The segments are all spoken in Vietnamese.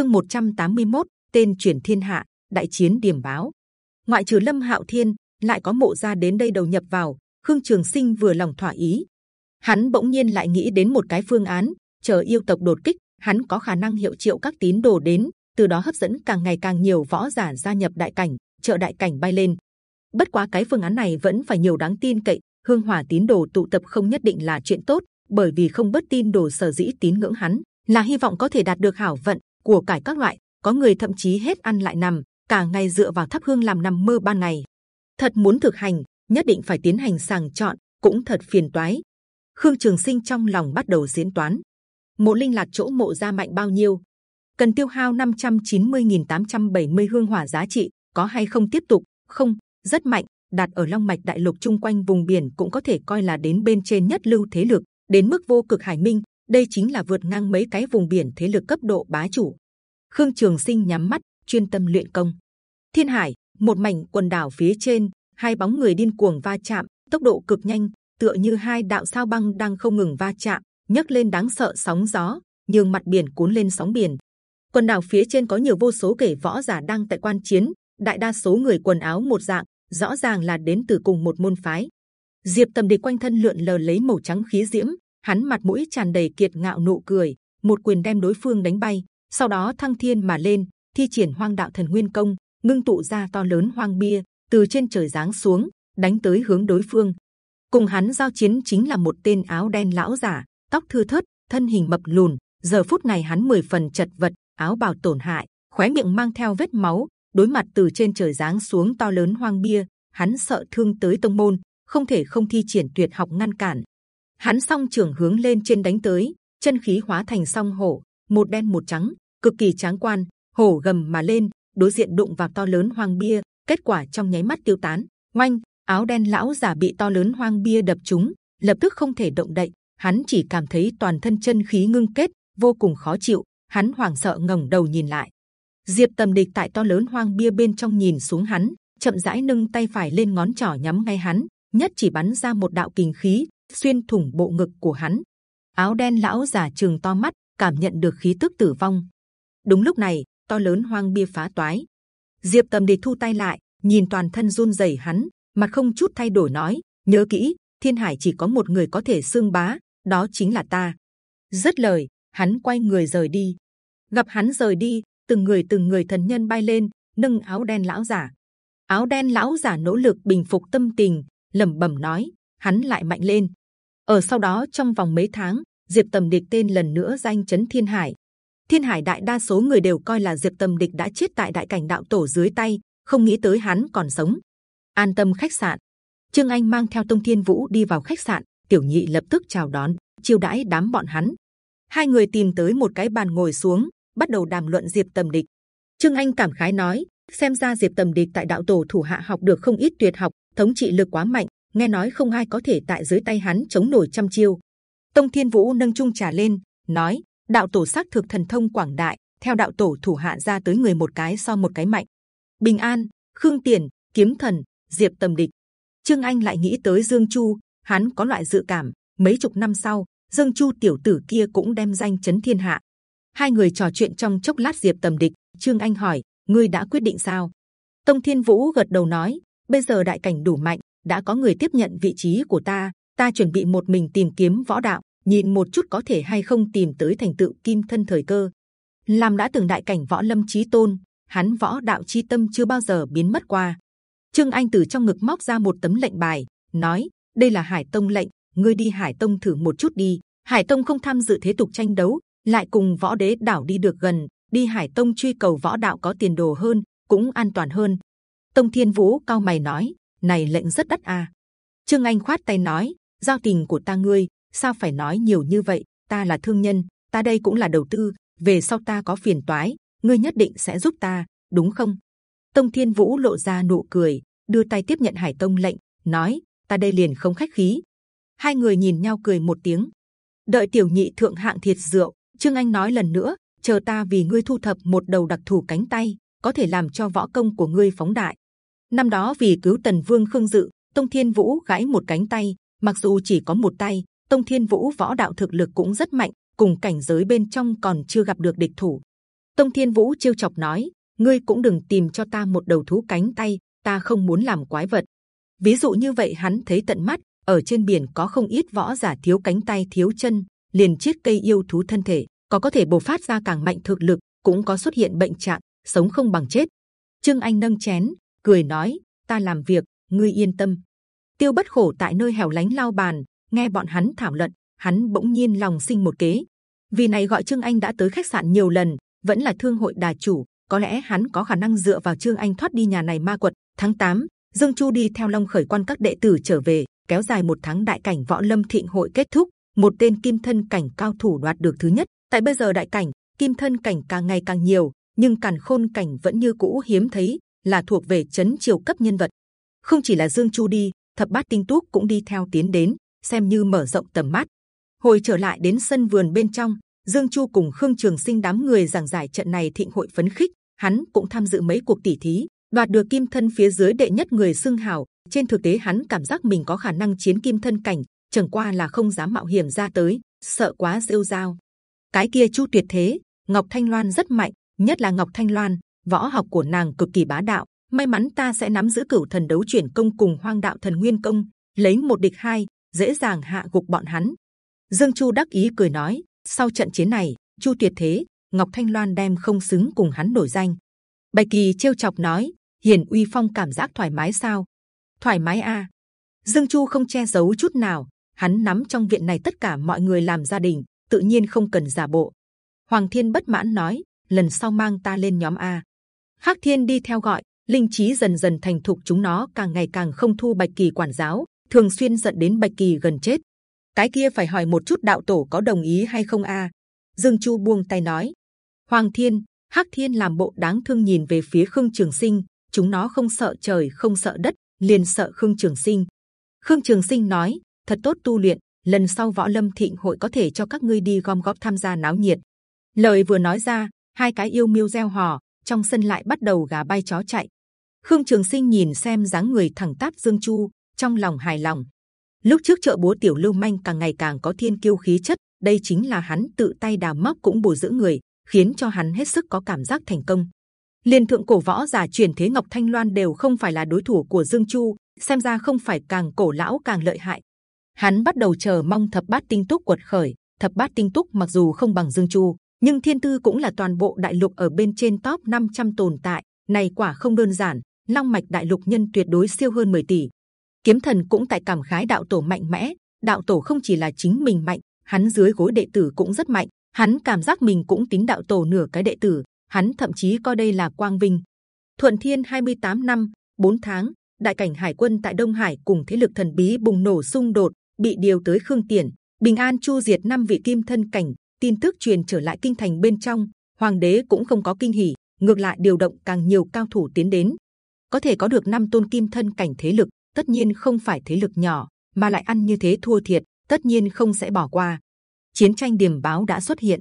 chương 181, tên chuyển thiên hạ đại chiến điểm báo. Ngoại trừ lâm hạo thiên lại có mộ gia đến đây đầu nhập vào khương trường sinh vừa lòng thỏa ý. Hắn bỗng nhiên lại nghĩ đến một cái phương án chờ yêu tộc đột kích hắn có khả năng hiệu triệu các tín đồ đến từ đó hấp dẫn càng ngày càng nhiều võ giả gia nhập đại cảnh trợ đại cảnh bay lên. Bất quá cái phương án này vẫn phải nhiều đáng tin cậy hương hỏa tín đồ tụ tập không nhất định là chuyện tốt bởi vì không bất tin đồ sở dĩ tín ngưỡng hắn là hy vọng có thể đạt được hảo vận của cải các loại, có người thậm chí hết ăn lại nằm, cả ngày dựa vào thắp hương làm nằm mơ ban ngày. Thật muốn thực hành, nhất định phải tiến hành sàng chọn, cũng thật phiền toái. Khương trường sinh trong lòng bắt đầu diễn toán. Mộ linh lạc chỗ mộ ra mạnh bao nhiêu? Cần tiêu hao 590.870 hương hỏa giá trị, có hay không tiếp tục? Không, rất mạnh, đặt ở long mạch đại lục chung quanh vùng biển cũng có thể coi là đến bên trên nhất lưu thế lực, đến mức vô cực hải minh, đây chính là vượt ngang mấy cái vùng biển thế lực cấp độ bá chủ khương trường sinh nhắm mắt, chuyên tâm luyện công. Thiên hải, một mảnh quần đảo phía trên, hai bóng người điên cuồng va chạm, tốc độ cực nhanh, tựa như hai đạo sao băng đang không ngừng va chạm, nhấc lên đáng sợ sóng gió, nhường mặt biển cuốn lên sóng biển. Quần đảo phía trên có nhiều vô số kẻ võ giả đang tại quan chiến, đại đa số người quần áo một dạng, rõ ràng là đến từ cùng một môn phái. Diệp tầm địch quanh thân lượn lờ lấy màu trắng khí diễm, hắn mặt mũi tràn đầy kiệt ngạo nụ cười, một quyền đem đối phương đánh bay sau đó thăng thiên mà lên, thi triển hoang đạo thần nguyên công, ngưng tụ ra to lớn hoang bia, từ trên trời giáng xuống, đánh tới hướng đối phương. Cùng hắn giao chiến chính là một tên áo đen lão giả, tóc thưa thớt, thân hình mập lùn. Giờ phút này hắn mười phần chật vật, áo bào tổn hại, khóe miệng mang theo vết máu, đối mặt từ trên trời giáng xuống to lớn hoang bia, hắn sợ thương tới tông môn, không thể không thi triển tuyệt học ngăn cản. Hắn song trưởng hướng lên trên đánh tới, chân khí hóa thành song hổ một đen một trắng, cực kỳ tráng quan, hổ gầm mà lên, đối diện đụng vào to lớn hoang bia, kết quả trong nháy mắt tiêu tán. Oanh, áo đen lão giả bị to lớn hoang bia đập trúng, lập tức không thể động đậy, hắn chỉ cảm thấy toàn thân chân khí ngưng kết, vô cùng khó chịu, hắn hoảng sợ ngẩng đầu nhìn lại. Diệp tầm địch tại to lớn hoang bia bên trong nhìn xuống hắn, chậm rãi nâng tay phải lên ngón trỏ nhắm ngay hắn, nhất chỉ bắn ra một đạo kình khí, xuyên thủng bộ ngực của hắn. Áo đen lão giả trường to mắt cảm nhận được khí tức tử vong. Đúng lúc này, to lớn hoang bia phá toái. Diệp tầm địch thu tay lại, nhìn toàn thân run rẩy hắn, mặt không chút thay đổi nói, nhớ kỹ, thiên hải chỉ có một người có thể xương bá, đó chính là ta. Dứt lời, hắn quay người rời đi. Gặp hắn rời đi, từng người từng người thần nhân bay lên, nâng áo đen lão giả. Áo đen lão giả nỗ lực bình phục tâm tình, lẩm bẩm nói, hắn lại mạnh lên. Ở sau đó trong vòng mấy tháng diệp tầm địch tên lần nữa danh chấn thiên hải. Thiên hải đại đa số người đều coi là diệp tầm địch đã chết tại đại cảnh đạo tổ dưới tay, không nghĩ tới hắn còn sống. An tâm khách sạn. Trương anh mang theo tông thiên vũ đi vào khách sạn, tiểu nhị lập tức chào đón, chiêu đãi đám bọn hắn. Hai người tìm tới một cái bàn ngồi xuống, bắt đầu đàm luận diệp tầm địch. Trương anh cảm khái nói, xem ra diệp tầm địch tại đạo tổ thủ hạ học được không ít tuyệt học, thống trị lực quá mạnh, nghe nói không ai có thể tại dưới tay hắn chống nổi trăm chiêu tông thiên vũ nâng chung trà lên, nói, đạo tổ xác thực thần thông quảng đại, theo đạo tổ thủ hạ ra tới người một cái so một cái mạnh. Bình an, khương tiền, kiếm thần, diệp tầm địch. Trương anh lại nghĩ tới dương chu, hắn có loại dự cảm, mấy chục năm sau, dương chu tiểu tử kia cũng đem danh chấn thiên hạ. Hai người trò chuyện trong chốc lát diệp tầm địch, trương anh hỏi, ngươi đã quyết định sao? Tông thiên vũ gật đầu nói, bây giờ đại cảnh đủ mạnh, đã có người tiếp nhận vị trí của ta ta chuẩn bị một mình tìm kiếm võ đạo nhìn một chút có thể hay không tìm tới thành tựu kim thân thời cơ. Làm đã từng đại cảnh võ lâm chí tôn, hắn võ đạo chi tâm chưa bao giờ biến mất qua. Trương anh từ trong ngực móc ra một tấm lệnh bài, nói, đây là hải tông lệnh, ngươi đi hải tông thử một chút đi. Hải tông không tham dự thế tục tranh đấu, lại cùng võ đế đảo đi được gần, đi hải tông truy cầu võ đạo có tiền đồ hơn, cũng an toàn hơn. Tông thiên vũ cao mày nói, này lệnh rất đắt à. Trương anh khoát tay nói giao tình của ta ngươi, sao phải nói nhiều như vậy? Ta là thương nhân, ta đây cũng là đầu tư, về sau ta có phiền toái, ngươi nhất định sẽ giúp ta, đúng không? Tông thiên vũ lộ ra nụ cười, đưa tay tiếp nhận hải tông lệnh, nói, ta đây liền không khách khí. Hai người nhìn nhau cười một tiếng. Đợi tiểu nhị thượng hạng thiệt rượu, trương anh nói lần nữa, chờ ta vì ngươi thu thập một đầu đặc thù cánh tay, có thể làm cho võ công của ngươi phóng đại. Năm đó vì cứu tần vương khương dự, tông thiên vũ gãy một cánh tay mặc dù chỉ có một tay tông thiên vũ võ đạo thực lực cũng rất mạnh cùng cảnh giới bên trong còn chưa gặp được địch thủ Tông Thiên Vũ chiêu chọc nói: ngươi cũng đừng tìm cho ta một đầu thú cánh tay, ta không muốn làm quái vật. Ví dụ như vậy hắn thấy tận mắt ở trên biển có không ít võ giả thiếu cánh tay thiếu chân, liền chiết cây yêu thú thân thể, có có thể bộc phát ra càng mạnh thực lực, cũng có xuất hiện bệnh trạng, sống không bằng chết. Trương Anh nâng chén, cười nói: ta làm việc, ngươi yên tâm. Tiêu bất khổ tại nơi hẻo lánh lao bàn, nghe bọn hắn thảo luận, hắn bỗng nhiên lòng sinh một kế. Vì này gọi Trương Anh đã tới khách sạn nhiều lần, vẫn là thương hội đà chủ, có lẽ hắn có khả năng dựa vào Trương Anh thoát đi nhà này ma quật. Tháng 8, Dương Chu đi theo Long khởi quan các đệ tử trở về, kéo dài một tháng đại cảnh võ lâm thịnh hội kết thúc, một tên kim thân cảnh cao thủ đoạt được thứ nhất. Tại bây giờ đại cảnh, kim thân cảnh càng ngày càng nhiều, nhưng càn khôn cảnh vẫn như cũ hiếm thấy, là thuộc về chấn triều cấp nhân vật. Không chỉ là Dương Chu đi, thập bát tinh túc cũng đi theo tiến đến, xem như mở rộng tầm mắt. Hồi trở lại đến sân vườn bên trong, Dương Chu cùng Khương Trường Sinh đám người giảng giải trận này thịnh hội phấn khích, hắn cũng tham dự mấy cuộc tỷ thí, đoạt được kim thân phía dưới đệ nhất người xưng hào. Trên thực tế hắn cảm giác mình có khả năng chiến kim thân cảnh, chẳng qua là không dám mạo hiểm ra tới, sợ quá rêu dao. Cái kia Chu tuyệt thế, Ngọc Thanh Loan rất mạnh, nhất là Ngọc Thanh Loan, võ học của nàng cực kỳ bá đạo. May mắn ta sẽ nắm giữ cửu thần đấu chuyển công cùng hoang đạo thần nguyên công, lấy một địch hai, dễ dàng hạ gục bọn hắn. Dương Chu đắc ý cười nói, sau trận chiến này, Chu tuyệt thế, Ngọc Thanh Loan đem không xứng cùng hắn đổi danh. Bạch Kỳ trêu chọc nói, Hiền Uy Phong cảm giác thoải mái sao? Thoải mái a. À? Dương Chu không che giấu chút nào, hắn nắm trong viện này tất cả mọi người làm gia đình, tự nhiên không cần giả bộ. Hoàng Thiên bất mãn nói, lần sau mang ta lên nhóm a. Hắc Thiên đi theo gọi, linh trí dần dần thành thục, chúng nó càng ngày càng không thu Bạch Kỳ quản giáo, thường xuyên giận đến Bạch Kỳ gần chết. Cái kia phải hỏi một chút đạo tổ có đồng ý hay không a? Dương Chu buông tay nói. Hoàng Thiên, Hắc Thiên làm bộ đáng thương nhìn về phía Khương Trường Sinh, chúng nó không sợ trời không sợ đất, liền sợ Khương Trường Sinh. Khương Trường Sinh nói, thật tốt tu luyện, lần sau võ lâm thịnh hội có thể cho các ngươi đi gom góp tham gia náo nhiệt. Lời vừa nói ra, hai cái yêu miêu reo hò, trong sân lại bắt đầu gà bay chó chạy. Khương Trường Sinh nhìn xem dáng người thẳng tắp Dương Chu, trong lòng hài lòng. Lúc trước chợ búa tiểu lưu manh càng ngày càng có thiên kiêu khí chất, đây chính là hắn tự tay đào móc cũng bù dưỡng người, khiến cho hắn hết sức có cảm giác thành công. Liên thượng cổ võ giả truyền thế Ngọc Thanh Loan đều không phải là đối thủ của Dương Chu, xem ra không phải càng cổ lão càng lợi hại. Hắn bắt đầu chờ mong thập bát tinh túc quật khởi. Thập bát tinh túc mặc dù không bằng Dương Chu, nhưng thiên tư cũng là toàn bộ đại lục ở bên trên top 500 tồn tại. Này quả không đơn giản, long mạch đại lục nhân tuyệt đối siêu hơn 10 tỷ. Kiếm thần cũng tại cảm khái đạo tổ mạnh mẽ. Đạo tổ không chỉ là chính mình mạnh, hắn dưới gối đệ tử cũng rất mạnh. Hắn cảm giác mình cũng tính đạo tổ nửa cái đệ tử, hắn thậm chí coi đây là quang vinh. Thuận Thiên 28 năm 4 tháng, đại cảnh hải quân tại Đông Hải cùng thế lực thần bí bùng nổ xung đột, bị điều tới Khương Tiền, bình an chu diệt năm vị kim thân cảnh. Tin tức truyền trở lại kinh thành bên trong, hoàng đế cũng không có kinh hỉ, ngược lại điều động càng nhiều cao thủ tiến đến. Có thể có được năm tôn kim thân cảnh thế lực, tất nhiên không phải thế lực nhỏ, mà lại ăn như thế thua thiệt, tất nhiên không sẽ bỏ qua. Chiến tranh điểm báo đã xuất hiện,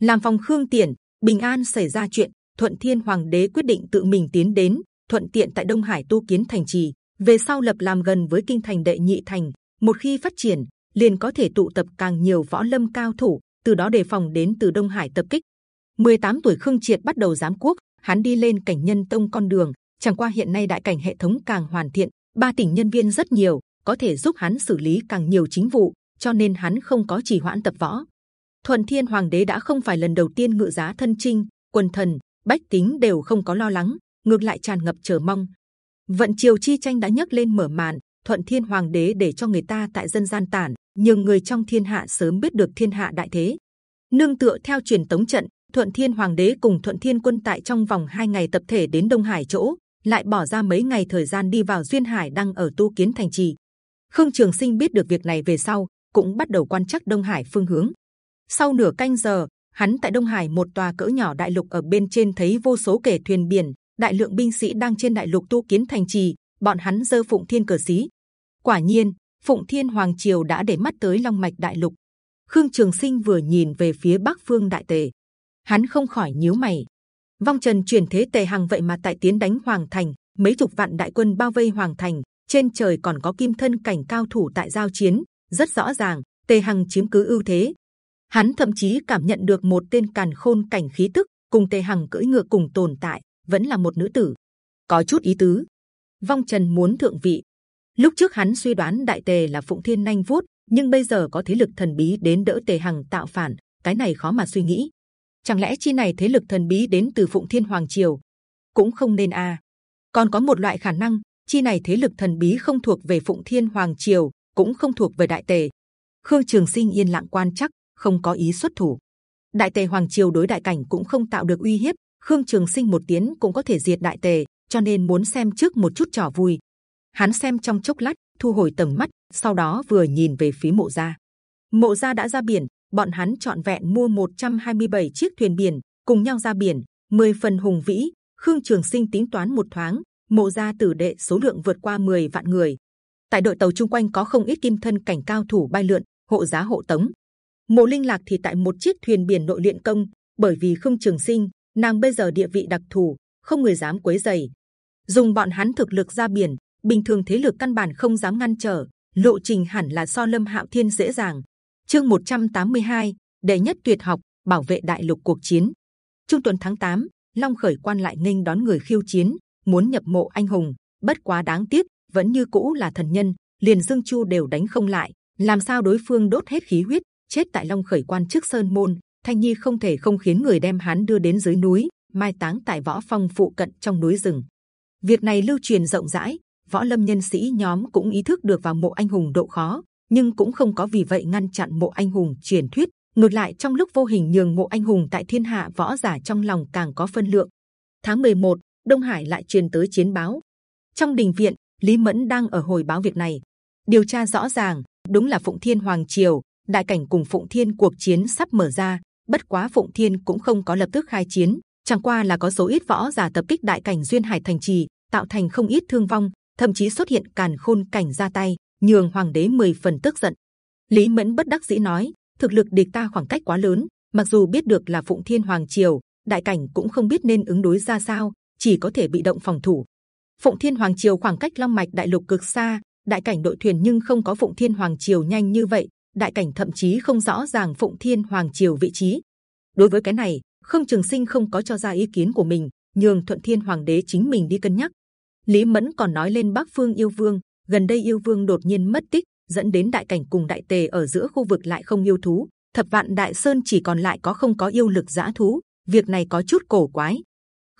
làm phòng Khương Tiền bình an xảy ra chuyện, Thuận Thiên Hoàng đế quyết định tự mình tiến đến, thuận tiện tại Đông Hải tu kiến thành trì, về sau lập làm gần với kinh thành đệ nhị thành. Một khi phát triển, liền có thể tụ tập càng nhiều võ lâm cao thủ, từ đó đề phòng đến từ Đông Hải tập kích. 18 tuổi Khương Triệt bắt đầu giám quốc, hắn đi lên cảnh nhân tông con đường. Chẳng qua hiện nay đại cảnh hệ thống càng hoàn thiện, ba tỉnh nhân viên rất nhiều, có thể giúp hắn xử lý càng nhiều chính vụ, cho nên hắn không có chỉ hoãn tập võ. Thuận Thiên Hoàng đế đã không phải lần đầu tiên ngự giá thân chinh, quần thần, bách tính đều không có lo lắng, ngược lại tràn ngập chờ mong. Vận triều chi tranh đã nhấc lên mở màn. Thuận Thiên Hoàng đế để cho người ta tại dân gian tản, nhưng người trong thiên hạ sớm biết được thiên hạ đại thế. Nương tựa theo truyền tống trận, Thuận Thiên Hoàng đế cùng Thuận Thiên quân tại trong vòng hai ngày tập thể đến Đông Hải chỗ, lại bỏ ra mấy ngày thời gian đi vào duyên hải đang ở tu kiến thành trì. Khương Trường Sinh biết được việc này về sau, cũng bắt đầu quan chắc Đông Hải phương hướng. Sau nửa canh giờ, hắn tại Đông Hải một tòa cỡ nhỏ đại lục ở bên trên thấy vô số kẻ thuyền biển, đại lượng binh sĩ đang trên đại lục tu kiến thành trì, bọn hắn dơ phụng thiên cờ xí. Quả nhiên, phụng thiên hoàng triều đã để mắt tới long mạch đại lục. Khương Trường Sinh vừa nhìn về phía bắc phương đại tề, hắn không khỏi nhíu mày. Vong Trần chuyển thế tề hằng vậy mà tại tiến đánh hoàng thành, mấy chục vạn đại quân bao vây hoàng thành, trên trời còn có kim thân cảnh cao thủ tại giao chiến, rất rõ ràng tề hằng chiếm cứ ưu thế, hắn thậm chí cảm nhận được một tên càn khôn cảnh khí tức cùng Tề Hằng cưỡi ngựa cùng tồn tại, vẫn là một nữ tử, có chút ý tứ. Vong Trần muốn thượng vị. Lúc trước hắn suy đoán Đại Tề là Phụng Thiên nhanh vuốt, nhưng bây giờ có thế lực thần bí đến đỡ Tề Hằng tạo phản, cái này khó mà suy nghĩ. Chẳng lẽ chi này thế lực thần bí đến từ Phụng Thiên Hoàng Triều? Cũng không nên a. À. Còn có một loại khả năng, chi này thế lực thần bí không thuộc về Phụng Thiên Hoàng Triều, cũng không thuộc về Đại Tề. Khương Trường Sinh yên lặng quan chắc, không có ý xuất thủ. Đại Tề Hoàng Triều đối đại cảnh cũng không tạo được uy hiếp, Khương Trường Sinh một tiếng cũng có thể diệt Đại Tề, cho nên muốn xem trước một chút trò vui. Hắn xem trong chốc lát, thu hồi tầm mắt, sau đó vừa nhìn về phía mộ gia. Mộ gia đã ra biển, bọn hắn chọn vẹn mua 127 chiếc thuyền biển, cùng nhau ra biển, 10 phần hùng vĩ. Khương Trường Sinh tính toán một thoáng, mộ gia tử đệ số lượng vượt qua 10 vạn người. Tại đội tàu chung quanh có không ít kim thân cảnh cao thủ bay lượn, hộ giá hộ tống. Mộ Linh Lạc thì tại một chiếc thuyền biển nội luyện công, bởi vì Khương Trường Sinh, nàng bây giờ địa vị đặc thù, không người dám quấy rầy. Dùng bọn hắn thực lực ra biển, bình thường thế lực căn bản không dám ngăn trở. Lộ trình hẳn là so Lâm Hạo Thiên dễ dàng. Chương 182, đệ nhất tuyệt học bảo vệ đại lục cuộc chiến. Trung tuần tháng 8, Long khởi quan lại nghênh đón người khiêu chiến, muốn nhập mộ anh hùng. Bất quá đáng tiếc, vẫn như cũ là thần nhân, liền Dương Chu đều đánh không lại. Làm sao đối phương đốt hết khí huyết, chết tại Long khởi quan trước sơn môn, Thanh Nhi không thể không khiến người đem hắn đưa đến dưới núi, mai táng tại võ phong phụ cận trong núi rừng. Việc này lưu truyền rộng rãi, võ lâm nhân sĩ nhóm cũng ý thức được vào mộ anh hùng độ khó, nhưng cũng không có vì vậy ngăn chặn mộ anh hùng truyền thuyết. Ngược lại trong lúc vô hình nhường mộ anh hùng tại thiên hạ võ giả trong lòng càng có phân lượng. Tháng 11, Đông Hải lại truyền tới chiến báo. Trong đình viện, Lý Mẫn đang ở hồi báo việc này. Điều tra rõ ràng, đúng là Phụng Thiên Hoàng Triều, đại cảnh cùng Phụng Thiên cuộc chiến sắp mở ra. Bất quá Phụng Thiên cũng không có lập tức khai chiến, chẳng qua là có số ít võ giả tập kích đại cảnh duyên hải thành trì, tạo thành không ít thương vong, thậm chí xuất hiện càn khôn cảnh ra tay, nhường hoàng đế mười phần tức giận. Lý Mẫn bất đắc dĩ nói, thực lực địch ta khoảng cách quá lớn, mặc dù biết được là Phụng Thiên Hoàng triều, đại cảnh cũng không biết nên ứng đối ra sao, chỉ có thể bị động phòng thủ. Phụng Thiên Hoàng triều khoảng cách Long Mạch Đại Lục cực xa, đại cảnh đội thuyền nhưng không có Phụng Thiên Hoàng triều nhanh như vậy, đại cảnh thậm chí không rõ ràng Phụng Thiên Hoàng triều vị trí. Đối với cái này, Khương Trường Sinh không có cho ra ý kiến của mình, nhường Thuận Thiên Hoàng đế chính mình đi cân nhắc. Lý Mẫn còn nói lên Bắc Phương yêu vương, gần đây yêu vương đột nhiên mất tích, dẫn đến đại cảnh cùng đại tề ở giữa khu vực lại không yêu thú. Thập vạn đại sơn chỉ còn lại có không có yêu lực dã thú. Việc này có chút cổ quái.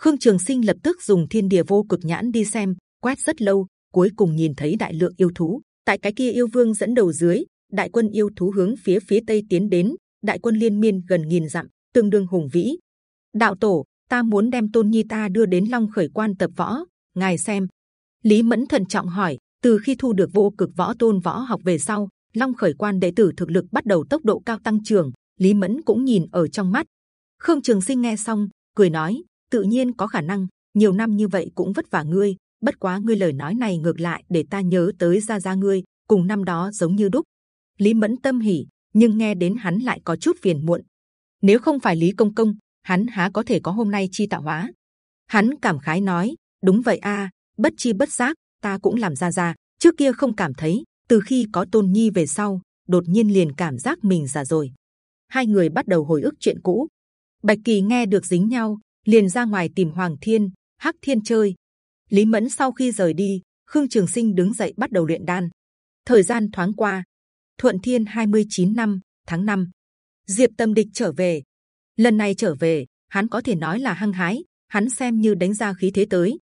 Khương Trường Sinh lập tức dùng thiên địa vô cực nhãn đi xem, quét rất lâu, cuối cùng nhìn thấy đại lượng yêu thú. Tại cái kia yêu vương dẫn đầu dưới, đại quân yêu thú hướng phía phía tây tiến đến, đại quân liên miên gần nghìn dặm, tương đương hùng vĩ. Đạo tổ, ta muốn đem tôn nhi ta đưa đến long khởi quan tập võ, ngài xem. Lý Mẫn thận trọng hỏi. Từ khi thu được vô cực võ tôn võ học về sau, long khởi quan đệ tử thực lực bắt đầu tốc độ cao tăng trưởng. Lý Mẫn cũng nhìn ở trong mắt. Khương Trường Sinh nghe xong, cười nói: tự nhiên có khả năng. Nhiều năm như vậy cũng vất vả ngươi. Bất quá ngươi lời nói này ngược lại để ta nhớ tới gia gia ngươi, cùng năm đó giống như đúc. Lý Mẫn tâm hỉ, nhưng nghe đến hắn lại có chút phiền muộn. Nếu không phải Lý Công Công, hắn há có thể có hôm nay chi tạo hóa? Hắn cảm khái nói: đúng vậy a bất chi bất giác ta cũng làm ra ra. Trước kia không cảm thấy, từ khi có tôn nhi về sau, đột nhiên liền cảm giác mình già rồi. Hai người bắt đầu hồi ức chuyện cũ. Bạch kỳ nghe được dính nhau, liền ra ngoài tìm hoàng thiên, hắc thiên chơi. Lý mẫn sau khi rời đi, khương trường sinh đứng dậy bắt đầu luyện đan. Thời gian thoáng qua, thuận thiên 29 năm, tháng 5 diệp tâm địch trở về. Lần này trở về, hắn có thể nói là hăng hái, hắn xem như đánh ra khí thế tới.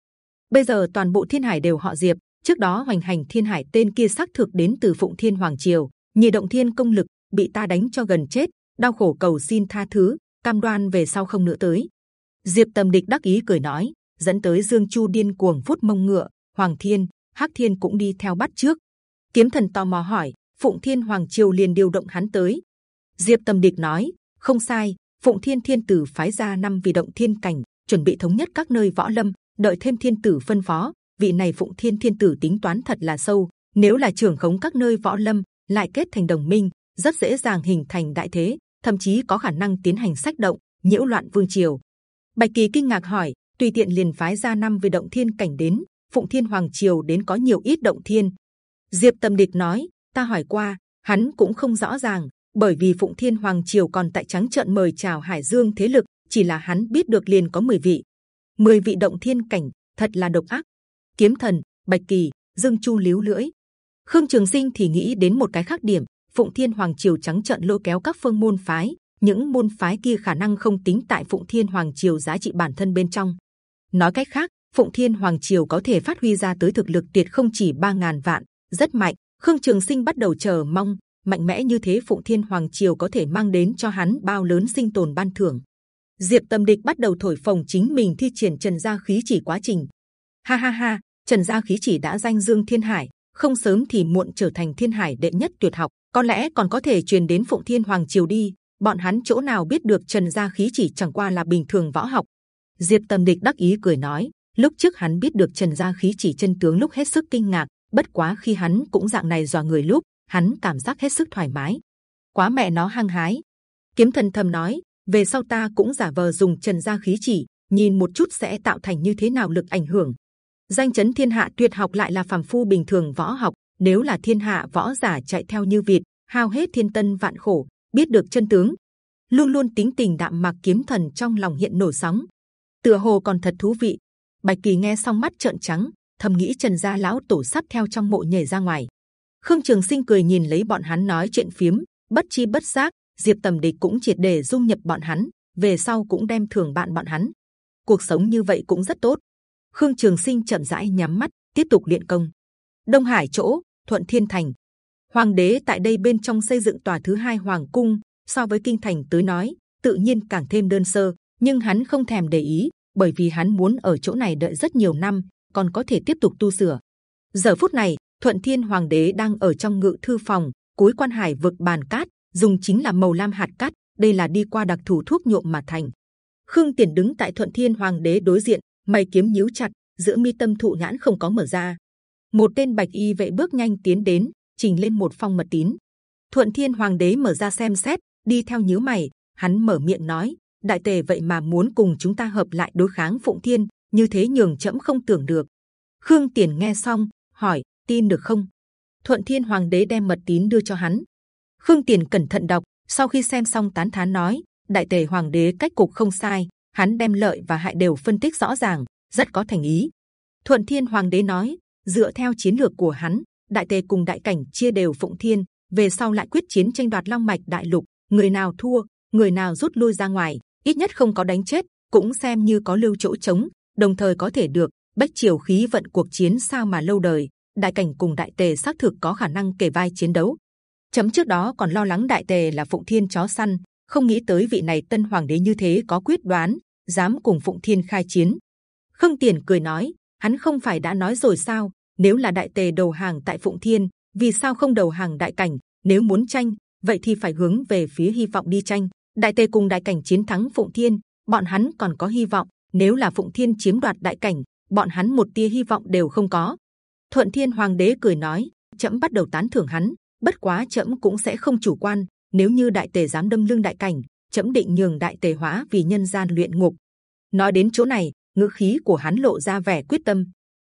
Bây giờ toàn bộ thiên hải đều họ Diệp. Trước đó hoành hành thiên hải tên kia xác thực đến từ Phụng Thiên Hoàng Triều, nhị động thiên công lực bị ta đánh cho gần chết, đau khổ cầu xin tha thứ, cam đoan về sau không nữa tới. Diệp Tâm Địch đắc ý cười nói, dẫn tới Dương Chu điên cuồng phút mông ngựa, Hoàng Thiên, Hắc Thiên cũng đi theo bắt trước. Kiếm Thần tò mò hỏi, Phụng Thiên Hoàng Triều liền điều động hắn tới. Diệp Tâm Địch nói, không sai, Phụng Thiên Thiên Tử phái ra năm vị động thiên cảnh, chuẩn bị thống nhất các nơi võ lâm, đợi thêm thiên tử phân phó. Vị này phụng thiên thiên tử tính toán thật là sâu. Nếu là trưởng khống các nơi võ lâm lại kết thành đồng minh rất dễ dàng hình thành đại thế thậm chí có khả năng tiến hành sách động nhiễu loạn vương triều. Bạch kỳ kinh ngạc hỏi tùy tiện liền phái ra năm về động thiên cảnh đến phụng thiên hoàng triều đến có nhiều ít động thiên. Diệp tâm địch nói ta hỏi qua hắn cũng không rõ ràng bởi vì phụng thiên hoàng triều còn tại trắng trợn mời chào hải dương thế lực chỉ là hắn biết được liền có 10 vị, 10 vị động thiên cảnh, thật là độc ác. Kiếm thần, bạch kỳ, dương chu liếu lưỡi. Khương Trường Sinh thì nghĩ đến một cái khác điểm, Phụng Thiên Hoàng Triều trắng trợn lôi kéo các phương môn phái, những môn phái kia khả năng không tính tại Phụng Thiên Hoàng Triều giá trị bản thân bên trong. Nói cách khác, Phụng Thiên Hoàng Triều có thể phát huy ra tới thực lực tuyệt không chỉ 3.000 vạn, rất mạnh. Khương Trường Sinh bắt đầu chờ mong, mạnh mẽ như thế Phụng Thiên Hoàng Triều có thể mang đến cho hắn bao lớn sinh tồn ban thưởng. Diệp Tâm Địch bắt đầu thổi phồng chính mình thi triển Trần gia khí chỉ quá trình. Ha ha ha, Trần gia khí chỉ đã danh dương thiên hải, không sớm thì muộn trở thành thiên hải đệ nhất tuyệt học, có lẽ còn có thể truyền đến Phụng Thiên Hoàng Triều đi. Bọn hắn chỗ nào biết được Trần gia khí chỉ chẳng qua là bình thường võ học. Diệp Tâm Địch đắc ý cười nói, lúc trước hắn biết được Trần gia khí chỉ chân tướng lúc hết sức kinh ngạc, bất quá khi hắn cũng dạng này dò người lúc hắn cảm giác hết sức thoải mái quá mẹ nó hăng hái kiếm thần thầm nói về sau ta cũng giả vờ dùng trần gia khí chỉ, nhìn một chút sẽ tạo thành như thế nào lực ảnh hưởng. Danh chấn thiên hạ tuyệt học lại là phàm phu bình thường võ học, nếu là thiên hạ võ giả chạy theo như việt hao hết thiên tân vạn khổ, biết được chân tướng. Luôn luôn tính tình đạm mạc kiếm thần trong lòng hiện nổi sóng. Tựa hồ còn thật thú vị. Bạch kỳ nghe xong mắt trợn trắng, thầm nghĩ trần gia lão tổ sắp theo trong mộ nhảy ra ngoài. Khương trường sinh cười nhìn lấy bọn hắn nói chuyện phiếm, bất chi bất giác diệp tầm địch cũng triệt để dung nhập bọn hắn về sau cũng đem thường bạn bọn hắn. Cuộc sống như vậy cũng rất tốt. Khương trường sinh chậm rãi nhắm mắt tiếp tục luyện công. Đông hải chỗ thuận thiên thành. Hoàng đế tại đây bên trong xây dựng tòa thứ hai hoàng cung so với kinh thành tới nói tự nhiên càng thêm đơn sơ nhưng hắn không thèm để ý bởi vì hắn muốn ở chỗ này đợi rất nhiều năm còn có thể tiếp tục tu sửa. Giờ phút này, Thuận Thiên Hoàng đế đang ở trong ngự thư phòng, cuối quan hải vực bàn cát, dùng chính là màu lam hạt cát. Đây là đi qua đặc thù thuốc nhuộm mà thành. Khương Tiền đứng tại Thuận Thiên Hoàng đế đối diện, mày kiếm nhíu chặt, giữa mi tâm thụ nhãn không có mở ra. Một tên bạch y vệ bước nhanh tiến đến, trình lên một phong mật tín. Thuận Thiên Hoàng đế mở ra xem xét, đi theo nhíu mày, hắn mở miệng nói: Đại tề vậy mà muốn cùng chúng ta hợp lại đối kháng Phụng Thiên, như thế nhường chậm không tưởng được. Khương Tiền nghe xong hỏi tin được không? Thuận Thiên Hoàng đế đem mật tín đưa cho hắn. Khương Tiền cẩn thận đọc, sau khi xem xong tán thán nói: Đại tề Hoàng đế cách cục không sai, hắn đem lợi và hại đều phân tích rõ ràng, rất có thành ý. Thuận Thiên Hoàng đế nói: dựa theo chiến lược của hắn, Đại tề cùng Đại cảnh chia đều Phụng Thiên, về sau lại quyết chiến tranh đoạt Long mạch Đại lục, người nào thua, người nào rút lui ra ngoài, ít nhất không có đánh chết, cũng xem như có lưu chỗ trống, đồng thời có thể được bách triều khí vận cuộc chiến sao mà lâu đời đại cảnh cùng đại tề xác thực có khả năng kể vai chiến đấu chấm trước đó còn lo lắng đại tề là phụng thiên chó săn không nghĩ tới vị này tân hoàng đế như thế có quyết đoán dám cùng phụng thiên khai chiến khương tiền cười nói hắn không phải đã nói rồi sao nếu là đại tề đầu hàng tại phụng thiên vì sao không đầu hàng đại cảnh nếu muốn tranh vậy thì phải hướng về phía hy vọng đi tranh đại tề cùng đại cảnh chiến thắng phụng thiên bọn hắn còn có hy vọng nếu là Phụng Thiên chiếm đoạt đại cảnh, bọn hắn một tia hy vọng đều không có. Thuận Thiên Hoàng đế cười nói, chậm bắt đầu tán thưởng hắn. Bất quá chậm cũng sẽ không chủ quan. Nếu như đại tề dám đâm lưng đại cảnh, chậm định nhường đại tề hóa vì nhân gian luyện ngục. Nói đến chỗ này, ngữ khí của hắn lộ ra vẻ quyết tâm.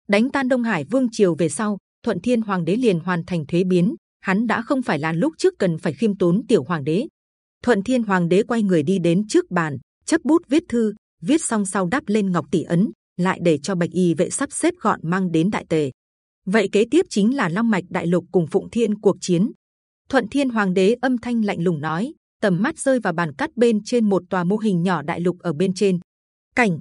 Đánh tan Đông Hải Vương triều về sau, Thuận Thiên Hoàng đế liền hoàn thành thuế biến. Hắn đã không phải là lúc trước cần phải khiêm tốn tiểu hoàng đế. Thuận Thiên Hoàng đế quay người đi đến trước bàn, chấp bút viết thư, viết xong sau đáp lên ngọc tỷ ấn, lại để cho bạch y vệ sắp xếp gọn mang đến đại tề. Vậy kế tiếp chính là long mạch đại lục cùng phụng thiên cuộc chiến. Thuận Thiên Hoàng đế âm thanh lạnh lùng nói, tầm mắt rơi vào bàn cắt bên trên một tòa mô hình nhỏ đại lục ở bên trên. Cảnh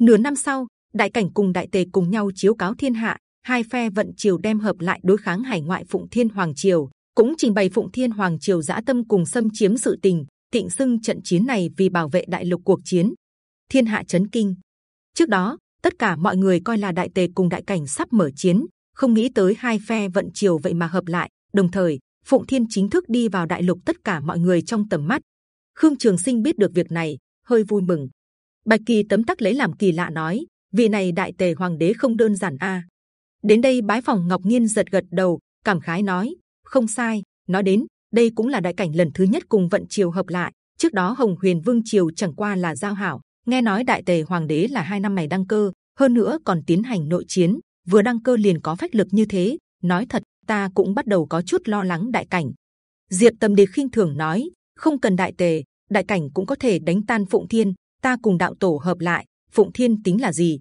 nửa năm sau, đại cảnh cùng đại tề cùng nhau chiếu cáo thiên hạ, hai phe vận triều đem hợp lại đối kháng hải ngoại phụng thiên hoàng triều, cũng trình bày phụng thiên hoàng triều dã tâm cùng xâm chiếm sự tình, tịnh xưng trận chiến này vì bảo vệ đại lục cuộc chiến thiên hạ chấn kinh. Trước đó, tất cả mọi người coi là đại tề cùng đại cảnh sắp mở chiến, không nghĩ tới hai phe vận chiều vậy mà hợp lại. Đồng thời, Phụng Thiên chính thức đi vào đại lục tất cả mọi người trong tầm mắt. Khương Trường Sinh biết được việc này, hơi vui mừng. Bạch Kỳ tấm tắc lấy làm kỳ lạ nói, vị này đại tề hoàng đế không đơn giản a. Đến đây bái phòng Ngọc Nhiên giật gật đầu, cảm khái nói, không sai. Nói đến, đây cũng là đại cảnh lần thứ nhất cùng vận triều hợp lại. Trước đó Hồng Huyền Vương triều chẳng qua là giao hảo, nghe nói đại tề hoàng đế là hai năm này đăng cơ hơn nữa còn tiến hành nội chiến vừa đăng cơ liền có phách lực như thế nói thật ta cũng bắt đầu có chút lo lắng đại cảnh diệp tâm đế khinh thường nói không cần đại tề đại cảnh cũng có thể đánh tan phụng thiên ta cùng đạo tổ hợp lại, Phụng Thiên tính là gì?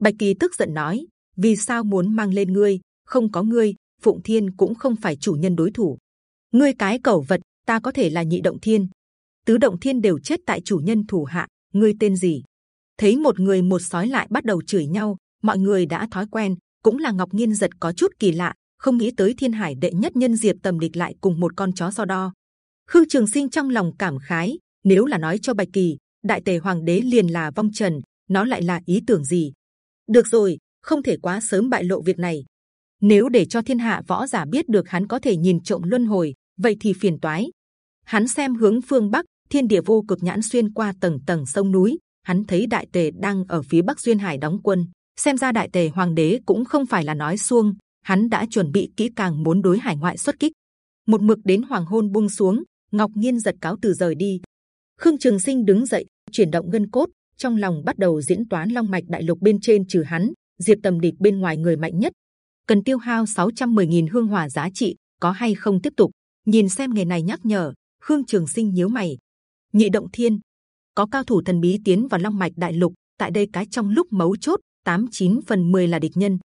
Bạch Kỳ tức giận nói, vì sao muốn mang lên ngươi? Không có ngươi, Phụng Thiên cũng không phải chủ nhân đối thủ. Ngươi cái cẩu vật, ta có thể là nhị động thiên, tứ động thiên đều chết tại chủ nhân thủ hạ. Ngươi tên gì? Thấy một người một sói lại bắt đầu chửi nhau, mọi người đã thói quen. Cũng là Ngọc Nghiên giật có chút kỳ lạ, không nghĩ tới Thiên Hải đệ nhất nhân Diệp Tầm địch lại cùng một con chó so đo. Khương Trường Sinh trong lòng cảm khái, nếu là nói cho Bạch Kỳ, Đại Tề Hoàng đế liền là vong trần, nó lại là ý tưởng gì? Được rồi, không thể quá sớm bại lộ việc này. Nếu để cho thiên hạ võ giả biết được hắn có thể nhìn trộm luân hồi, vậy thì phiền toái. Hắn xem hướng phương bắc, thiên địa vô cực nhãn xuyên qua tầng tầng sông núi, hắn thấy đại tề đang ở phía bắc duyên hải đóng quân. Xem ra đại tề hoàng đế cũng không phải là nói xuông, hắn đã chuẩn bị kỹ càng muốn đối hải ngoại xuất kích. Một mực đến hoàng hôn buông xuống, Ngọc Nhiên giật cáo từ rời đi. Khương Trường Sinh đứng dậy, chuyển động gân cốt, trong lòng bắt đầu diễn toán long mạch đại lục bên trên trừ hắn, diệt tầm địch bên ngoài người mạnh nhất, cần tiêu hao 610.000 hương hỏa giá trị, có hay không tiếp tục? Nhìn xem ngày này nhắc nhở, Khương Trường Sinh nhíu mày. Nhị động thiên, có cao thủ thần bí tiến vào long mạch đại lục, tại đây cái trong lúc mấu chốt, tám chín phần 10 là địch nhân.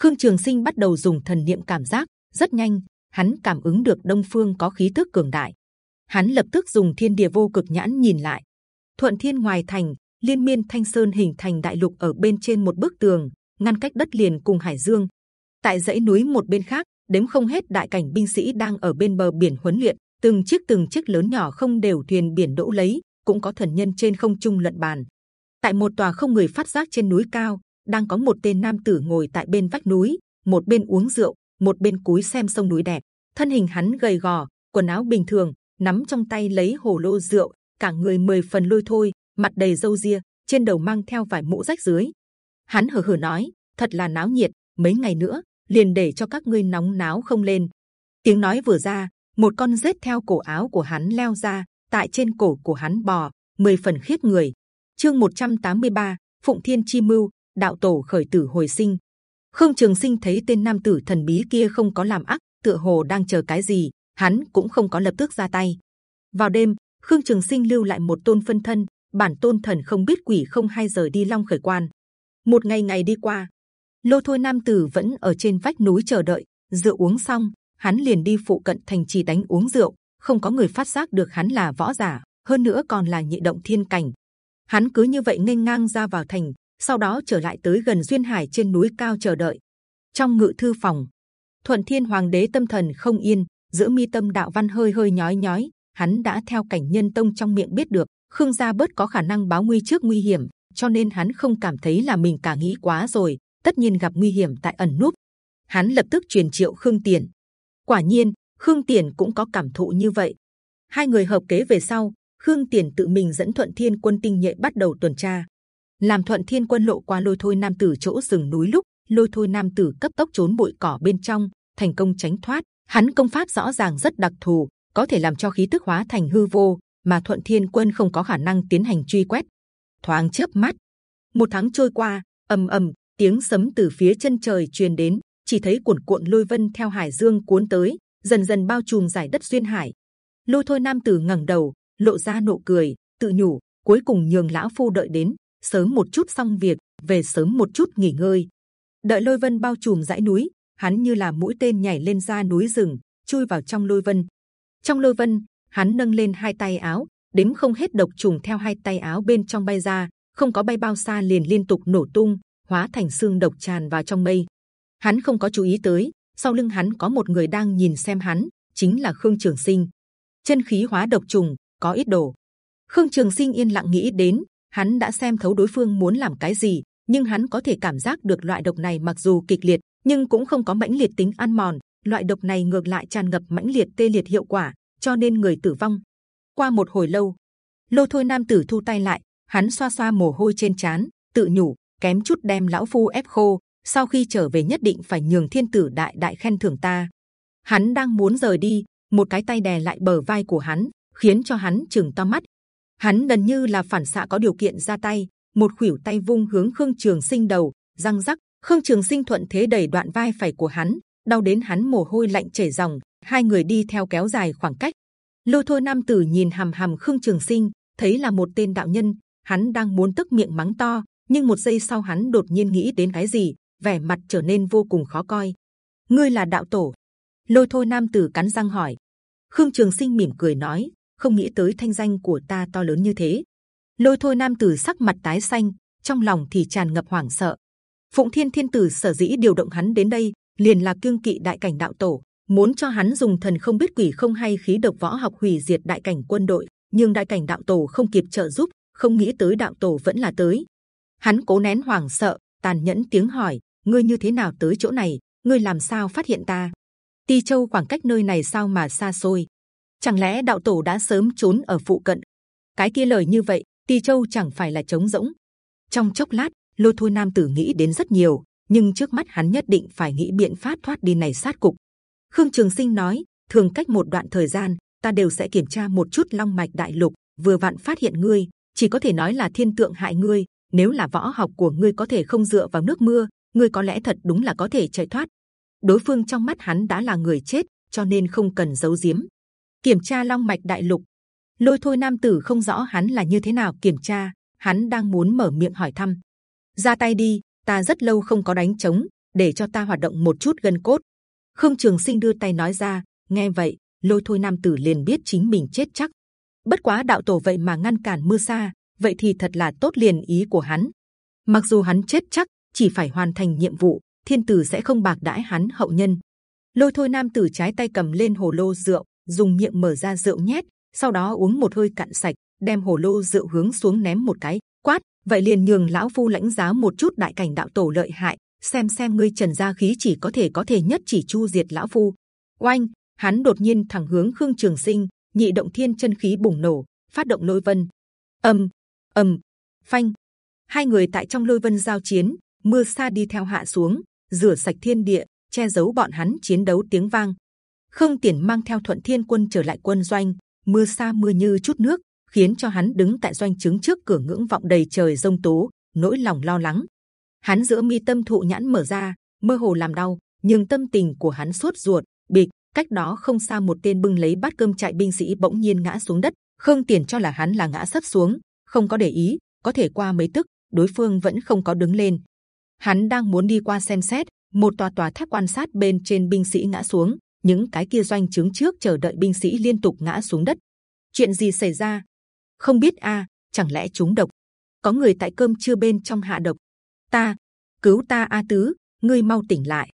Khương Trường Sinh bắt đầu dùng thần niệm cảm giác, rất nhanh, hắn cảm ứng được Đông Phương có khí tức cường đại. Hắn lập tức dùng Thiên Địa Vô Cực nhãn nhìn lại. Thuận Thiên ngoài thành, liên miên thanh sơn hình thành đại lục ở bên trên một bức tường, ngăn cách đất liền cùng hải dương. Tại dãy núi một bên khác, đếm không hết đại cảnh binh sĩ đang ở bên bờ biển huấn luyện, từng chiếc từng chiếc lớn nhỏ không đều thuyền biển đỗ lấy, cũng có thần nhân trên không trung luận bàn. Tại một tòa không người phát giác trên núi cao, đang có một tên nam tử ngồi tại bên vách núi, một bên uống rượu, một bên cúi xem sông núi đẹp. Thân hình hắn gầy gò, quần áo bình thường, nắm trong tay lấy hồ lô rượu, cả người mười phần lôi thôi, mặt đầy râu ria, trên đầu mang theo vài mũ rách dưới. Hắn hờ hờ nói, thật là náo nhiệt. Mấy ngày nữa, liền để cho các ngươi nóng náo không lên. Tiếng nói vừa ra, một con rết theo cổ áo của hắn leo ra, tại trên cổ của hắn bò, mười phần khiếp người. Chương 183, Phụng Thiên Chi Mưu, Đạo Tổ khởi tử hồi sinh. Khương Trường Sinh thấy tên nam tử thần bí kia không có làm ác, tựa hồ đang chờ cái gì, hắn cũng không có lập tức ra tay. Vào đêm, Khương Trường Sinh lưu lại một tôn phân thân, bản tôn thần không biết quỷ không hay giờ đi long khởi quan. Một ngày ngày đi qua, lô thôi nam tử vẫn ở trên vách núi chờ đợi rượu uống xong hắn liền đi phụ cận thành trì đánh uống rượu không có người phát giác được hắn là võ giả hơn nữa còn là nhị động thiên cảnh hắn cứ như vậy nghênh ngang ra vào thành sau đó trở lại tới gần duyên hải trên núi cao chờ đợi trong ngự thư phòng thuận thiên hoàng đế tâm thần không yên giữa mi tâm đạo văn hơi hơi nhói nhói hắn đã theo cảnh nhân tông trong miệng biết được khương gia bớt có khả năng báo nguy trước nguy hiểm cho nên hắn không cảm thấy là mình cả nghĩ quá rồi tất nhiên gặp nguy hiểm tại ẩn núp. Hắn lập tức truyền triệu Khương Tiền. Quả nhiên, Khương Tiền cũng có cảm thụ như vậy. Hai người hợp kế về sau, Khương Tiền tự mình dẫn Thuận Thiên Quân tinh nhuệ bắt đầu tuần tra. Làm Thuận Thiên Quân lộ qua lôi thôi nam tử chỗ rừng núi lúc, lôi thôi nam tử cấp tốc trốn bụi cỏ bên trong, thành công tránh thoát. Hắn công pháp rõ ràng rất đặc thù, có thể làm cho khí tức hóa thành hư vô, mà Thuận Thiên Quân không có khả năng tiến hành truy quét. Thoáng chớp mắt, một tháng trôi qua, ầm ầm tiếng sấm từ phía chân trời truyền đến chỉ thấy cuộn cuộn lôi vân theo hải dương cuốn tới dần dần bao trùm giải đất duyên hải lôi thôi nam tử ngẩng đầu lộ ra nụ cười tự nhủ cuối cùng nhường lão phu đợi đến sớm một chút xong việc về sớm một chút nghỉ ngơi đợi lôi vân bao trùm dãy núi hắn như là mũi tên nhảy lên ra núi rừng chui vào trong lôi vân trong lôi vân hắn nâng lên hai tay áo đếm không hết độc trùng theo hai tay áo bên trong bay ra không có bay bao xa liền liên tục nổ tung hóa thành xương độc tràn vào trong mây. Hắn không có chú ý tới, sau lưng hắn có một người đang nhìn xem hắn, chính là Khương Trường Sinh. Chân khí hóa độc trùng, có ít đồ. Khương Trường Sinh yên lặng nghĩ đến, hắn đã xem thấu đối phương muốn làm cái gì, nhưng hắn có thể cảm giác được loại độc này mặc dù kịch liệt, nhưng cũng không có mãnh liệt tính ăn mòn. Loại độc này ngược lại tràn ngập mãnh liệt tê liệt hiệu quả, cho nên người tử vong. Qua một hồi lâu, lô thôi nam tử thu tay lại, hắn xoa xoa mồ hôi trên trán, tự nhủ kém chút đem lão phu ép khô. Sau khi trở về nhất định phải nhường thiên tử đại đại khen thưởng ta. Hắn đang muốn rời đi, một cái tay đè lại bờ vai của hắn, khiến cho hắn chừng to mắt. Hắn gần như là phản xạ có điều kiện ra tay, một khuỷu tay vung hướng khương trường sinh đầu, răng rắc. Khương Trường Sinh thuận thế đẩy đoạn vai phải của hắn, đau đến hắn mồ hôi lạnh chảy ròng. Hai người đi theo kéo dài khoảng cách. lôi thôi nam tử nhìn hàm hàm Khương Trường Sinh, thấy là một tên đạo nhân, hắn đang muốn tức miệng mắng to nhưng một giây sau hắn đột nhiên nghĩ đến cái gì vẻ mặt trở nên vô cùng khó coi ngươi là đạo tổ lôi thôi nam tử cắn răng hỏi khương trường sinh mỉm cười nói không nghĩ tới thanh danh của ta to lớn như thế. Lôi thôi nam tử sắc mặt tái xanh, trong lòng thì tràn ngập hoảng sợ. Phụng thiên thiên tử sở dĩ điều động hắn đến đây, liền là kiêng kỵ đại cảnh đạo tổ, muốn cho hắn dùng thần không biết quỷ không hay khí độc võ học hủy diệt đại cảnh quân đội, nhưng đại cảnh đạo tổ không kịp trợ giúp, không nghĩ tới đạo tổ vẫn là tới. Hắn cố nén hoảng sợ, tàn nhẫn tiếng hỏi, ngươi như thế nào tới chỗ này? Ngươi làm sao phát hiện ta? Ti châu khoảng cách nơi này sao mà xa xôi? Chẳng lẽ đạo tổ đã sớm trốn ở phụ cận? Cái kia lời như vậy, ti châu chẳng phải là trống rỗng. Trong chốc lát, lô thôi nam tử nghĩ đến rất nhiều, nhưng trước mắt hắn nhất định phải nghĩ biện pháp thoát đi này sát cục. Khương trường sinh nói, thường cách một đoạn thời gian, ta đều sẽ kiểm tra một chút long mạch đại lục, vừa vặn phát hiện ngươi, chỉ có thể nói là thiên tượng hại ngươi, nếu là võ học của ngươi có thể không dựa vào nước mưa, ngươi có lẽ thật đúng là có thể chạy thoát. Đối phương trong mắt hắn đã là người chết, cho nên không cần giấu giếm kiểm tra long mạch đại lục. Lôi thôi nam tử không rõ hắn là như thế nào, kiểm tra, hắn đang muốn mở miệng hỏi thăm. Ra tay đi, ta rất lâu không có đánh trống, để cho ta hoạt động một chút gân cốt. Khương trường sinh đưa tay nói ra, nghe vậy, lôi thôi nam tử liền biết chính mình chết chắc. Bất quá đạo tổ vậy mà ngăn cản mưa xa, vậy thì thật là tốt liền ý của hắn. Mặc dù hắn chết chắc, chỉ phải hoàn thành nhiệm vụ, thiên tử sẽ không bạc đãi hắn hậu nhân. Lôi thôi nam tử trái tay cầm lên hồ lô rượu dùng miệng mở ra rượu nhét, sau đó uống một hơi cạn sạch, đem hồ lô rượu hướng xuống ném một cái, quát, vậy liền nhường lão phu lãnh giá một chút đại cảnh đạo tổ lợi hại, xem xem ngươi trần gia khí chỉ có thể có thể nhất chỉ chu diệt lão phu. Oanh, hắn đột nhiên thẳng hướng khương trường sinh, nhị động thiên chân khí bùng nổ, phát động lôi vân. Ầm ầm, phanh. Hai người tại trong lôi vân giao chiến, mưa xa đi theo hạ xuống, rửa sạch thiên địa, che giấu bọn hắn chiến đấu tiếng vang khương tiền mang theo thuận thiên quân trở lại quân doanh, mưa xa mưa như chút nước, khiến cho hắn đứng tại doanh trướng trước cửa ngưỡng vọng đầy trời rông tố, nỗi lòng lo lắng. Hắn giữa mi tâm thụ nhãn mở ra, mơ hồ làm đau, nhưng tâm tình của hắn suốt ruột, bịch, cách đó không xa một tên bưng lấy bát cơm chạy binh sĩ bỗng nhiên ngã xuống đất. Khương tiền cho là hắn là ngã sấp xuống, không có để ý, có thể qua mấy tức, đối phương vẫn không có đứng lên. Hắn đang muốn đi qua xem xét, một tòa tòa tháp quan sát bên trên binh sĩ ngã xuống những cái kia doanh trướng trước chờ đợi binh sĩ liên tục ngã xuống đất. Chuyện gì xảy ra? Không biết a, chẳng lẽ chúng độc? Có người tại cơm trưa bên trong hạ độc. Ta, cứu ta a tứ, ngươi mau tỉnh lại.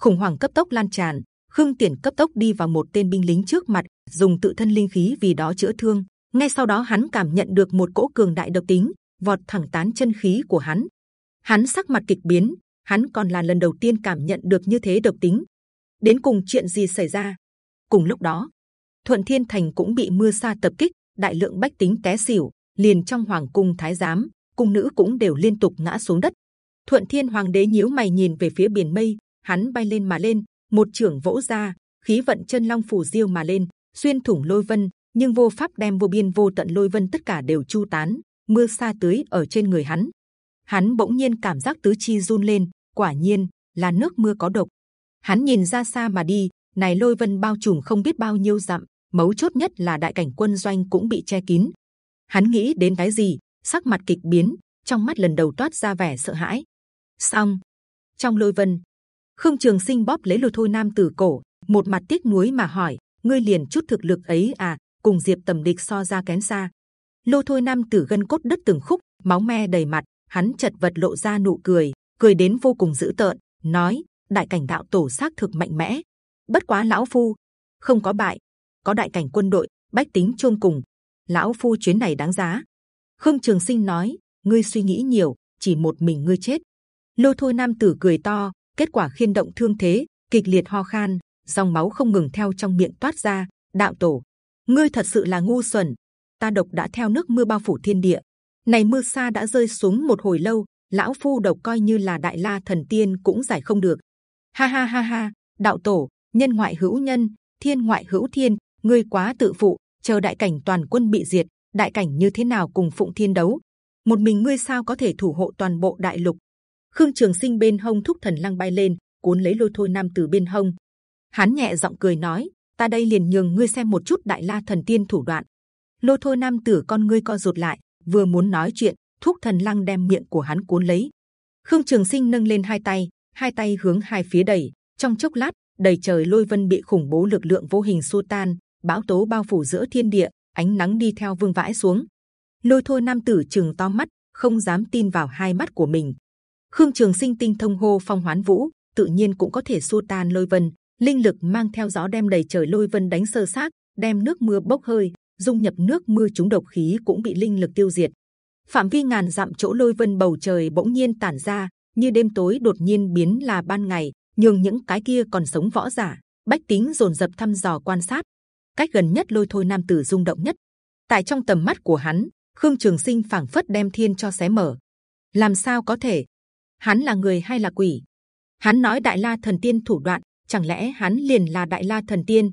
Khủng hoảng cấp tốc lan tràn, khương tiền cấp tốc đi vào một tên binh lính trước mặt, dùng tự thân linh khí vì đó chữa thương. Ngay sau đó hắn cảm nhận được một cỗ cường đại độc tính, vọt thẳng tán chân khí của hắn. Hắn sắc mặt kịch biến, hắn còn là lần đầu tiên cảm nhận được như thế độc tính đến cùng chuyện gì xảy ra. Cùng lúc đó, thuận thiên thành cũng bị mưa sa tập kích, đại lượng bách tính té xỉu, liền trong hoàng cung thái giám, cung nữ cũng đều liên tục ngã xuống đất. Thuận thiên hoàng đế nhíu mày nhìn về phía biển mây, hắn bay lên mà lên, một trưởng vỗ ra, khí vận chân long phủ diêu mà lên, xuyên thủng lôi vân, nhưng vô pháp đem vô biên vô tận lôi vân tất cả đều chu tán, mưa sa tưới ở trên người hắn. Hắn bỗng nhiên cảm giác tứ chi run lên, quả nhiên là nước mưa có độc hắn nhìn ra xa mà đi, này lôi vân bao trùm không biết bao nhiêu dặm, mấu chốt nhất là đại cảnh quân doanh cũng bị che kín. Hắn nghĩ đến cái gì, sắc mặt kịch biến, trong mắt lần đầu toát ra vẻ sợ hãi. Xong, trong lôi vân, khương trường sinh bóp lấy lôi thôi nam tử cổ, một mặt tiếc nuối mà hỏi, ngươi liền chút thực lực ấy à cùng diệp tầm địch so ra kén xa? Lôi thôi nam tử gân cốt đất từng khúc, máu me đầy mặt, hắn chật vật lộ ra nụ cười cười đến vô cùng dữ tợn, nói đại cảnh đạo tổ xác thực mạnh mẽ. Bất quá lão phu, không có bại. Có đại cảnh quân đội, bách tính chôn cùng. Lão phu chuyến này đáng giá. Khương trường sinh nói, ngươi suy nghĩ nhiều, chỉ một mình ngươi chết. Lô thôi nam tử cười to, kết quả khiên động thương thế, kịch liệt ho khan, dòng máu không ngừng theo trong miệng toát ra, đạo tổ, ngươi thật sự là ngu xuẩn. Ta độc đã theo nước mưa bao phủ thiên địa. Này mưa xa đã rơi xuống một hồi lâu, lão phu độc coi như là đại la thần tiên cũng giải không được ha ha ha ha, đạo tổ, nhân ngoại hữu nhân, thiên ngoại hữu thiên, ngươi quá tự phụ, chờ đại cảnh toàn quân bị diệt, đại cảnh như thế nào cùng phụng thiên đấu? Một mình ngươi sao có thể thủ hộ toàn bộ đại lục? Khương trường sinh bên hông thúc thần lăng bay lên, cuốn lấy lôi thôi nam từ bên hông. Hắn nhẹ giọng cười nói, ta đây liền nhường ngươi xem một chút đại la thần tiên thủ đoạn. Lôi thôi nam tử con ngươi co rụt lại, vừa muốn nói chuyện, thúc thần lăng đem miệng của hắn cuốn lấy. Khương trường sinh nâng lên hai tay hai tay hướng hai phía đẩy. Trong chốc lát, đầy trời lôi vân bị khủng bố lực lượng vô hình xua tan, bão tố bao phủ giữa thiên địa, ánh nắng đi theo vương vãi xuống. Lôi thôi nam tử chừng to mắt, không dám tin vào hai mắt của mình. Khương trường sinh tinh thông hô phong hoán vũ, tự nhiên cũng có thể xua tan lôi vân. Linh lực mang theo gió đem đầy trời lôi vân đánh sơ sát đem nước mưa bốc hơi, dung nhập nước mưa chúng độc khí cũng bị linh lực tiêu diệt. Phạm vi ngàn dặm chỗ lôi vân bầu trời bỗng nhiên tản ra như đêm tối đột nhiên biến là ban ngày nhưng những cái kia còn sống võ giả, bách tính dồn dập thăm dò quan sát. Cách gần nhất lôi thôi nam tử rung động nhất. Tại trong tầm mắt của hắn, khương trường sinh phảng phất đem thiên cho xé mở. Làm sao có thể? Hắn là người hay là quỷ? Hắn nói đại la thần tiên thủ đoạn, chẳng lẽ hắn liền là đại la thần tiên?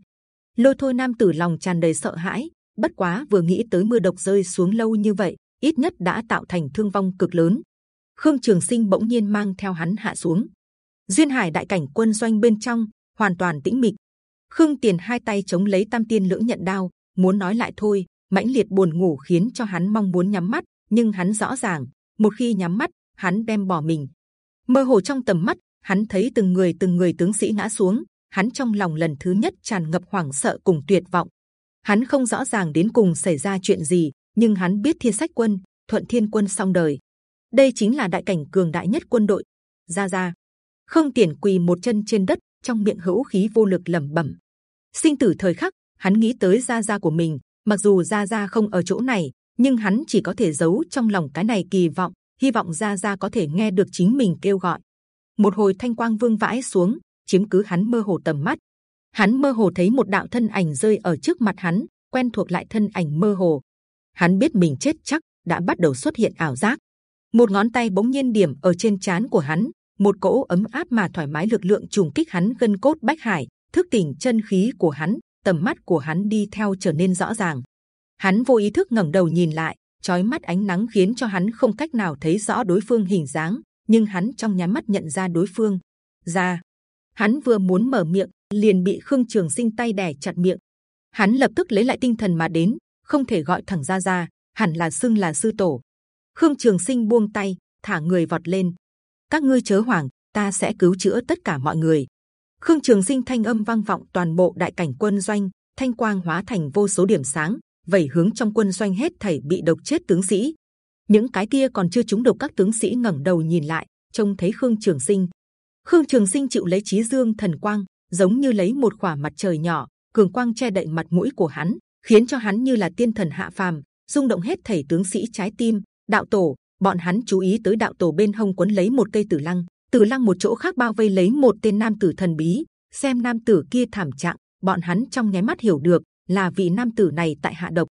Lôi thôi nam tử lòng tràn đầy sợ hãi, bất quá vừa nghĩ tới mưa độc rơi xuống lâu như vậy, ít nhất đã tạo thành thương vong cực lớn khương trường sinh bỗng nhiên mang theo hắn hạ xuống. Duyên hải đại cảnh quân doanh bên trong, hoàn toàn tĩnh mịch. Khương tiền hai tay chống lấy tam tiên lưỡng nhận đao, muốn nói lại thôi, mãnh liệt buồn ngủ khiến cho hắn mong muốn nhắm mắt, nhưng hắn rõ ràng, một khi nhắm mắt, hắn đem bỏ mình. Mơ hồ trong tầm mắt, hắn thấy từng người từng người tướng sĩ ngã xuống, hắn trong lòng lần thứ nhất tràn ngập hoảng sợ cùng tuyệt vọng. Hắn không rõ ràng đến cùng xảy ra chuyện gì, nhưng hắn biết thiên sách quân, thuận thiên quân xong đời đây chính là đại cảnh cường đại nhất quân đội. Ra ra. Không tiền quỳ một chân trên đất, trong miệng hữu khí vô lực lẩm bẩm. Sinh tử thời khắc, hắn nghĩ tới gia gia của mình. Mặc dù gia gia không ở chỗ này, nhưng hắn chỉ có thể giấu trong lòng cái này kỳ vọng, hy vọng gia gia có thể nghe được chính mình kêu gọi. Một hồi thanh quang vương vãi xuống, chiếm cứ hắn mơ hồ tầm mắt. Hắn mơ hồ thấy một đạo thân ảnh rơi ở trước mặt hắn, quen thuộc lại thân ảnh mơ hồ. Hắn biết mình chết chắc, đã bắt đầu xuất hiện ảo giác một ngón tay bỗng nhiên điểm ở trên chán của hắn, một cỗ ấm áp mà thoải mái lực lượng trùng kích hắn gân cốt bách hải, thức tỉnh chân khí của hắn, tầm mắt của hắn đi theo trở nên rõ ràng. Hắn vô ý thức ngẩng đầu nhìn lại, chói mắt ánh nắng khiến cho hắn không cách nào thấy rõ đối phương hình dáng, nhưng hắn trong nháy mắt nhận ra đối phương. Ra! Hắn vừa muốn mở miệng, liền bị khương trường sinh tay đè chặt miệng. Hắn lập tức lấy lại tinh thần mà đến, không thể gọi thẳng ra ra, hẳn là xưng là sư tổ khương trường sinh buông tay, thả người vọt lên. Các ngươi chớ hoảng, ta sẽ cứu chữa tất cả mọi người. Khương trường sinh thanh âm vang vọng toàn bộ đại cảnh quân doanh, thanh quang hóa thành vô số điểm sáng, vẩy hướng trong quân doanh hết thảy bị độc chết tướng sĩ. Những cái kia còn chưa trúng độc các tướng sĩ ngẩng đầu nhìn lại, trông thấy khương trường sinh. Khương trường sinh chịu lấy trí dương thần quang, giống như lấy một khỏa mặt trời nhỏ, cường quang che đậy mặt mũi của hắn, khiến cho hắn như là tiên thần hạ phàm, rung động hết thảy tướng sĩ trái tim đạo tổ, bọn hắn chú ý tới đạo tổ bên hông quấn lấy một cây tử lăng. Tử lăng một chỗ khác bao vây lấy một tên nam tử thần bí. Xem nam tử kia thảm trạng, bọn hắn trong nháy mắt hiểu được là vị nam tử này tại hạ độc.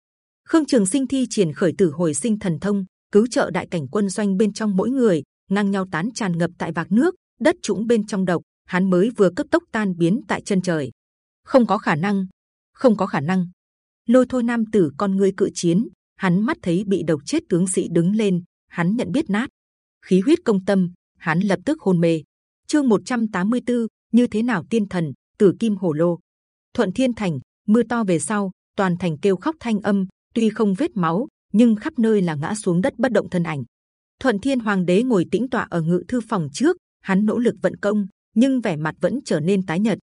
Khương trường sinh thi triển khởi tử hồi sinh thần thông, cứu trợ đại cảnh quân doanh bên trong mỗi người, ngang nhau tán tràn ngập tại vạc nước, đất trũng bên trong độc. Hắn mới vừa cấp tốc tan biến tại chân trời. Không có khả năng, không có khả năng. Lôi thôi nam tử con ngươi cự chiến hắn mắt thấy bị độc chết tướng sĩ đứng lên hắn nhận biết nát. Khí huyết công tâm hắn lập tức hôn mê. Chương 184, như thế nào tiên thần tử kim hồ lô. Thuận thiên thành mưa to về sau toàn thành kêu khóc thanh âm tuy không vết máu nhưng khắp nơi là ngã xuống đất bất động thân ảnh. Thuận thiên hoàng đế ngồi tĩnh tọa ở ngự thư phòng trước hắn nỗ lực vận công nhưng vẻ mặt vẫn trở nên tái nhợt.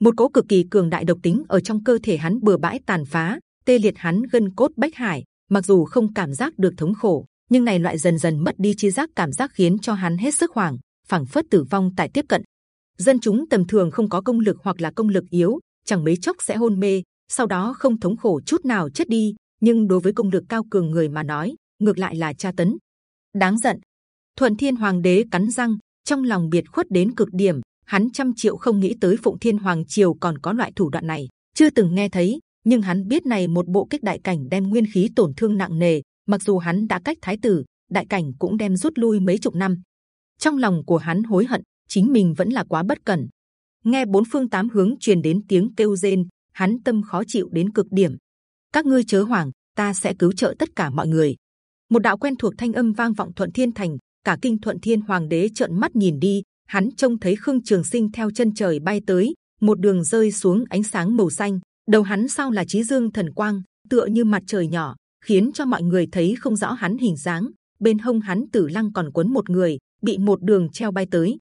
Một cố cực kỳ cường đại độc tính ở trong cơ thể hắn bừa bãi tàn phá tê liệt hắn gân cốt bách hải mặc dù không cảm giác được thống khổ, nhưng này loại dần dần mất đi chi giác cảm giác khiến cho hắn hết sức hoảng, phảng phất tử vong tại tiếp cận. Dân chúng tầm thường không có công lực hoặc là công lực yếu, chẳng mấy chốc sẽ hôn mê, sau đó không thống khổ chút nào chết đi, nhưng đối với công lực cao cường người mà nói, ngược lại là tra tấn. Đáng giận. Thuận thiên hoàng đế cắn răng, trong lòng biệt khuất đến cực điểm, hắn trăm triệu không nghĩ tới phụng thiên hoàng triều còn có loại thủ đoạn này, chưa từng nghe thấy nhưng hắn biết này một bộ kích đại cảnh đem nguyên khí tổn thương nặng nề, mặc dù hắn đã cách thái tử, đại cảnh cũng đem rút lui mấy chục năm. Trong lòng của hắn hối hận, chính mình vẫn là quá bất cẩn. Nghe bốn phương tám hướng truyền đến tiếng kêu rên, hắn tâm khó chịu đến cực điểm. Các ngươi chớ hoảng, ta sẽ cứu trợ tất cả mọi người. Một đạo quen thuộc thanh âm vang vọng thuận thiên thành, cả kinh thuận thiên hoàng đế trợn mắt nhìn đi, hắn trông thấy khương trường sinh theo chân trời bay tới, một đường rơi xuống ánh sáng màu xanh đầu hắn sau là trí dương thần quang tựa như mặt trời nhỏ khiến cho mọi người thấy không rõ hắn hình dáng. Bên hông hắn tử lăng còn quấn một người, bị một đường treo bay tới.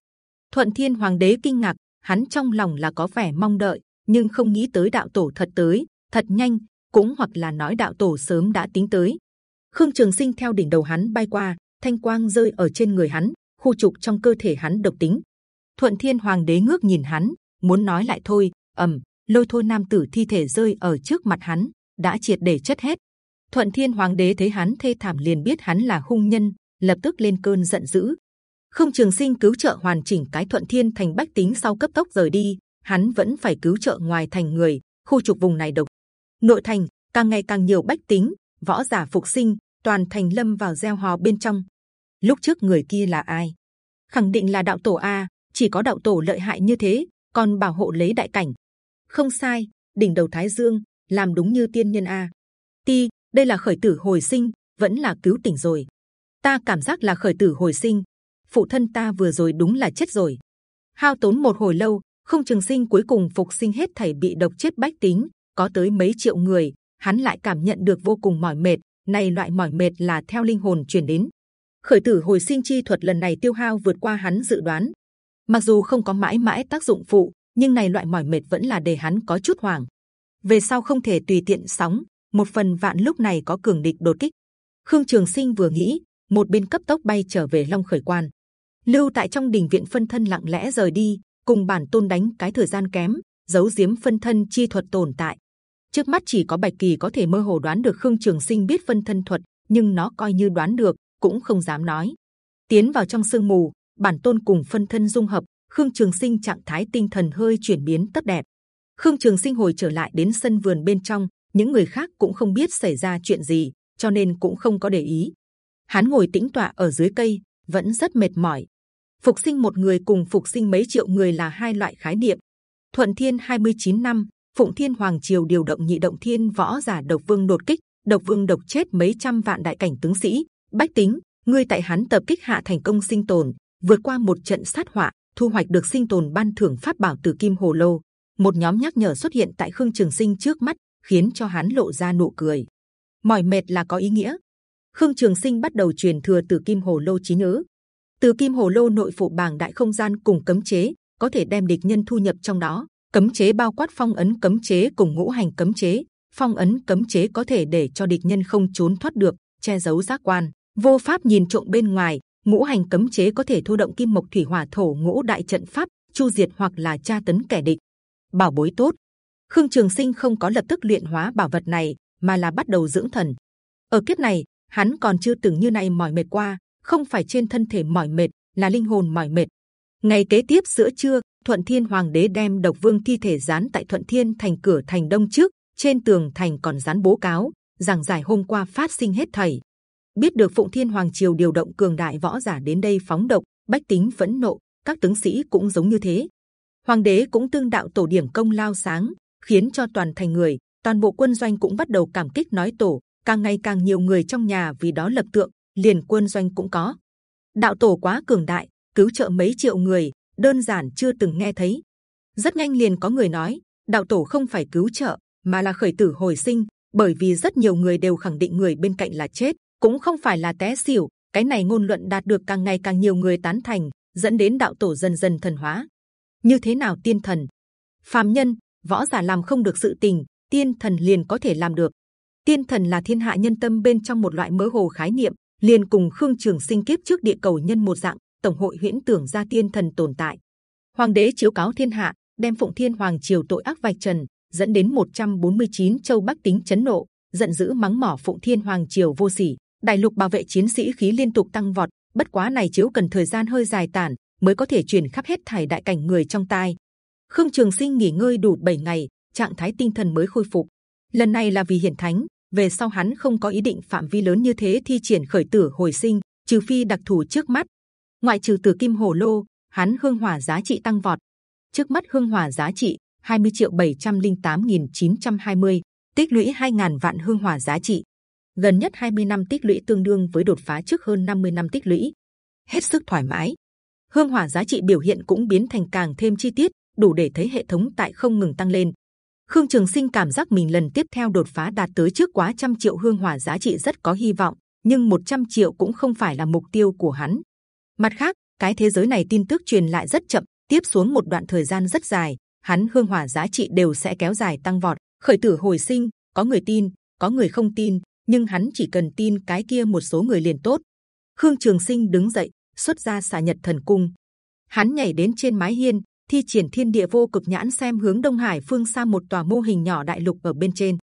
Thuận Thiên Hoàng đế kinh ngạc, hắn trong lòng là có vẻ mong đợi, nhưng không nghĩ tới đạo tổ thật tới, thật nhanh, cũng hoặc là nói đạo tổ sớm đã tính tới. Khương Trường Sinh theo đỉnh đầu hắn bay qua, thanh quang rơi ở trên người hắn, khu trục trong cơ thể hắn độc tính. Thuận Thiên Hoàng đế ngước nhìn hắn, muốn nói lại thôi, ầm, lôi thôi nam tử thi thể rơi ở trước mặt hắn, đã triệt để chất hết. Thuận Thiên Hoàng đế thấy hắn thê thảm liền biết hắn là hung nhân, lập tức lên cơn giận dữ. Không Trường Sinh cứu trợ hoàn chỉnh cái Thuận Thiên thành bách tính sau cấp tốc rời đi, hắn vẫn phải cứu trợ ngoài thành người, khu trục vùng này độc. Nội thành càng ngày càng nhiều bách tính, võ giả phục sinh, toàn thành lâm vào gieo hò bên trong. Lúc trước người kia là ai? Khẳng định là đạo tổ a. Chỉ có đạo tổ lợi hại như thế, còn bảo hộ lấy đại cảnh. Không sai, đỉnh đầu Thái Dương làm đúng như tiên nhân a. Ti, đây là khởi tử hồi sinh, vẫn là cứu tỉnh rồi. Ta cảm giác là khởi tử hồi sinh. Phụ thân ta vừa rồi đúng là chết rồi. Hao tốn một hồi lâu, không trường sinh cuối cùng phục sinh hết thảy bị độc chết bách tính, có tới mấy triệu người, hắn lại cảm nhận được vô cùng mỏi mệt. Này loại mỏi mệt là theo linh hồn truyền đến. Khởi tử hồi sinh chi thuật lần này tiêu hao vượt qua hắn dự đoán. Mặc dù không có mãi mãi tác dụng phụ, nhưng này loại mỏi mệt vẫn là để hắn có chút hoảng. Về sau không thể tùy tiện sóng. Một phần vạn lúc này có cường địch đột kích. Khương Trường Sinh vừa nghĩ, một bên cấp tốc bay trở về Long Khởi Quan. Lưu tại trong đình viện phân thân lặng lẽ rời đi, cùng bản tôn đánh cái thời gian kém, giấu giếm phân thân chi thuật tồn tại. Trước mắt chỉ có Bạch Kỳ có thể mơ hồ đoán được Khương Trường Sinh biết phân thân thuật, nhưng nó coi như đoán được cũng không dám nói. Tiến vào trong sương mù, bản tôn cùng phân thân dung hợp, Khương Trường Sinh trạng thái tinh thần hơi chuyển biến tất đẹp. Khương Trường Sinh hồi trở lại đến sân vườn bên trong, những người khác cũng không biết xảy ra chuyện gì, cho nên cũng không có để ý. Hắn ngồi tĩnh tọa ở dưới cây, vẫn rất mệt mỏi. Phục sinh một người cùng phục sinh mấy triệu người là hai loại khái niệm. Thuận Thiên 29 năm, Phụng Thiên Hoàng Triều điều động nhị động thiên võ giả độc vương đột kích, độc vương độc chết mấy trăm vạn đại cảnh tướng sĩ. Bách tính, ngươi tại hắn tập kích hạ thành công sinh tồn, vượt qua một trận sát họa, thu hoạch được sinh tồn ban thưởng pháp bảo từ kim hồ lô. Một nhóm nhắc nhở xuất hiện tại Khương Trường Sinh trước mắt, khiến cho hắn lộ ra nụ cười. Mỏi mệt là có ý nghĩa. Khương Trường Sinh bắt đầu truyền thừa từ kim hồ lô trí nhớ. Từ kim hồ lô nội phụ bảng đại không gian cùng cấm chế có thể đem địch nhân thu nhập trong đó. Cấm chế bao quát phong ấn cấm chế cùng ngũ hành cấm chế. Phong ấn cấm chế có thể để cho địch nhân không trốn thoát được, che giấu giác quan, vô pháp nhìn trộm bên ngoài. Ngũ hành cấm chế có thể thu động kim mộc thủy hỏa thổ ngũ đại trận pháp, chu diệt hoặc là tra tấn kẻ địch. Bảo bối tốt, Khương Trường Sinh không có lập tức luyện hóa bảo vật này, mà là bắt đầu dưỡng thần. Ở kiếp này, hắn còn chưa từng như này mỏi mệt qua, không phải trên thân thể mỏi mệt, là linh hồn mỏi mệt. Ngày kế tiếp giữa trưa, Thuận Thiên Hoàng đế đem Độc Vương thi thể dán tại Thuận Thiên thành cửa thành đông trước, trên tường thành còn dán bố cáo, rằng giải hôm qua phát sinh hết thảy. Biết được Phụng Thiên Hoàng triều điều động cường đại võ giả đến đây phóng độc, bách tính phẫn nộ, các tướng sĩ cũng giống như thế. Hoàng đế cũng tương đạo tổ điểm công lao sáng, khiến cho toàn thành người, toàn bộ quân doanh cũng bắt đầu cảm kích nói tổ. Càng ngày càng nhiều người trong nhà vì đó lập tượng, liền quân doanh cũng có. Đạo tổ quá cường đại, cứu trợ mấy triệu người, đơn giản chưa từng nghe thấy. Rất nhanh liền có người nói, đạo tổ không phải cứu trợ, mà là khởi tử hồi sinh, bởi vì rất nhiều người đều khẳng định người bên cạnh là chết, cũng không phải là té xỉu. Cái này ngôn luận đạt được càng ngày càng nhiều người tán thành, dẫn đến đạo tổ dần dần thần hóa. Như thế nào tiên thần, phàm nhân võ giả làm không được sự tình, tiên thần liền có thể làm được. Tiên thần là thiên hạ nhân tâm bên trong một loại mơ hồ khái niệm, liền cùng khương trường sinh kiếp trước địa cầu nhân một dạng, tổng hội huyễn tưởng ra tiên thần tồn tại. Hoàng đế chiếu cáo thiên hạ, đem phụng thiên hoàng triều tội ác vạch trần, dẫn đến 149 châu bắc tính chấn nộ, giận dữ mắng mỏ phụng thiên hoàng triều vô sỉ. Đại lục bảo vệ chiến sĩ khí liên tục tăng vọt, bất quá này chiếu cần thời gian hơi dài tản mới có thể truyền khắp hết thải đại cảnh người trong tai. Khương Trường Sinh nghỉ ngơi đủ 7 ngày, trạng thái tinh thần mới khôi phục. Lần này là vì hiển thánh, về sau hắn không có ý định phạm vi lớn như thế thi triển khởi tử hồi sinh, trừ phi đặc thù trước mắt. Ngoại trừ từ kim hồ lô, hắn hương hỏa giá trị tăng vọt. Trước mắt hương hỏa giá trị 20 triệu 708.920, tích lũy 2.000 vạn hương hỏa giá trị. Gần nhất 20 năm tích lũy tương đương với đột phá trước hơn 50 năm tích lũy. Hết sức thoải mái. Hương hỏa giá trị biểu hiện cũng biến thành càng thêm chi tiết, đủ để thấy hệ thống tại không ngừng tăng lên. Khương Trường Sinh cảm giác mình lần tiếp theo đột phá đạt tới trước quá trăm triệu hương hỏa giá trị rất có hy vọng, nhưng 100 triệu cũng không phải là mục tiêu của hắn. Mặt khác, cái thế giới này tin tức truyền lại rất chậm, tiếp xuống một đoạn thời gian rất dài, hắn hương hỏa giá trị đều sẽ kéo dài tăng vọt, khởi tử hồi sinh. Có người tin, có người không tin, nhưng hắn chỉ cần tin cái kia một số người liền tốt. Khương Trường Sinh đứng dậy, xuất ra xà nhật thần cung. Hắn nhảy đến trên mái hiên, thi triển thiên địa vô cực nhãn xem hướng đông hải phương xa một tòa mô hình nhỏ đại lục ở bên trên.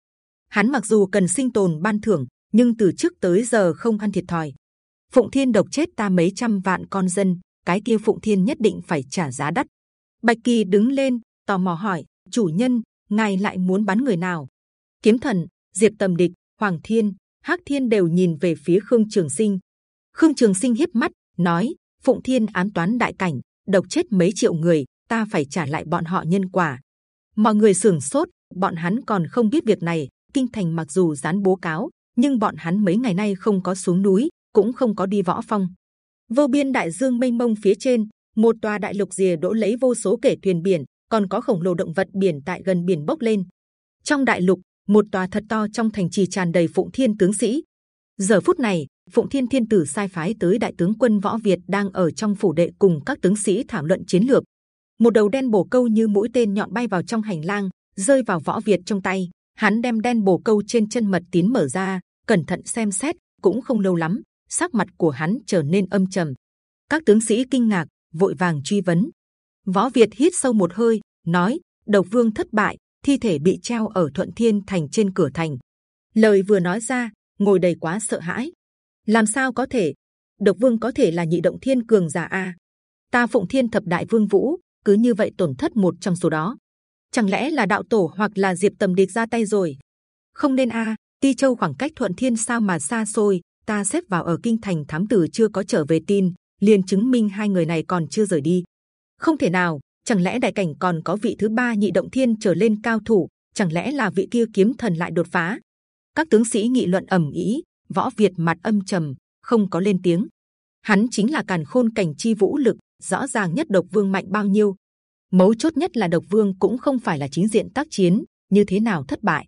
Hắn mặc dù cần sinh tồn ban thưởng, nhưng từ trước tới giờ không ăn thiệt thòi. Phụng Thiên độc chết ta mấy trăm vạn con dân, cái kia Phụng Thiên nhất định phải trả giá đắt. Bạch Kỳ đứng lên, tò mò hỏi: chủ nhân, ngài lại muốn bắn người nào? Kiếm Thần, Diệp Tầm Địch, Hoàng Thiên, Hắc Thiên đều nhìn về phía Khương Trường Sinh. Khương Trường Sinh hiếp mắt nói: Phụng Thiên ám toán đại cảnh, độc chết mấy triệu người, ta phải trả lại bọn họ nhân quả. Mọi người sưởng sốt, bọn hắn còn không biết việc này. Kinh thành mặc dù dán bố cáo, nhưng bọn hắn mấy ngày nay không có xuống núi, cũng không có đi võ phong. Vô biên đại dương mênh mông phía trên, một tòa đại lục rìa đỗ lấy vô số kể thuyền biển, còn có khổng lồ động vật biển tại gần biển bốc lên. Trong đại lục, một tòa thật to trong thành trì tràn đầy phụng thiên tướng sĩ. Giờ phút này, phụng thiên thiên tử sai phái tới đại tướng quân võ việt đang ở trong phủ đệ cùng các tướng sĩ thảo luận chiến lược. Một đầu đen bổ câu như mũi tên nhọn bay vào trong hành lang, rơi vào võ việt trong tay. Hắn đem đen bổ câu trên chân mật tín mở ra, cẩn thận xem xét, cũng không lâu lắm, sắc mặt của hắn trở nên âm trầm. Các tướng sĩ kinh ngạc, vội vàng truy vấn. Võ Việt hít sâu một hơi, nói: Độc Vương thất bại, thi thể bị treo ở Thuận Thiên thành trên cửa thành. Lời vừa nói ra, ngồi đầy quá sợ hãi. Làm sao có thể? Độc Vương có thể là nhị động thiên cường giả a? Ta Phụng Thiên thập đại vương vũ, cứ như vậy tổn thất một trong số đó. Chẳng lẽ là đạo tổ hoặc là Diệp Tầm Địch ra tay rồi? Không nên a. Ti Châu khoảng cách Thuận Thiên sao mà xa xôi, ta xếp vào ở kinh thành thám tử chưa có trở về tin, liền chứng minh hai người này còn chưa rời đi. Không thể nào, chẳng lẽ đại cảnh còn có vị thứ ba nhị động thiên trở lên cao thủ? Chẳng lẽ là vị kia kiếm thần lại đột phá? Các tướng sĩ nghị luận ầm ĩ, võ Việt mặt âm trầm, không có lên tiếng. Hắn chính là càn khôn cảnh chi vũ lực, rõ ràng nhất độc vương mạnh bao nhiêu. Mấu chốt nhất là độc vương cũng không phải là chính diện tác chiến, như thế nào thất bại?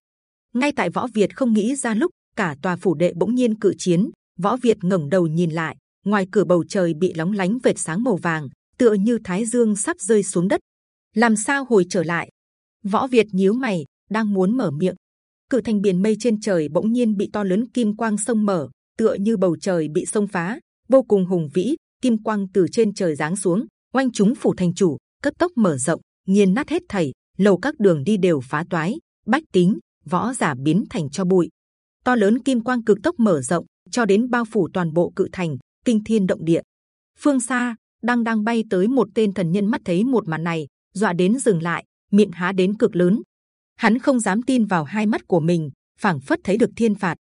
ngay tại võ việt không nghĩ ra lúc cả tòa phủ đệ bỗng nhiên cự chiến võ việt ngẩng đầu nhìn lại ngoài cửa bầu trời bị lóng lánh vệt sáng màu vàng tựa như thái dương sắp rơi xuống đất làm sao hồi trở lại võ việt nhíu mày đang muốn mở miệng cự thành biển mây trên trời bỗng nhiên bị to lớn kim quang sông mở tựa như bầu trời bị sông phá vô cùng hùng vĩ kim quang từ trên trời giáng xuống oanh chúng phủ thành chủ cấp tốc mở rộng nghiền nát hết thảy lầu các đường đi đều phá toái bách tính võ giả biến thành cho bụi. To lớn kim quang cực tốc mở rộng cho đến bao phủ toàn bộ cự thành, kinh thiên động địa. Phương xa đang đang bay tới một tên thần nhân mắt thấy một màn này, dọa đến dừng lại, miệng há đến cực lớn. Hắn không dám tin vào hai mắt của mình, phảng phất thấy được thiên phạt.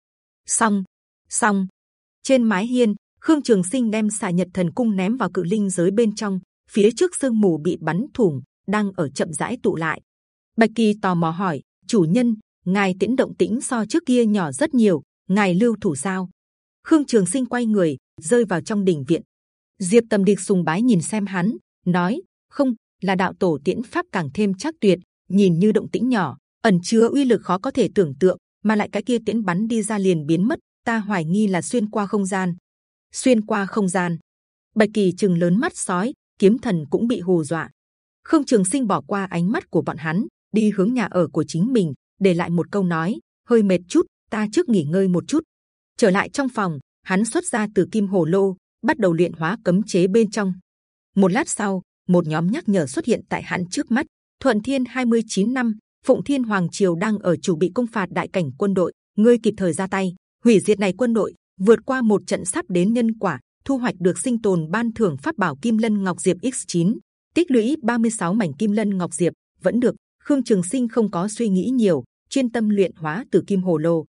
Xong, xong. Trên mái hiên, Khương Trường Sinh đem xà nhật thần cung ném vào cự linh giới bên trong. Phía trước sương mù bị bắn thủng, đang ở chậm rãi tụ lại. Bạch Kỳ tò mò hỏi: Chủ nhân, ngài tiễn động tĩnh so trước kia nhỏ rất nhiều ngài lưu thủ sao khương trường sinh quay người rơi vào trong đình viện diệp tầm địch sùng bái nhìn xem hắn, nói, không, là đạo tổ tiễn pháp càng thêm chắc tuyệt, nhìn như động tĩnh nhỏ, ẩn chứa uy lực khó có thể tưởng tượng, mà lại cái kia tiễn bắn đi ra liền biến mất, ta hoài nghi là xuyên qua không gian. Xuyên qua không gian. Bạch kỳ chừng lớn mắt sói, kiếm thần cũng bị hù dọa. Khương trường sinh bỏ qua ánh mắt của bọn hắn, đi hướng nhà ở của chính mình, để lại một câu nói, hơi mệt chút, ta trước nghỉ ngơi một chút. Trở lại trong phòng, hắn xuất ra từ kim hồ lô bắt đầu luyện hóa cấm chế bên trong. Một lát sau một nhóm nhắc nhở xuất hiện tại hắn trước mắt. Thuận thiên 29 năm phụng thiên hoàng triều đang ở chủ bị công phạt đại cảnh quân đội. Ngươi kịp thời ra tay hủy diệt này quân đội vượt qua một trận sắp đến nhân quả thu hoạch được sinh tồn ban thưởng pháp bảo kim lân ngọc diệp x9 tích lũy 36 mảnh kim lân ngọc diệp vẫn được. Khương trường sinh không có suy nghĩ nhiều chuyên tâm luyện hóa từ kim hồ lô.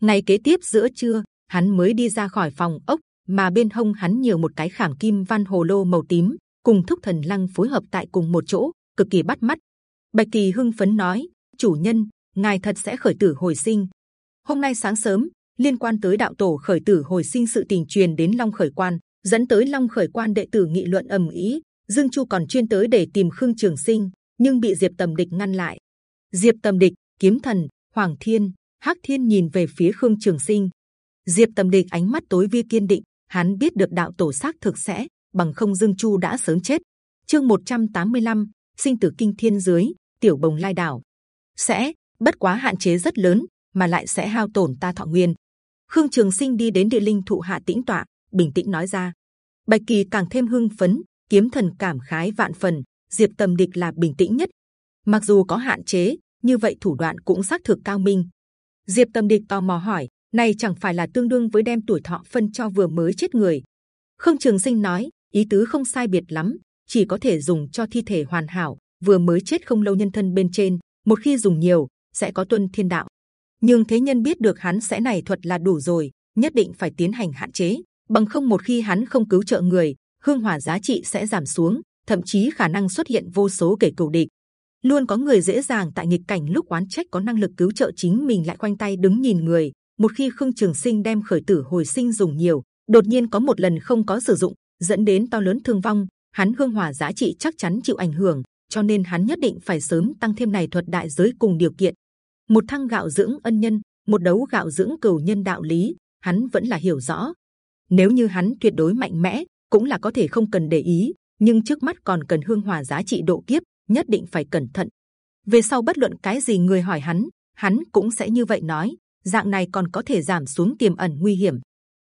Ngày kế tiếp giữa trưa, hắn mới đi ra khỏi phòng ốc, mà bên hông hắn nhiều một cái khảm kim văn hồ lô màu tím, cùng thúc thần lăng phối hợp tại cùng một chỗ, cực kỳ bắt mắt. Bạch kỳ hưng phấn nói: chủ nhân, ngài thật sẽ khởi tử hồi sinh. Hôm nay sáng sớm, liên quan tới đạo tổ khởi tử hồi sinh sự tình truyền đến Long khởi quan, dẫn tới Long khởi quan đệ tử nghị luận ầm ĩ. Dương Chu còn chuyên tới để tìm Khương Trường Sinh, nhưng bị Diệp Tầm Địch ngăn lại. Diệp Tầm Địch, Kiếm Thần, Hoàng Thiên, Hắc Thiên nhìn về phía Khương Trường Sinh. Diệp Tầm Địch ánh mắt tối vi kiên định, hắn biết được đạo tổ xác thực sẽ bằng không Dương Chu đã sớm chết. Chương 185, sinh tử kinh thiên dưới tiểu bồng lai đảo sẽ bất quá hạn chế rất lớn mà lại sẽ hao tổn ta thọ nguyên. Khương Trường Sinh đi đến địa linh thụ hạ tĩnh tọa, bình tĩnh nói ra. Bạch Kỳ càng thêm hưng phấn, kiếm thần cảm khái vạn phần. Diệp Tầm Địch là bình tĩnh nhất, mặc dù có hạn chế, như vậy thủ đoạn cũng xác thực cao minh. Diệp Tầm Địch tò mò hỏi, này chẳng phải là tương đương với đem tuổi thọ phân cho vừa mới chết người? Khương Trường Sinh nói, ý tứ không sai biệt lắm, chỉ có thể dùng cho thi thể hoàn hảo, vừa mới chết không lâu nhân thân bên trên. Một khi dùng nhiều, sẽ có tuân thiên đạo. Nhưng thế nhân biết được hắn sẽ này thuật là đủ rồi, nhất định phải tiến hành hạn chế. Bằng không một khi hắn không cứu trợ người, hương hỏa giá trị sẽ giảm xuống, thậm chí khả năng xuất hiện vô số kẻ cừu địch. Luôn có người dễ dàng tại nghịch cảnh lúc oán trách có năng lực cứu trợ chính mình lại quanh tay đứng nhìn người. Một khi Khương Trường Sinh đem khởi tử hồi sinh dùng nhiều, đột nhiên có một lần không có sử dụng, dẫn đến to lớn thương vong, hắn hương hỏa giá trị chắc chắn chịu ảnh hưởng, cho nên hắn nhất định phải sớm tăng thêm này thuật đại giới cùng điều kiện. Một thăng gạo dưỡng ân nhân, một đấu gạo dưỡng cửu nhân đạo lý, hắn vẫn là hiểu rõ. Nếu như hắn tuyệt đối mạnh mẽ, cũng là có thể không cần để ý, nhưng trước mắt còn cần hương hỏa giá trị độ kiếp, nhất định phải cẩn thận. Về sau bất luận cái gì người hỏi hắn, hắn cũng sẽ như vậy nói. Dạng này còn có thể giảm xuống tiềm ẩn nguy hiểm.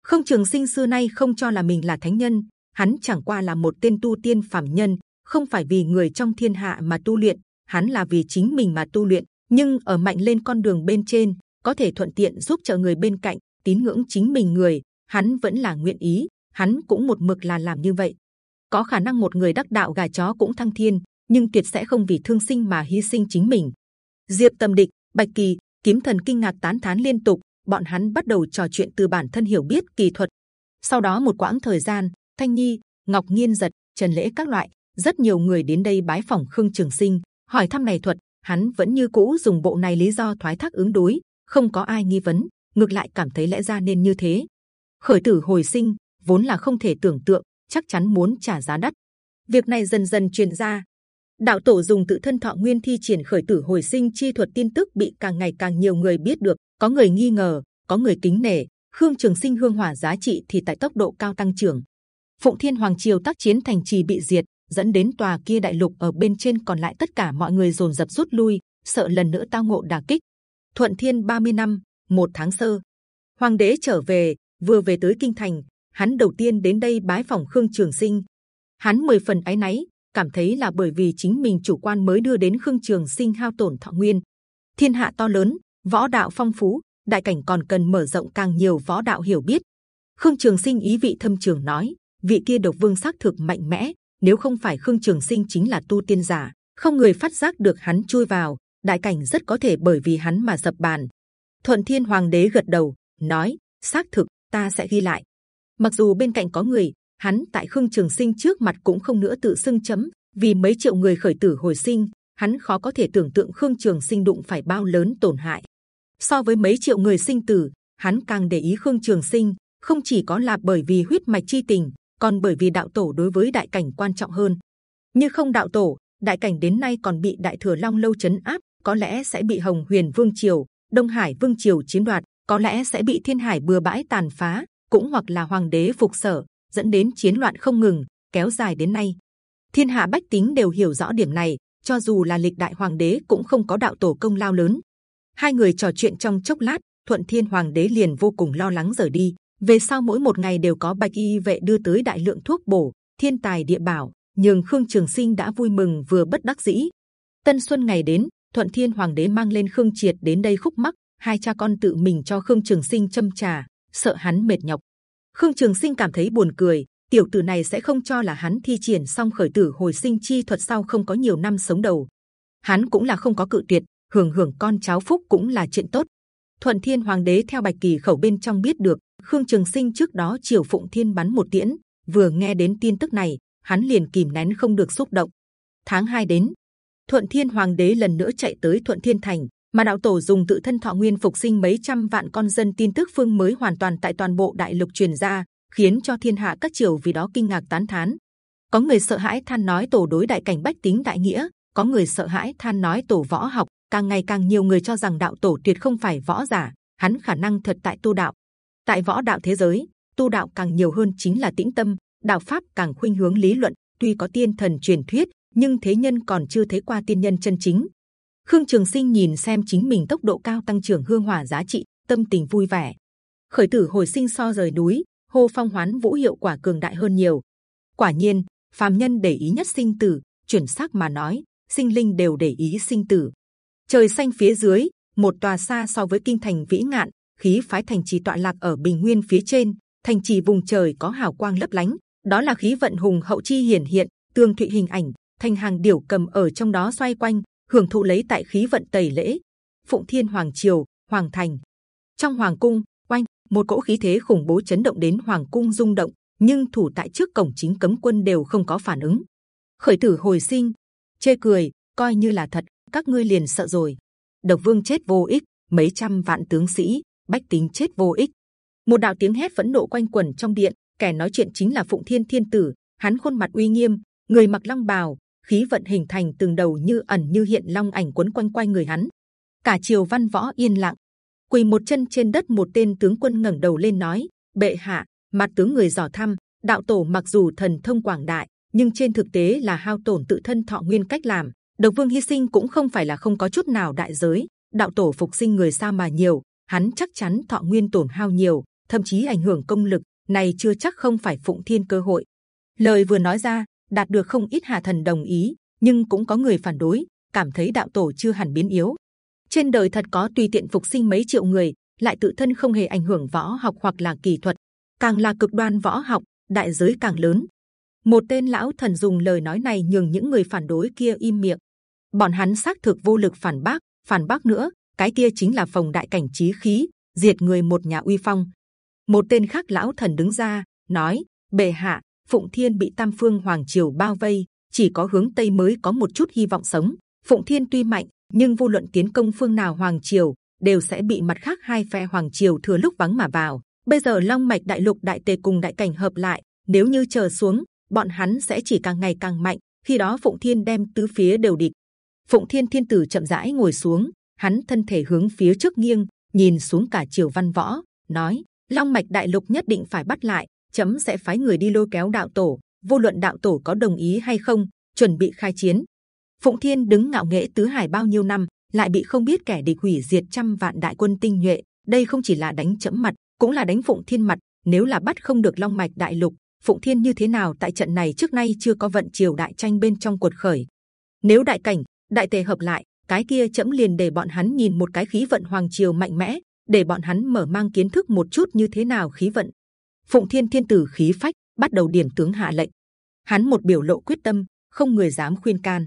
Không Trường Sinh xưa nay không cho là mình là thánh nhân, hắn chẳng qua là một tên tu tiên phàm nhân, không phải vì người trong thiên hạ mà tu luyện, hắn là vì chính mình mà tu luyện. Nhưng ở mạnh lên con đường bên trên, có thể thuận tiện giúp trợ người bên cạnh, tín ngưỡng chính mình người, hắn vẫn là nguyện ý. Hắn cũng một mực là làm như vậy. Có khả năng một người đắc đạo gà chó cũng thăng thiên, nhưng tuyệt sẽ không vì thương sinh mà hy sinh chính mình. Diệp Tâm Địch, Bạch Kỳ, Kiếm Thần kinh ngạc tán thán liên tục. Bọn hắn bắt đầu trò chuyện từ bản thân hiểu biết kỳ thuật. Sau đó một quãng thời gian, Thanh Nhi, Ngọc Nghiên giật, Trần Lễ các loại rất nhiều người đến đây bái phỏng Khương Trường Sinh hỏi thăm này thuật, hắn vẫn như cũ dùng bộ này lý do thoái thác ứng đối, không có ai nghi vấn, ngược lại cảm thấy lẽ ra nên như thế. Khởi tử hồi sinh vốn là không thể tưởng tượng, chắc chắn muốn trả giá đắt. Việc này dần dần truyền ra, đạo tổ dùng tự thân thọ nguyên thi triển khởi tử hồi sinh chi thuật tin tức bị càng ngày càng nhiều người biết được, có người nghi ngờ, có người kính nể. Khương Trường Sinh hương hỏa giá trị thì tại tốc độ cao tăng trưởng. Phụng Thiên Hoàng Triều tác chiến thành trì bị diệt, dẫn đến tòa kia đại lục ở bên trên còn lại tất cả mọi người dồn dập rút lui, sợ lần nữa tao ngộ đả kích. Thuận Thiên 30 năm, một tháng sơ, Hoàng đế trở về, vừa về tới kinh thành, hắn đầu tiên đến đây bái phòng Khương Trường Sinh. Hắn mười phần ái náy, cảm thấy là bởi vì chính mình chủ quan mới đưa đến Khương Trường Sinh hao tổn thọ nguyên. Thiên hạ to lớn, võ đạo phong phú, đại cảnh còn cần mở rộng càng nhiều võ đạo hiểu biết. Khương Trường Sinh ý vị thâm trường nói, vị kia độc vương xác thực mạnh mẽ, nếu không phải khương trường sinh chính là tu tiên giả không người phát giác được hắn chui vào đại cảnh rất có thể bởi vì hắn mà dập bàn thuận thiên hoàng đế gật đầu nói xác thực ta sẽ ghi lại mặc dù bên cạnh có người hắn tại khương trường sinh trước mặt cũng không nữa tự xưng chấm vì mấy triệu người khởi tử hồi sinh hắn khó có thể tưởng tượng khương trường sinh đụng phải bao lớn tổn hại so với mấy triệu người sinh tử hắn càng để ý khương trường sinh không chỉ có là bởi vì huyết mạch chi tình còn bởi vì đạo tổ đối với đại cảnh quan trọng hơn. Như không đạo tổ, đại cảnh đến nay còn bị đại thừa long lâu chấn áp, có lẽ sẽ bị hồng huyền vương triều, đông hải vương triều chiếm đoạt, có lẽ sẽ bị thiên hải bừa bãi tàn phá, cũng hoặc là hoàng đế phục sở, dẫn đến chiến loạn không ngừng, kéo dài đến nay. Thiên hạ bách tính đều hiểu rõ điểm này, cho dù là lịch đại hoàng đế cũng không có đạo tổ công lao lớn. Hai người trò chuyện trong chốc lát, thuận thiên hoàng đế liền vô cùng lo lắng rời đi. Về sau mỗi một ngày đều có bạch y vệ đưa tới đại lượng thuốc bổ, thiên tài địa bảo, nhường khương trường sinh đã vui mừng vừa bất đắc dĩ. Tân xuân ngày đến, thuận thiên hoàng đế mang lên khương triệt đến đây khúc mắc, hai cha con tự mình cho khương trường sinh châm trà, sợ hắn mệt nhọc. Khương Trường Sinh cảm thấy buồn cười, tiểu tử này sẽ không cho là hắn thi triển xong khởi tử hồi sinh chi thuật sau không có nhiều năm sống đầu. Hắn cũng là không có cự tuyệt, hưởng hưởng con cháu phúc cũng là chuyện tốt. Thuận Thiên Hoàng đế theo Bạch Kỳ khẩu bên trong biết được, Khương Trường Sinh trước đó chiều Phụng Thiên bắn một tiễn, vừa nghe đến tin tức này, hắn liền kìm nén không được xúc động. Tháng 2 đến, Thuận Thiên Hoàng đế lần nữa chạy tới Thuận Thiên Thành, mà đạo tổ dùng tự thân thọ nguyên phục sinh mấy trăm vạn con dân tin tức phương mới hoàn toàn tại toàn bộ đại lục truyền ra, khiến cho thiên hạ các triều vì đó kinh ngạc tán thán. Có người sợ hãi than nói tổ đối đại cảnh bách tính đại nghĩa, có người sợ hãi than nói tổ võ học, càng ngày càng nhiều người cho rằng đạo tổ tuyệt không phải võ giả, hắn khả năng thật tại tu đạo. Tại võ đạo thế giới, tu đạo càng nhiều hơn chính là tĩnh tâm, đạo pháp càng khuynh hướng lý luận. Tuy có tiên thần truyền thuyết, nhưng thế nhân còn chưa thấy qua tiên nhân chân chính. Khương Trường Sinh nhìn xem chính mình tốc độ cao tăng trưởng hương hỏa giá trị, tâm tình vui vẻ. Khởi tử hồi sinh so rời núi, hô phong hoán vũ hiệu quả cường đại hơn nhiều. Quả nhiên, phàm nhân để ý nhất sinh tử, chuyển sắc mà nói, sinh linh đều để ý sinh tử. Trời xanh phía dưới, một tòa xa so với kinh thành vĩ ngạn, khí phái thành trì tọa lạc ở bình nguyên phía trên, thành trì vùng trời có hào quang lấp lánh, đó là khí vận hùng hậu chi hiển hiện, tương thụy hình ảnh, thành hàng điểu cầm ở trong đó xoay quanh, hưởng thụ lấy tại khí vận tẩy lễ. Phụng Thiên Hoàng Triều, Hoàng Thành, trong Hoàng cung, quanh một cỗ khí thế khủng bố chấn động đến Hoàng cung rung động, nhưng thủ tại trước cổng chính cấm quân đều không có phản ứng. Khởi tử hồi sinh, chê cười, coi như là thật, các ngươi liền sợ rồi. Độc Vương chết vô ích, mấy trăm vạn tướng sĩ, bách tính chết vô ích. Một đạo tiếng hét phẫn nộ quanh quẩn trong điện, kẻ nói chuyện chính là Phụng Thiên Thiên Tử. Hắn khuôn mặt uy nghiêm, người mặc long bào, khí vận hình thành từng đầu như ẩn như hiện long ảnh quấn quanh quanh người hắn. Cả triều văn võ yên lặng, quỳ một chân trên đất một tên tướng quân ngẩng đầu lên nói: bệ hạ, mặt tướng người dò thăm, đạo tổ mặc dù thần thông quảng đại, nhưng trên thực tế là hao tổn tự thân thọ nguyên cách làm. Độc vương hy sinh cũng không phải là không có chút nào đại giới. Đạo tổ phục sinh người sao mà nhiều, hắn chắc chắn thọ nguyên tổn hao nhiều, thậm chí ảnh hưởng công lực. Này chưa chắc không phải phụng thiên cơ hội. Lời vừa nói ra, đạt được không ít hạ thần đồng ý, nhưng cũng có người phản đối, cảm thấy đạo tổ chưa hẳn biến yếu. Trên đời thật có tùy tiện phục sinh mấy triệu người, lại tự thân không hề ảnh hưởng võ học hoặc là kỳ thuật, càng là cực đoan võ học, đại giới càng lớn. Một tên lão thần dùng lời nói này nhường những người phản đối kia im miệng. Bọn hắn xác thực vô lực phản bác, phản bác nữa, cái kia chính là phòng đại cảnh trí khí, diệt người một nhà uy phong. Một tên khác lão thần đứng ra nói: bệ hạ, Phụng Thiên bị Tam Phương Hoàng Triều bao vây, chỉ có hướng Tây mới có một chút hy vọng sống. Phụng Thiên tuy mạnh, nhưng vô luận tiến công phương nào Hoàng Triều đều sẽ bị mặt khác hai phe Hoàng Triều thừa lúc vắng mà vào. Bây giờ Long Mạch Đại Lục Đại Tề cùng Đại Cảnh hợp lại, nếu như chờ xuống, bọn hắn sẽ chỉ càng ngày càng mạnh. Khi đó Phụng Thiên đem tứ phía đều địch. Phụng Thiên Thiên Tử chậm rãi ngồi xuống, hắn thân thể hướng phía trước nghiêng, nhìn xuống cả triều văn võ, nói: Long Mạch Đại Lục nhất định phải bắt lại, chấm sẽ phái người đi lôi kéo đạo tổ. Vô luận đạo tổ có đồng ý hay không, chuẩn bị khai chiến. Phụng Thiên đứng ngạo nghễ tứ hải bao nhiêu năm, lại bị không biết kẻ địch hủy diệt trăm vạn đại quân tinh nhuệ. Đây không chỉ là đánh chấm mặt, cũng là đánh Phụng Thiên mặt. Nếu là bắt không được Long Mạch Đại Lục, Phụng Thiên như thế nào tại trận này trước nay chưa có vận triều đại tranh bên trong cuột khởi. Nếu đại cảnh, đại tề hợp lại, cái kia chấm liền để bọn hắn nhìn một cái khí vận hoàng triều mạnh mẽ, để bọn hắn mở mang kiến thức một chút như thế nào khí vận. Phụng Thiên Thiên Tử khí phách bắt đầu điển tướng hạ lệnh. Hắn một biểu lộ quyết tâm, không người dám khuyên can.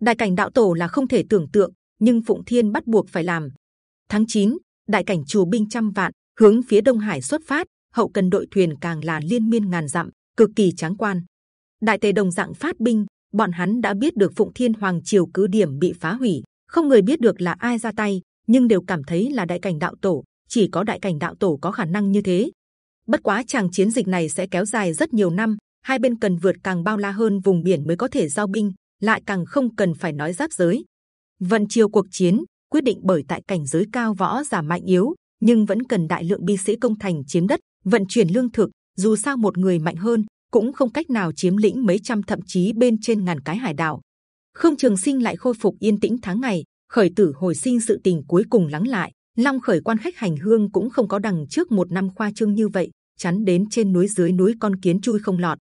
Đại cảnh đạo tổ là không thể tưởng tượng, nhưng Phụng Thiên bắt buộc phải làm. Tháng 9, đại cảnh chùa binh trăm vạn hướng phía Đông Hải xuất phát, hậu cần đội thuyền càng là liên miên ngàn dặm, cực kỳ tráng quan. Đại tề đồng dạng phát binh, bọn hắn đã biết được Phụng Thiên Hoàng triều cứ điểm bị phá hủy, không người biết được là ai ra tay, nhưng đều cảm thấy là đại cảnh đạo tổ. Chỉ có đại cảnh đạo tổ có khả năng như thế. Bất quá chàng chiến dịch này sẽ kéo dài rất nhiều năm, hai bên cần vượt càng bao la hơn vùng biển mới có thể giao binh, lại càng không cần phải nói giáp giới. Vận chiều cuộc chiến quyết định bởi tại cảnh giới cao võ giả mạnh yếu, nhưng vẫn cần đại lượng binh sĩ công thành chiếm đất, vận chuyển lương thực. Dù sao một người mạnh hơn cũng không cách nào chiếm lĩnh mấy trăm thậm chí bên trên ngàn cái hải đảo. không Trường Sinh lại khôi phục yên tĩnh tháng ngày, khởi tử hồi sinh sự tình cuối cùng lắng lại. Long khởi quan khách hành hương cũng không có đằng trước một năm khoa trương như vậy, chắn đến trên núi dưới núi con kiến chui không lọt.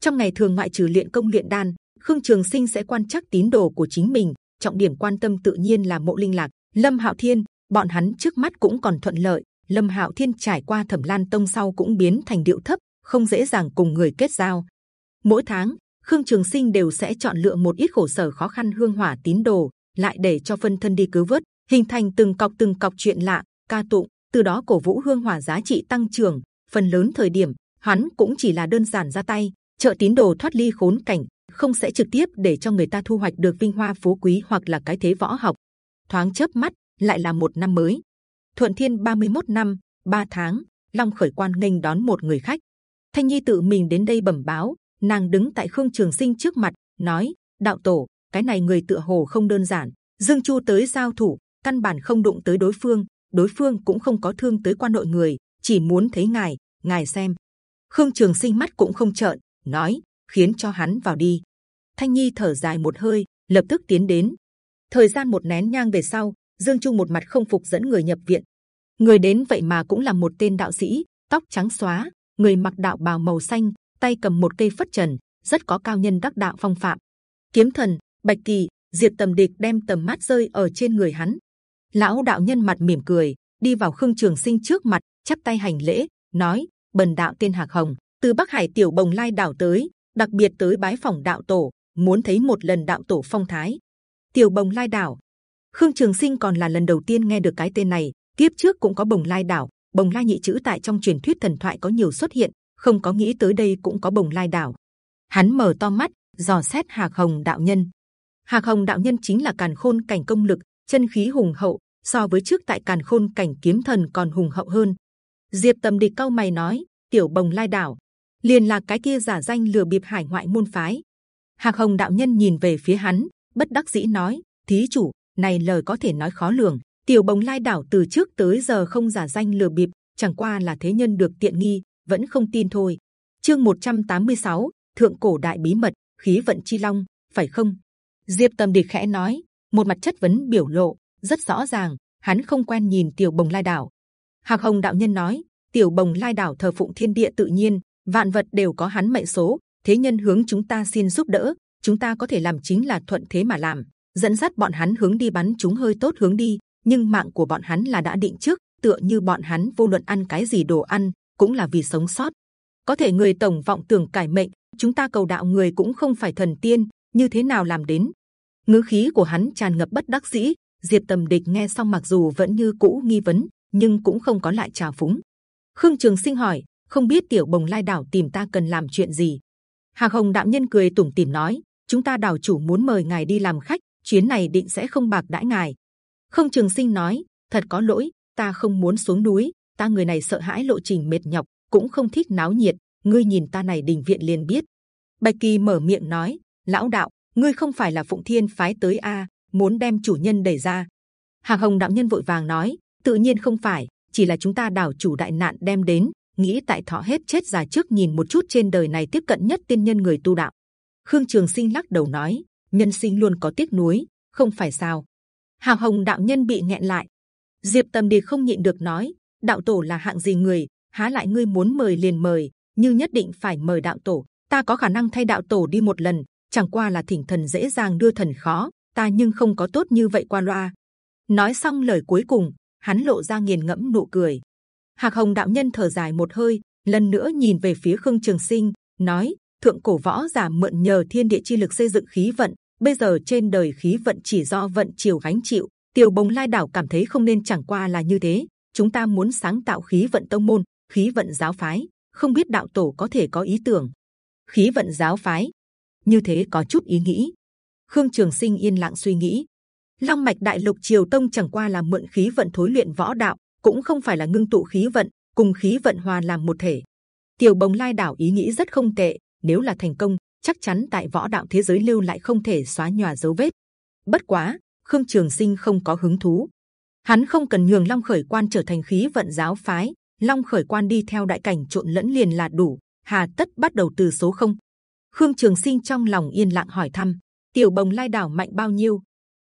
Trong ngày thường ngoại trừ luyện công luyện đan, Khương Trường Sinh sẽ quan chắc tín đồ của chính mình. Trọng điểm quan tâm tự nhiên là Mộ Linh Lạc, Lâm Hạo Thiên. Bọn hắn trước mắt cũng còn thuận lợi. Lâm Hạo Thiên trải qua Thẩm Lan Tông sau cũng biến thành điệu thấp, không dễ dàng cùng người kết giao. Mỗi tháng, Khương Trường Sinh đều sẽ chọn lựa một ít khổ sở khó khăn hương hỏa tín đồ, lại để cho phân thân đi cứu vớt, hình thành từng cọc từng cọc chuyện lạ, ca tụng, từ đó cổ vũ hương hỏa giá trị tăng trưởng. Phần lớn thời điểm, hắn cũng chỉ là đơn giản ra tay, trợ tín đồ thoát ly khốn cảnh, không sẽ trực tiếp để cho người ta thu hoạch được vinh hoa phú quý hoặc là cái thế võ học. Thoáng chớp mắt, lại là một năm mới. Thuận Thiên 31 năm, 3 tháng, Long khởi quan nghênh đón một người khách. Thanh Nhi tự mình đến đây bẩm báo, nàng đứng tại Khương Trường Sinh trước mặt, nói: Đạo tổ, cái này người tựa hồ không đơn giản, Dương Chu tới giao thủ, căn bản không đụng tới đối phương, đối phương cũng không có thương tới quan nội người, chỉ muốn thấy ngài, ngài xem. Khương Trường Sinh mắt cũng không trợn, nói, khiến cho hắn vào đi. Thanh Nhi thở dài một hơi, lập tức tiến đến. Thời gian một nén nhang về sau, Dương Trung một mặt không phục dẫn người nhập viện. Người đến vậy mà cũng là một tên đạo sĩ, tóc trắng xóa, người mặc đạo bào màu xanh, tay cầm một cây phất trần, rất có cao nhân đắc đạo phong phạm. Kiếm thần, bạch kỳ, diệt tầm địch đem tầm mắt rơi ở trên người hắn. Lão đạo nhân mặt mỉm cười, đi vào khương trường sinh trước mặt, chắp tay hành lễ, nói: Bần đạo tên Hạc Hồng, từ Bắc Hải tiểu Bồng Lai đảo tới, đặc biệt tới bái phòng đạo tổ, muốn thấy một lần đạo tổ phong thái. Tiểu Bồng Lai đảo, Khương Trường Sinh còn là lần đầu tiên nghe được cái tên này. Kiếp trước cũng có Bồng Lai đảo, Bồng Lai nhị chữ tại trong truyền thuyết thần thoại có nhiều xuất hiện, không có nghĩ tới đây cũng có Bồng Lai đảo. Hắn mở to mắt, dò xét Hạc Hồng đạo nhân. Hạc Hồng đạo nhân chính là càn khôn cảnh công lực, chân khí hùng hậu, so với trước tại càn khôn cảnh kiếm thần còn hùng hậu hơn. Diệp Tầm Địch cao mày nói, tiểu Bồng Lai đảo, liền là cái kia giả danh lừa bịp hải ngoại môn phái. Hạc Hồng đạo nhân nhìn về phía hắn, bất đắc dĩ nói: thí chủ, này lời có thể nói khó lường. Tiểu Bồng Lai đảo từ trước tới giờ không giả danh lừa bịp, chẳng qua là thế nhân được tiện nghi, vẫn không tin thôi. Chương 186, thượng cổ đại bí mật, khí vận chi long, phải không? Diệp Tâm Địch khẽ nói, một mặt chất vấn biểu lộ rất rõ ràng, hắn không quen nhìn Tiểu Bồng Lai đảo. Hạc Hồng đạo nhân nói, Tiểu Bồng Lai đảo thờ phụng thiên địa tự nhiên, vạn vật đều có hắn mệnh số. Thế nhân hướng chúng ta xin giúp đỡ, chúng ta có thể làm chính là thuận thế mà làm, dẫn dắt bọn hắn hướng đi bắn chúng hơi tốt hướng đi. Nhưng mạng của bọn hắn là đã định trước, tựa như bọn hắn vô luận ăn cái gì đồ ăn cũng là vì sống sót. Có thể người tổng vọng tưởng cải mệnh, chúng ta cầu đạo người cũng không phải thần tiên, như thế nào làm đến? Ngữ khí của hắn tràn ngập bất đắc dĩ. Diệp Tầm Địch nghe xong mặc dù vẫn như cũ nghi vấn, nhưng cũng không có lại trào phúng. Khương Trường Sinh hỏi, không biết Tiểu Bồng Lai Đảo tìm ta cần làm chuyện gì? Hà Hồng Đạo Nhân cười tủm tỉm nói, chúng ta đảo chủ muốn mời ngài đi làm khách, chuyến này định sẽ không bạc đãi ngài. Khương Trường Sinh nói, thật có lỗi, ta không muốn xuống núi, ta người này sợ hãi lộ trình mệt nhọc, cũng không thích náo nhiệt. Ngươi nhìn ta này đình viện liền biết. Bạch Kỳ mở miệng nói, lão đạo, ngươi không phải là Phụng Thiên phái tới a, muốn đem chủ nhân đẩy ra. Hạc Hồng đạo nhân vội vàng nói, tự nhiên không phải, chỉ là chúng ta đảo chủ đại nạn đem đến, nghĩ tại thọ hết chết già trước nhìn một chút trên đời này tiếp cận nhất tiên nhân người tu đạo. Khương Trường Sinh lắc đầu nói, nhân sinh luôn có tiếc nuối, không phải sao? Hào Hồng đạo nhân bị nghẹn lại. Diệp Tầm đi không nhịn được nói, đạo tổ là hạng gì người? Há lại ngươi muốn mời liền mời, nhưng nhất định phải mời đạo tổ. Ta có khả năng thay đạo tổ đi một lần, chẳng qua là thỉnh thần dễ dàng đưa thần khó. Ta nhưng không có tốt như vậy qua loa. Nói xong lời cuối cùng, hắn lộ ra nghiền ngẫm nụ cười. Hạc Hồng đạo nhân thở dài một hơi, lần nữa nhìn về phía Khương Trường Sinh, nói: Thượng cổ võ giả mượn nhờ thiên địa chi lực xây dựng khí vận, bây giờ trên đời khí vận chỉ do vận chiều gánh chịu. Tiểu Bồng Lai đảo cảm thấy không nên chẳng qua là như thế. Chúng ta muốn sáng tạo khí vận tông môn, khí vận giáo phái. Không biết đạo tổ có thể có ý tưởng. Khí vận giáo phái, như thế có chút ý nghĩ. Khương Trường Sinh yên lặng suy nghĩ. Long mạch đại lục triều tông chẳng qua là mượn khí vận thối luyện võ đạo, cũng không phải là ngưng tụ khí vận cùng khí vận hòa làm một thể. Tiểu Bồng Lai đảo ý nghĩ rất không tệ, nếu là thành công, chắc chắn tại võ đạo thế giới lưu lại không thể xóa nhòa dấu vết. Bất quá, Khương Trường Sinh không có hứng thú. Hắn không cần nhường Long Khởi Quan trở thành khí vận giáo phái, Long Khởi Quan đi theo đại cảnh trộn lẫn liền là đủ. Hà tất bắt đầu từ số không? Khương Trường Sinh trong lòng yên lặng hỏi thăm. Tiểu Bồng Lai đảo mạnh bao nhiêu?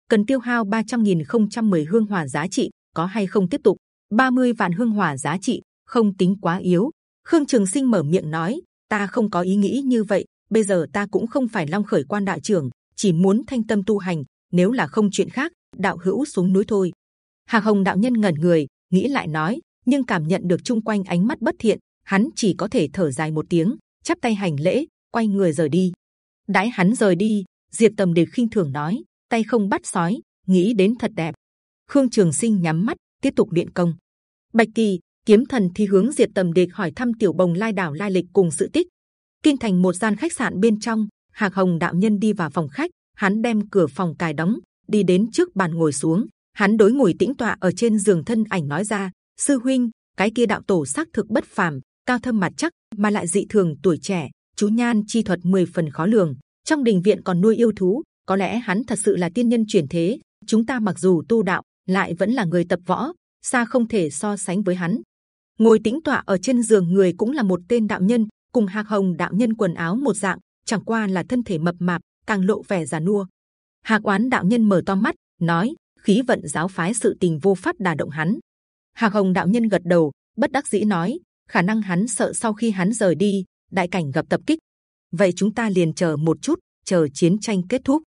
Cần tiêu hao 300.000 không trăm mười hương hỏa giá trị, có hay không tiếp tục? 30 vạn hương hỏa giá trị, không tính quá yếu. Khương Trường Sinh mở miệng nói, ta không có ý nghĩ như vậy. Bây giờ ta cũng không phải Long Khởi Quan đạo trưởng, chỉ muốn thanh tâm tu hành. Nếu là không chuyện khác, đạo hữu xuống núi thôi. Hà Hồng đạo nhân ngẩn người, nghĩ lại nói, nhưng cảm nhận được chung quanh ánh mắt bất thiện, hắn chỉ có thể thở dài một tiếng, chắp tay hành lễ, quay người rời đi. đãi hắn rời đi, Diệp Tầm Điệp khinh thường nói, tay không bắt sói, nghĩ đến thật đẹp. Khương Trường Sinh nhắm mắt, tiếp tục luyện công. Bạch Kỳ, kiếm thần thì hướng Diệp Tầm Địch hỏi thăm Tiểu Bồng Lai đảo lai lịch cùng sự tích. Kinh thành một gian khách sạn bên trong, Hạc Hồng đạo nhân đi vào phòng khách, hắn đem cửa phòng cài đóng, đi đến trước bàn ngồi xuống. Hắn đối ngồi tĩnh tọa ở trên giường thân ảnh nói ra: sư huynh, cái kia đạo tổ xác thực bất phàm, cao thâm mặt chắc, mà lại dị thường tuổi trẻ, chú nhan chi thuật 10 phần khó lường. Trong đình viện còn nuôi yêu thú, có lẽ hắn thật sự là tiên nhân chuyển thế. chúng ta mặc dù tu đạo lại vẫn là người tập võ xa không thể so sánh với hắn ngồi tĩnh tọa ở trên giường người cũng là một tên đạo nhân cùng hạc hồng đạo nhân quần áo một dạng chẳng qua là thân thể mập mạp càng lộ vẻ già nua hạc oán đạo nhân mở to mắt nói khí vận giáo phái sự tình vô pháp đả động hắn hạc hồng đạo nhân gật đầu bất đắc dĩ nói khả năng hắn sợ sau khi hắn rời đi đại cảnh gặp tập kích. Vậy chúng ta liền chờ một chút, chờ chiến tranh kết thúc.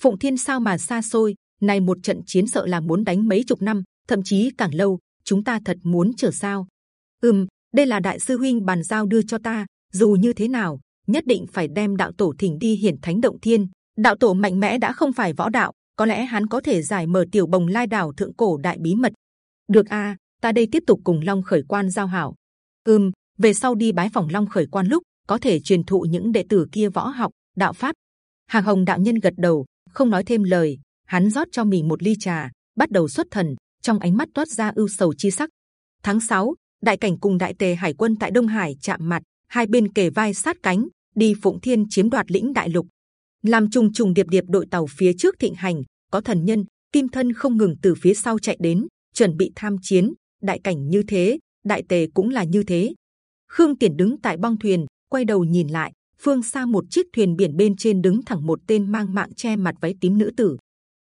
Phụng thiên sao mà xa xôi này một trận chiến sợ là muốn đánh mấy chục năm, thậm chí càng lâu, chúng ta thật muốn chờ sao? Ừm, đây là đại sư huynh bàn giao đưa cho ta, dù như thế nào, nhất định phải đem đạo tổ thỉnh đi hiển thánh động thiên. Đạo tổ mạnh mẽ đã không phải võ đạo, có lẽ hắn có thể giải mở tiểu bồng lai đảo thượng cổ đại bí mật. Được a, ta đây tiếp tục cùng long khởi quan giao hảo. Ừm về sau đi bái phòng long khởi quan lúc có thể truyền thụ những đệ tử kia võ học đạo pháp. Hàng hồng đạo nhân gật đầu không nói thêm lời. Hắn rót cho mình một ly trà bắt đầu xuất thần trong ánh mắt toát ra ưu sầu chi sắc. Tháng 6, đại cảnh cùng đại tề hải quân tại đông hải chạm mặt hai bên kề vai sát cánh đi phụng thiên chiếm đoạt lĩnh đại lục. Làm trùng trùng điệp điệp đội tàu phía trước thịnh hành có thần nhân kim thân không ngừng từ phía sau chạy đến chuẩn bị tham chiến. Đại cảnh như thế đại tề cũng là như thế khương tiền đứng tại bong thuyền, quay đầu nhìn lại, phương xa một chiếc thuyền biển bên trên đứng thẳng một tên mang mạng che mặt váy tím nữ tử.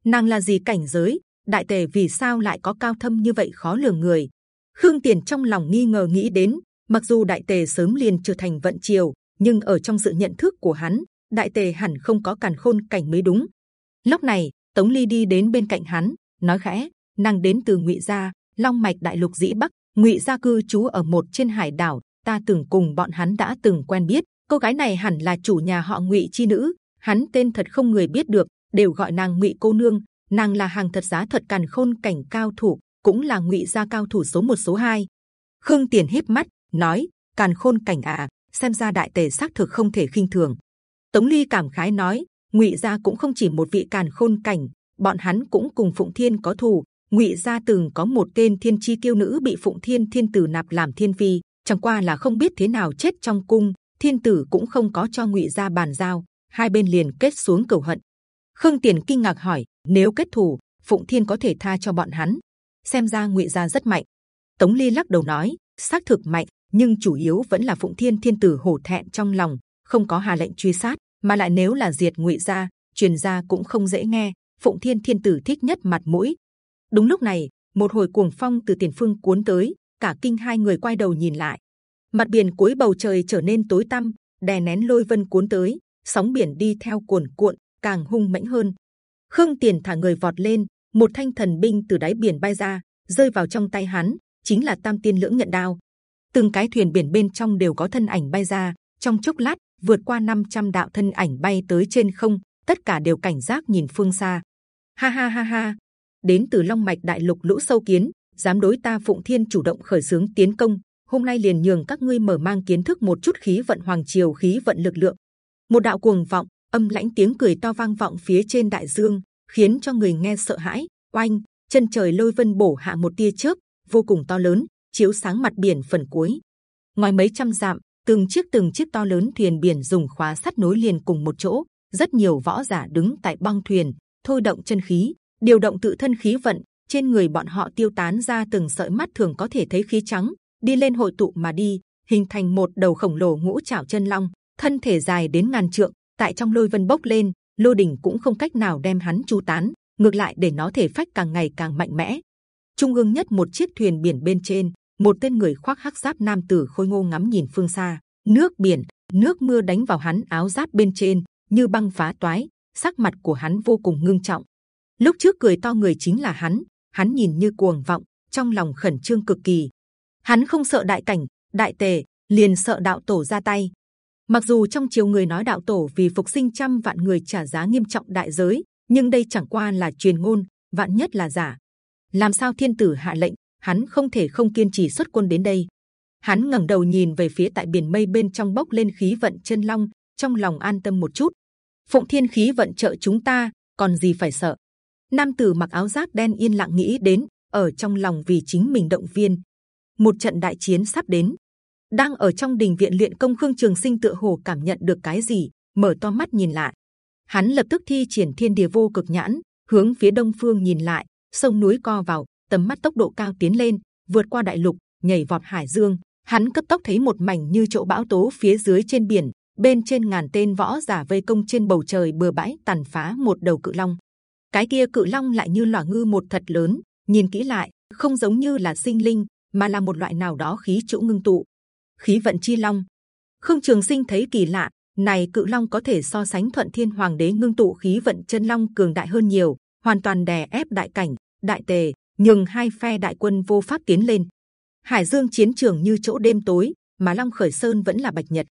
Nàng là gì cảnh giới? Đại tề vì sao lại có cao thâm như vậy khó lường người? Khương tiền trong lòng nghi ngờ nghĩ đến, mặc dù đại tề sớm liền trở thành vận triều, nhưng ở trong sự nhận thức của hắn, đại tề hẳn không có càn khôn cảnh mới đúng. Lúc này, tống ly đi đến bên cạnh hắn, nói khẽ, nàng đến từ ngụy gia, long mạch đại lục dĩ bắc, ngụy gia cư trú ở một trên hải đảo ta từng cùng bọn hắn đã từng quen biết. Cô gái này hẳn là chủ nhà họ ngụy chi nữ. Hắn tên thật không người biết được, đều gọi nàng ngụy cô nương. Nàng là hàng thật giá thật càn khôn cảnh cao thủ, cũng là ngụy gia cao thủ số một, số hai. Khương tiền híp mắt, nói, càn khôn cảnh à xem ra đại tề xác thực không thể khinh thường. Tống ly cảm khái nói, ngụy gia cũng không chỉ một vị càn khôn cảnh, bọn hắn cũng cùng phụng thiên có thù. Ngụy gia từng có một tên thiên chi kiêu nữ bị phụng thiên thiên tử nạp làm thiên phi chẳng qua là không biết thế nào chết trong cung, thiên tử cũng không có cho ngụy gia bàn giao. Hai bên liền kết xuống cầu hận. Khương tiền kinh ngạc hỏi, nếu kết thù, phụng thiên có thể tha cho bọn hắn? Xem ra ngụy gia rất mạnh. Tống ly lắc đầu nói, xác thực mạnh, nhưng chủ yếu vẫn là phụng thiên thiên tử hổ thẹn trong lòng, không có hà lệnh truy sát, mà lại nếu là diệt ngụy gia, truyền gia cũng không dễ nghe, phụng thiên thiên tử thích nhất mặt mũi. Đúng lúc này, một hồi cuồng phong từ tiền phương cuốn tới cả kinh hai người quay đầu nhìn lại. Mặt biển cuối bầu trời trở nên tối tăm, đè nén lôi vân cuốn tới, sóng biển đi theo cuồn cuộn, càng hung mãnh hơn. Khương tiền thả người vọt lên, một thanh thần binh từ đáy biển bay ra, rơi vào trong tay hắn, chính là tam tiên lưỡng nhận đao. Từng cái thuyền biển bên trong đều có thân ảnh bay ra, trong chốc lát, vượt qua 500 đạo thân ảnh bay tới trên không, tất cả đều cảnh giác nhìn phương xa. Ha ha ha ha. Đến từ long mạch đại lục lũ sâu kiến dám đối ta phụng thiên chủ động khởi sướng tiến công, hôm nay liền nhường các ngươi mở mang kiến thức một chút khí vận hoàng triều, khí vận lực lượng. Một đạo cuồng vọng, âm lãnh tiếng cười to vang vọng phía trên đại dương, khiến cho người nghe sợ hãi. Oanh, chân trời lôi vân bổ hạ một tia chớp, vô cùng to lớn, chiếu sáng mặt biển phần cuối. Ngoài mấy trăm dặm, từng chiếc từng chiếc to lớn thuyền biển dùng khóa sắt nối liền cùng một chỗ. Rất nhiều võ giả đứng tại băng thuyền, thôi động chân khí, điều động tự thân khí vận trên người bọn họ tiêu tán ra từng sợi mắt thường có thể thấy khí trắng, đi lên hội tụ mà đi, hình thành một đầu khổng lồ ngũ chảo chân long, thân thể dài đến ngàn trượng, tại trong lôi vân bốc lên, lô đỉnh cũng không cách nào đem hắn chu tán, ngược lại để nó thể phách càng ngày càng mạnh mẽ. Trung ương nhất một chiếc thuyền biển bên trên, một tên người khoác hắc giáp nam tử khôi ngô ngắm nhìn phương xa, nước biển, nước mưa đánh vào hắn áo giáp bên trên, như băng phá toái, sắc mặt của hắn vô cùng ngưng trọng. Lúc trước cười to người chính là hắn hắn nhìn như cuồng vọng, trong lòng khẩn trương cực kỳ. Hắn không sợ đại cảnh, đại tề, liền sợ đạo tổ ra tay. Mặc dù trong chiều người nói đạo tổ vì phục sinh trăm vạn người trả giá nghiêm trọng đại giới, nhưng đây chẳng qua là truyền ngôn, vạn nhất là giả. Làm sao thiên tử hạ lệnh, hắn không thể không kiên trì xuất quân đến đây. Hắn ngẩng đầu nhìn về phía tại biển mây bên trong bốc lên khí vận chân long, trong lòng an tâm một chút. Phụng thiên khí vận trợ chúng ta, còn gì phải sợ? Nam tử mặc áo giáp đen yên lặng nghĩ đến ở trong lòng vì chính mình động viên một trận đại chiến sắp đến đang ở trong đình viện luyện công khương trường sinh tựa hồ cảm nhận được cái gì mở to mắt nhìn lại hắn lập tức thi triển thiên địa vô cực nhãn hướng phía đông phương nhìn lại, sông núi co vào, tầm mắt tốc độ cao tiến lên, vượt qua đại lục, nhảy vọt hải dương. Hắn cấp tốc thấy một mảnh như chỗ bão tố phía dưới trên biển, bên trên ngàn tên võ giả vây công trên bầu trời bừa bãi tàn phá một đầu cự long. Cái kia cự long lại như lỏa ngư một thật lớn, nhìn kỹ lại không giống như là sinh linh, mà là một loại nào đó khí chỗ ngưng tụ. Khí vận chi long. Khương Trường Sinh thấy kỳ lạ, này cự long có thể so sánh thuận thiên hoàng đế ngưng tụ khí vận chân long cường đại hơn nhiều, hoàn toàn đè ép đại cảnh, đại tề, nhường hai phe đại quân vô pháp tiến lên. Hải Dương chiến trường như chỗ đêm tối, mà Long Khởi Sơn vẫn là bạch nhật.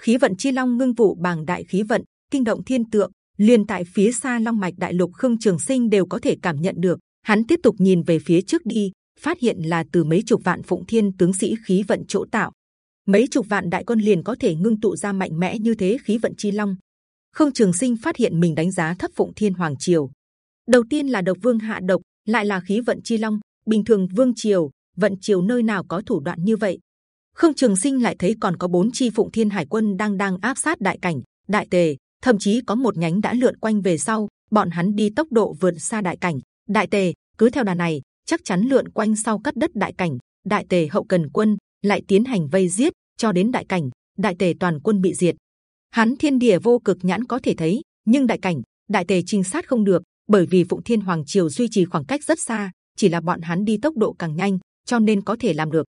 Khí vận chi long ngưng vụ bàng đại khí vận, kinh động thiên tượng liền tại phía xa Long mạch đại lục Khương Trường Sinh đều có thể cảm nhận được. Hắn tiếp tục nhìn về phía trước đi, phát hiện là từ mấy chục vạn phụng thiên tướng sĩ khí vận chỗ tạo. Mấy chục vạn đại quân liền có thể ngưng tụ ra mạnh mẽ như thế khí vận chi long. Khương Trường Sinh phát hiện mình đánh giá thấp phụng thiên hoàng triều. Đầu tiên là độc vương hạ độc, lại là khí vận chi long. Bình thường vương triều, vận triều nơi nào có thủ đoạn như vậy? Khương Trường Sinh lại thấy còn có bốn chi phụng thiên hải quân đang đang áp sát đại cảnh, đại tề, thậm chí có một nhánh đã lượn quanh về sau. Bọn hắn đi tốc độ vượt xa đại cảnh, đại tề. Cứ theo đà này, chắc chắn lượn quanh sau cắt đất đại cảnh, đại tề hậu cần quân lại tiến hành vây giết cho đến đại cảnh, đại tề toàn quân bị diệt. Hắn thiên địa vô cực nhãn có thể thấy, nhưng đại cảnh, đại tề trinh sát không được, bởi vì phụng thiên hoàng triều duy trì khoảng cách rất xa, chỉ là bọn hắn đi tốc độ càng nhanh, cho nên có thể làm được.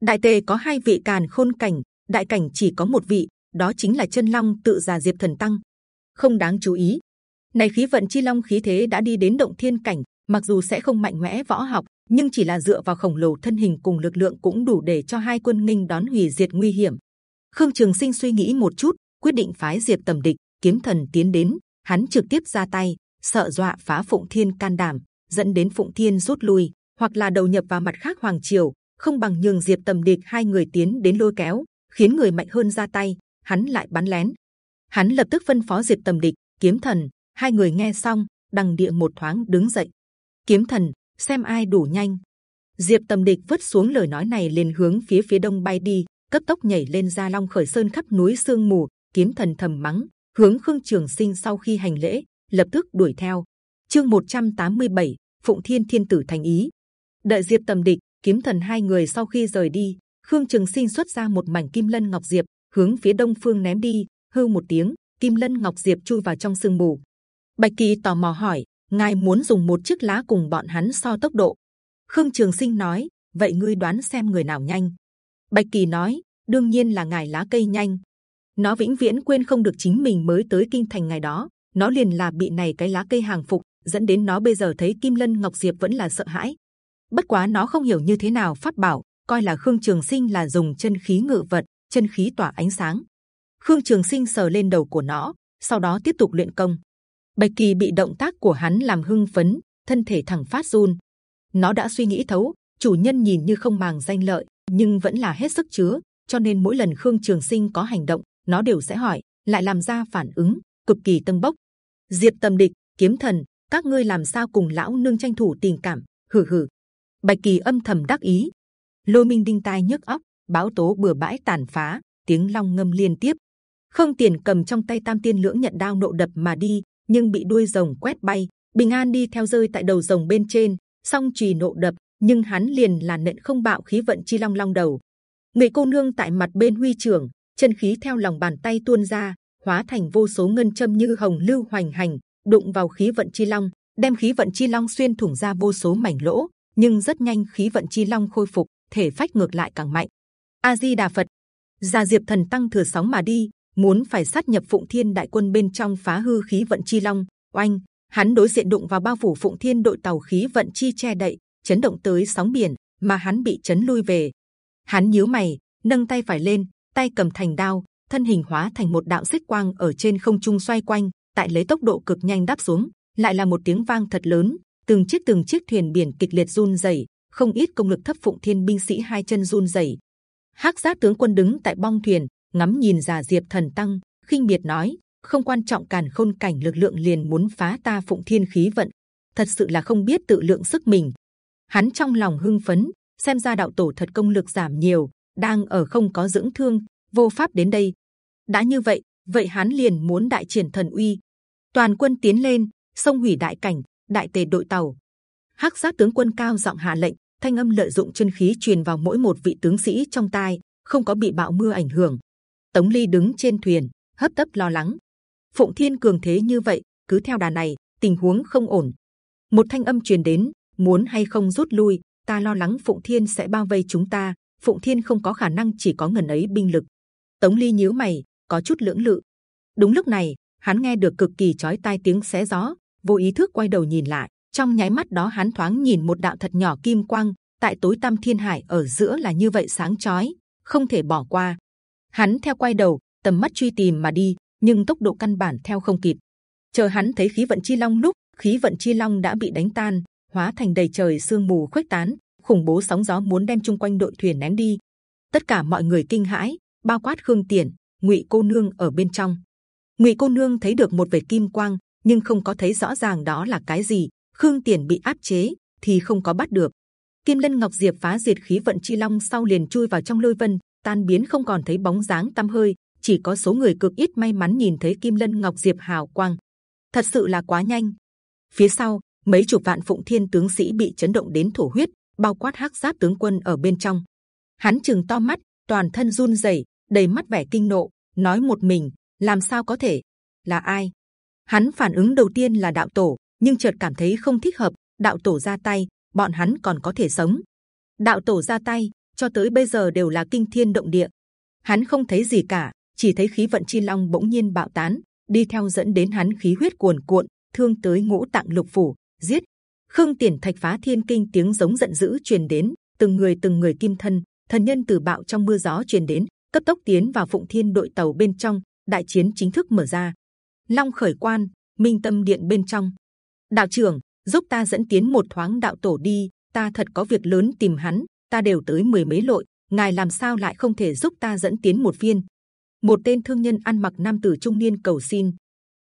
Đại tề có hai vị càn khôn cảnh, đại cảnh chỉ có một vị, đó chính là chân long tự già diệp thần tăng. Không đáng chú ý. Này khí vận chi long khí thế đã đi đến động thiên cảnh, mặc dù sẽ không mạnh mẽ võ học, nhưng chỉ là dựa vào khổng lồ thân hình cùng lực lượng cũng đủ để cho hai quân nghinh đón hủy diệt nguy hiểm. Khương Trường Sinh suy nghĩ một chút, quyết định phái diệp tầm địch kiếm thần tiến đến. Hắn trực tiếp ra tay, sợ dọa phá Phụng Thiên can đảm, dẫn đến Phụng Thiên rút lui, hoặc là đầu nhập vào mặt khác hoàng triều, không bằng nhường diệp tầm địch hai người tiến đến lôi kéo, khiến người mạnh hơn ra tay. Hắn lại bắn lén. Hắn lập tức phân phó diệp tầm địch, kiếm thần, hai người nghe xong, đằng địa một thoáng đứng dậy. Kiếm thần, xem ai đủ nhanh. Diệp Tầm Địch vứt xuống lời nói này liền hướng phía phía đông bay đi, cấp tốc nhảy lên ra long khởi sơn khắp núi sương mù. Kiếm thần thầm mắng, hướng Khương Trường Sinh sau khi hành lễ, lập tức đuổi theo. Chương 187, Phụng Thiên Thiên Tử thành ý. Đợi Diệp Tầm Địch, Kiếm Thần hai người sau khi rời đi, Khương Trường Sinh xuất ra một mảnh kim lân ngọc diệp, hướng phía đông phương ném đi hư một tiếng, kim lân ngọc diệp chui vào trong sương mù. Bạch Kỳ tò mò hỏi, ngài muốn dùng một chiếc lá cùng bọn hắn so tốc độ. Khương Trường Sinh nói, vậy ngươi đoán xem người nào nhanh? Bạch Kỳ nói, đương nhiên là ngài lá cây nhanh. Nó vĩnh viễn quên không được chính mình mới tới kinh thành ngày đó, nó liền là bị này cái lá cây hàng phục, dẫn đến nó bây giờ thấy Kim Lân Ngọc Diệp vẫn là sợ hãi. Bất quá nó không hiểu như thế nào phát bảo, coi là Khương Trường Sinh là dùng chân khí ngự vật, chân khí tỏa ánh sáng. Khương Trường Sinh sờ lên đầu của nó, sau đó tiếp tục luyện công. Bạch Kỳ bị động tác của hắn làm hưng phấn, thân thể thẳng phát run. Nó đã suy nghĩ thấu, chủ nhân nhìn như không màng danh lợi, nhưng vẫn là hết sức chứa. Cho nên mỗi lần Khương Trường Sinh có hành động, nó đều sẽ hỏi, lại làm ra phản ứng, cực kỳ tân bốc. Diệp Tâm Địch, Kiếm Thần, các ngươi làm sao cùng lão nương tranh thủ tình cảm? Hừ hừ. Bạch Kỳ âm thầm đắc ý. Lô Minh đinh tai nhức óc, báo tố bừa bãi tàn phá, tiếng long ngâm liên tiếp. Không tiền cầm trong tay tam tiên lưỡng nhận đao nộ đập mà đi, nhưng bị đuôi rồng quét bay. Bình An đi theo rơi tại đầu rồng bên trên, song trì nộ đập, nhưng hắn liền là nện không bạo khí vận chi long long đầu. Người cô nương tại mặt bên huy trưởng, chân khí theo lòng bàn tay tuôn ra, hóa thành vô số ngân châm như hồng lưu hoành hành, đụng vào khí vận chi long, đem khí vận chi long xuyên thủng ra vô số mảnh lỗ. Nhưng rất nhanh khí vận chi long khôi phục, thể phách ngược lại càng mạnh. A Di Đà Phật, Già Diệp Thần tăng thừa sóng mà đi, muốn phải sát nhập Phụng Thiên đại quân bên trong phá hư khí vận chi long. Oanh, hắn đối diện đụng vào bao phủ Phụng Thiên đội tàu khí vận chi che đậy, chấn động tới sóng biển, mà hắn bị chấn lui về. Hắn nhíu mày, nâng tay phải lên, tay cầm thành đao, thân hình hóa thành một đạo xích quang ở trên không trung xoay quanh, tại lấy tốc độ cực nhanh đáp xuống, lại là một tiếng vang thật lớn, từng chiếc từng chiếc thuyền biển kịch liệt run rẩy, không ít công lực thấp Phụng Thiên binh sĩ hai chân run rẩy. Hắc giác tướng quân đứng tại bong thuyền, ngắm nhìn già diệp thần tăng, khinh biệt nói, không quan trọng càn khôn cảnh lực lượng liền muốn phá ta phụng thiên khí vận. Thật sự là không biết tự lượng sức mình. Hắn trong lòng hưng phấn, xem ra đạo tổ thật công lực giảm nhiều, đang ở không có dưỡng thương, vô pháp đến đây. Đã như vậy vậy hắn liền muốn đại triển thần uy. Toàn quân tiến lên, sông hủy đại cảnh, đại tề đội tàu. Hắc sát tướng quân cao giọng hạ lệnh, thanh âm lợi dụng chân khí truyền vào mỗi một vị tướng sĩ trong tai, không có bị bão mưa ảnh hưởng tống ly đứng trên thuyền, hấp tấp lo lắng. Phụng thiên cường thế như vậy, cứ theo đà này, tình huống không ổn. Một thanh âm truyền đến, muốn hay không rút lui, ta lo lắng phụng thiên sẽ bao vây chúng ta, phụng thiên không có khả năng chỉ có ngần ấy binh lực. Tống ly nhíu mày, có chút lưỡng lự. Đúng lúc này, hắn nghe được cực kỳ chói tai tiếng xé gió, vô ý thức quay đầu nhìn lại, trong nháy mắt đó hắn thoáng nhìn một đạo thật nhỏ kim quang, tại tối tam thiên hải ở giữa là như vậy sáng chói, không thể bỏ qua hắn theo quay đầu, tầm mắt truy tìm mà đi, nhưng tốc độ căn bản theo không kịp. Chờ hắn thấy khí vận chi long lúc, khí vận chi long đã bị đánh tan, hóa thành đầy trời sương mù khuếch tán, khủng bố sóng gió muốn đem chung quanh đội thuyền ném đi. Tất cả mọi người kinh hãi, bao quát khương tiền ngụy cô nương ở bên trong. Ngụy cô nương thấy được một vệt kim quang, nhưng không có thấy rõ ràng đó là cái gì. Khương tiền bị áp chế, thì không có bắt được. Kim lân ngọc diệp phá diệt khí vận chi long sau liền chui vào trong lôi vân tan biến không còn thấy bóng dáng tăm hơi, chỉ có số người cực ít may mắn nhìn thấy kim lân ngọc diệp hào quang. Thật sự là quá nhanh. Phía sau, mấy chục vạn phụng thiên tướng sĩ bị chấn động đến thổ huyết, bao quát hắc giáp tướng quân ở bên trong. Hắn chừng to mắt, toàn thân run rẩy, đầy mắt vẻ kinh nộ, nói một mình, làm sao có thể? Là ai? Hắn phản ứng đầu tiên là đạo tổ, nhưng chợt cảm thấy không thích hợp, đạo tổ ra tay, bọn hắn còn có thể sống. Đạo tổ ra tay cho tới bây giờ đều là kinh thiên động địa. Hắn không thấy gì cả, chỉ thấy khí vận chi long bỗng nhiên bạo tán, đi theo dẫn đến hắn khí huyết cuồn cuộn, thương tới ngũ tạng lục phủ, giết. Khương tiền thạch phá thiên kinh tiếng giống giận dữ truyền đến, từng người từng người kim thân, thần nhân từ bạo trong mưa gió truyền đến, cấp tốc tiến vào phụng thiên đội tàu bên trong, đại chiến chính thức mở ra. Long khởi quan, minh tâm điện bên trong. Đạo trưởng, giúp ta dẫn tiến một thoáng đạo tổ đi, ta thật có việc lớn tìm hắn ta đều tới mười mấy lội, ngài làm sao lại không thể giúp ta dẫn tiến một viên? Một tên thương nhân ăn mặc nam tử trung niên cầu xin.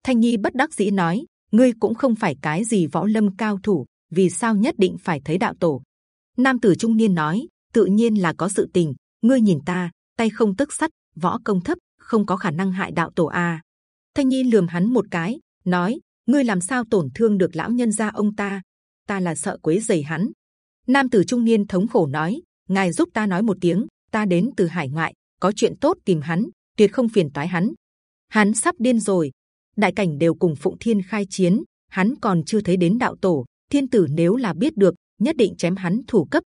Thanh nhi bất đắc dĩ nói, ngươi cũng không phải cái gì võ lâm cao thủ, vì sao nhất định phải thấy đạo tổ? Nam tử trung niên nói, tự nhiên là có sự tình, ngươi nhìn ta, tay không tức sắt, võ công thấp, không có khả năng hại đạo tổ a à. thanh nhi lườm hắn một cái, nói, ngươi làm sao tổn thương được lão nhân gia ông ta? Ta là sợ quấy giày hắn nam tử trung niên thống khổ nói, ngài giúp ta nói một tiếng, ta đến từ hải ngoại, có chuyện tốt tìm hắn, tuyệt không phiền toái hắn. Hắn sắp điên rồi. Đại cảnh đều cùng phụng thiên khai chiến, hắn còn chưa thấy đến đạo tổ, thiên tử nếu là biết được, nhất định chém hắn thủ cấp.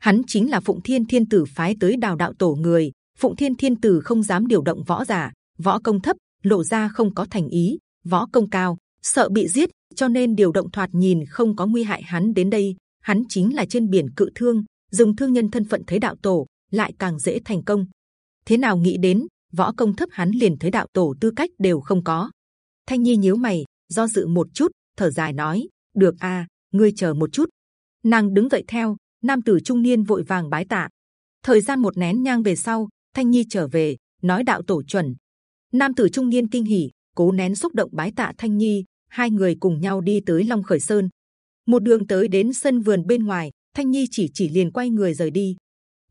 Hắn chính là phụng thiên thiên tử phái tới đào đạo tổ người, phụng thiên thiên tử không dám điều động võ giả, võ công thấp, lộ ra không có thành ý, võ công cao, sợ bị giết, cho nên điều động thoạt nhìn không có nguy hại hắn đến đây hắn chính là trên biển cự thương, dùng thương nhân thân phận thấy đạo tổ, lại càng dễ thành công. Thế nào nghĩ đến, võ công thấp hắn liền thấy đạo tổ tư cách đều không có. Thanh nhi nhíu mày, do dự một chút, thở dài nói, được a ngươi chờ một chút. Nàng đứng dậy theo, nam tử trung niên vội vàng bái tạ. Thời gian một nén nhang về sau, thanh nhi trở về, nói đạo tổ chuẩn. Nam tử trung niên kinh hỉ, cố nén xúc động bái tạ thanh nhi, hai người cùng nhau đi tới long khởi sơn một đường tới đến sân vườn bên ngoài, thanh nhi chỉ chỉ liền quay người rời đi.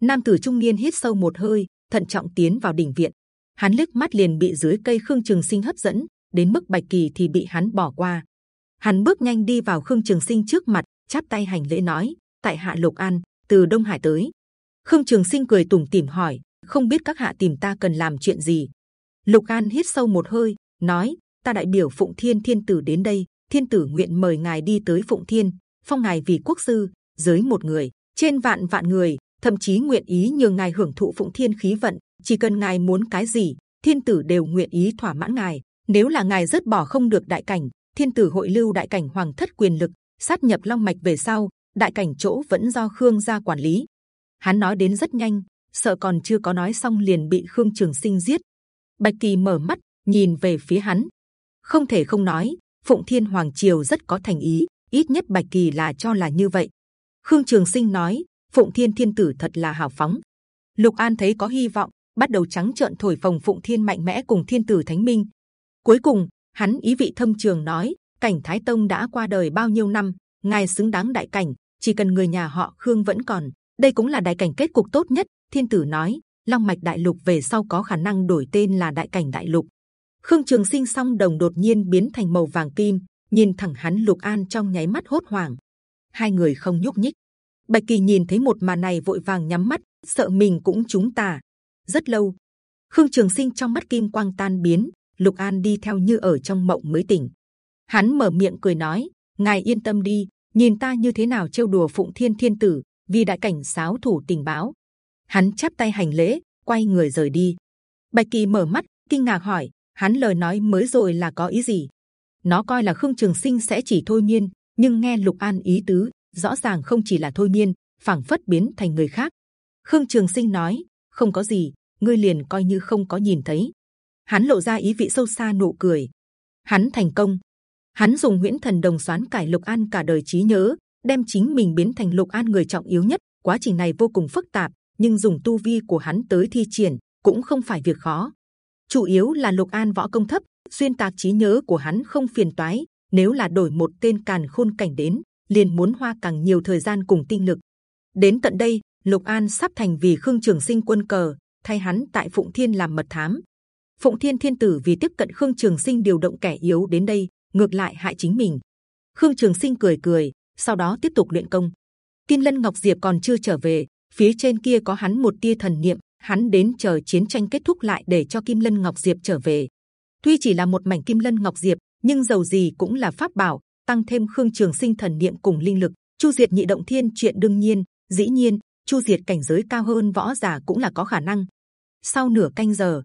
Nam tử trung niên hít sâu một hơi, thận trọng tiến vào đỉnh viện. Hắn liếc mắt liền bị dưới cây khương trường sinh hấp dẫn, đến mức bạch kỳ thì bị hắn bỏ qua. Hắn bước nhanh đi vào khương trường sinh trước mặt, chắp tay hành lễ nói, tại hạ lục an, từ đông hải tới. Khương trường sinh cười tủm tỉm hỏi, không biết các hạ tìm ta cần làm chuyện gì? Lục an hít sâu một hơi, nói, ta đại biểu phụng thiên thiên tử đến đây thiên tử nguyện mời ngài đi tới phụng thiên, phong ngài vì quốc sư dưới một người, trên vạn vạn người, thậm chí nguyện ý nhường ngài hưởng thụ phụng thiên khí vận, chỉ cần ngài muốn cái gì, thiên tử đều nguyện ý thỏa mãn ngài. Nếu là ngài dứt bỏ không được đại cảnh, thiên tử hội lưu đại cảnh hoàng thất quyền lực, sát nhập long mạch về sau, đại cảnh chỗ vẫn do khương gia quản lý. Hắn nói đến rất nhanh, sợ còn chưa có nói xong liền bị khương trường sinh giết. Bạch kỳ mở mắt, nhìn về phía hắn. Không thể không nói phụng thiên hoàng triều rất có thành ý, ít nhất bạch kỳ là cho là như vậy. Khương trường sinh nói, phụng thiên thiên tử thật là hào phóng. Lục an thấy có hy vọng, bắt đầu trắng trợn thổi phồng phụng thiên mạnh mẽ cùng thiên tử thánh minh. Cuối cùng, hắn ý vị thâm trường nói, cảnh thái tông đã qua đời bao nhiêu năm, ngài xứng đáng đại cảnh, chỉ cần người nhà họ khương vẫn còn. Đây cũng là đại cảnh kết cục tốt nhất, thiên tử nói, long mạch đại lục về sau có khả năng đổi tên là đại cảnh đại lục khương trường sinh song đồng đột nhiên biến thành màu vàng kim nhìn thẳng hắn Lục An trong nháy mắt hốt hoảng. Hai người không nhúc nhích. Bạch Kỳ nhìn thấy một màn này vội vàng nhắm mắt, sợ mình cũng trúng tà. Rất lâu, Khương Trường Sinh trong mắt kim quang tan biến, Lục An đi theo như ở trong mộng mới tỉnh. Hắn mở miệng cười nói: ngài yên tâm đi, nhìn ta như thế nào trêu đùa Phụng Thiên Thiên Tử, vì đại cảnh sáo thủ tình báo. Hắn chắp tay hành lễ, quay người rời đi. Bạch Kỳ mở mắt, kinh ngạc hỏi: hắn lời nói mới rồi là có ý gì? Nó coi là Khương Trường Sinh sẽ chỉ thôi miên, nhưng nghe Lục An ý tứ, rõ ràng không chỉ là thôi miên, phảng phất biến thành người khác. Khương Trường Sinh nói: không có gì, ngươi liền coi như không có nhìn thấy. Hắn lộ ra ý vị sâu xa nụ cười. Hắn thành công. Hắn dùng huyễn thần đồng xoán cải Lục An cả đời trí nhớ, đem chính mình biến thành Lục An người trọng yếu nhất. Quá trình này vô cùng phức tạp, nhưng dùng tu vi của hắn tới thi triển cũng không phải việc khó. Chủ yếu là Lục An võ công thấp, xuyên tạc trí nhớ của hắn không phiền toái. Nếu là đổi một tên càn khôn cảnh đến, liền muốn hoa càng nhiều thời gian cùng tinh lực. Đến tận đây, Lục An sắp thành vì Khương Trường Sinh quân cờ, thay hắn tại Phụng Thiên làm mật thám. Phụng Thiên Thiên Tử vì tiếp cận Khương Trường Sinh điều động kẻ yếu đến đây, ngược lại hại chính mình. Khương Trường Sinh cười cười, sau đó tiếp tục luyện công. Kim Lân Ngọc Diệp còn chưa trở về, phía trên kia có hắn một tia thần niệm, hắn đến chờ chiến tranh kết thúc lại để cho Kim Lân Ngọc Diệp trở về. Tuy chỉ là một mảnh Kim Lân Ngọc Diệp, nhưng dầu gì cũng là pháp bảo, tăng thêm Khương Trường Sinh thần niệm cùng linh lực, chu diệt nhị động thiên chuyện đương nhiên. Dĩ nhiên, chu diệt cảnh giới cao hơn võ giả cũng là có khả năng. Sau nửa canh giờ,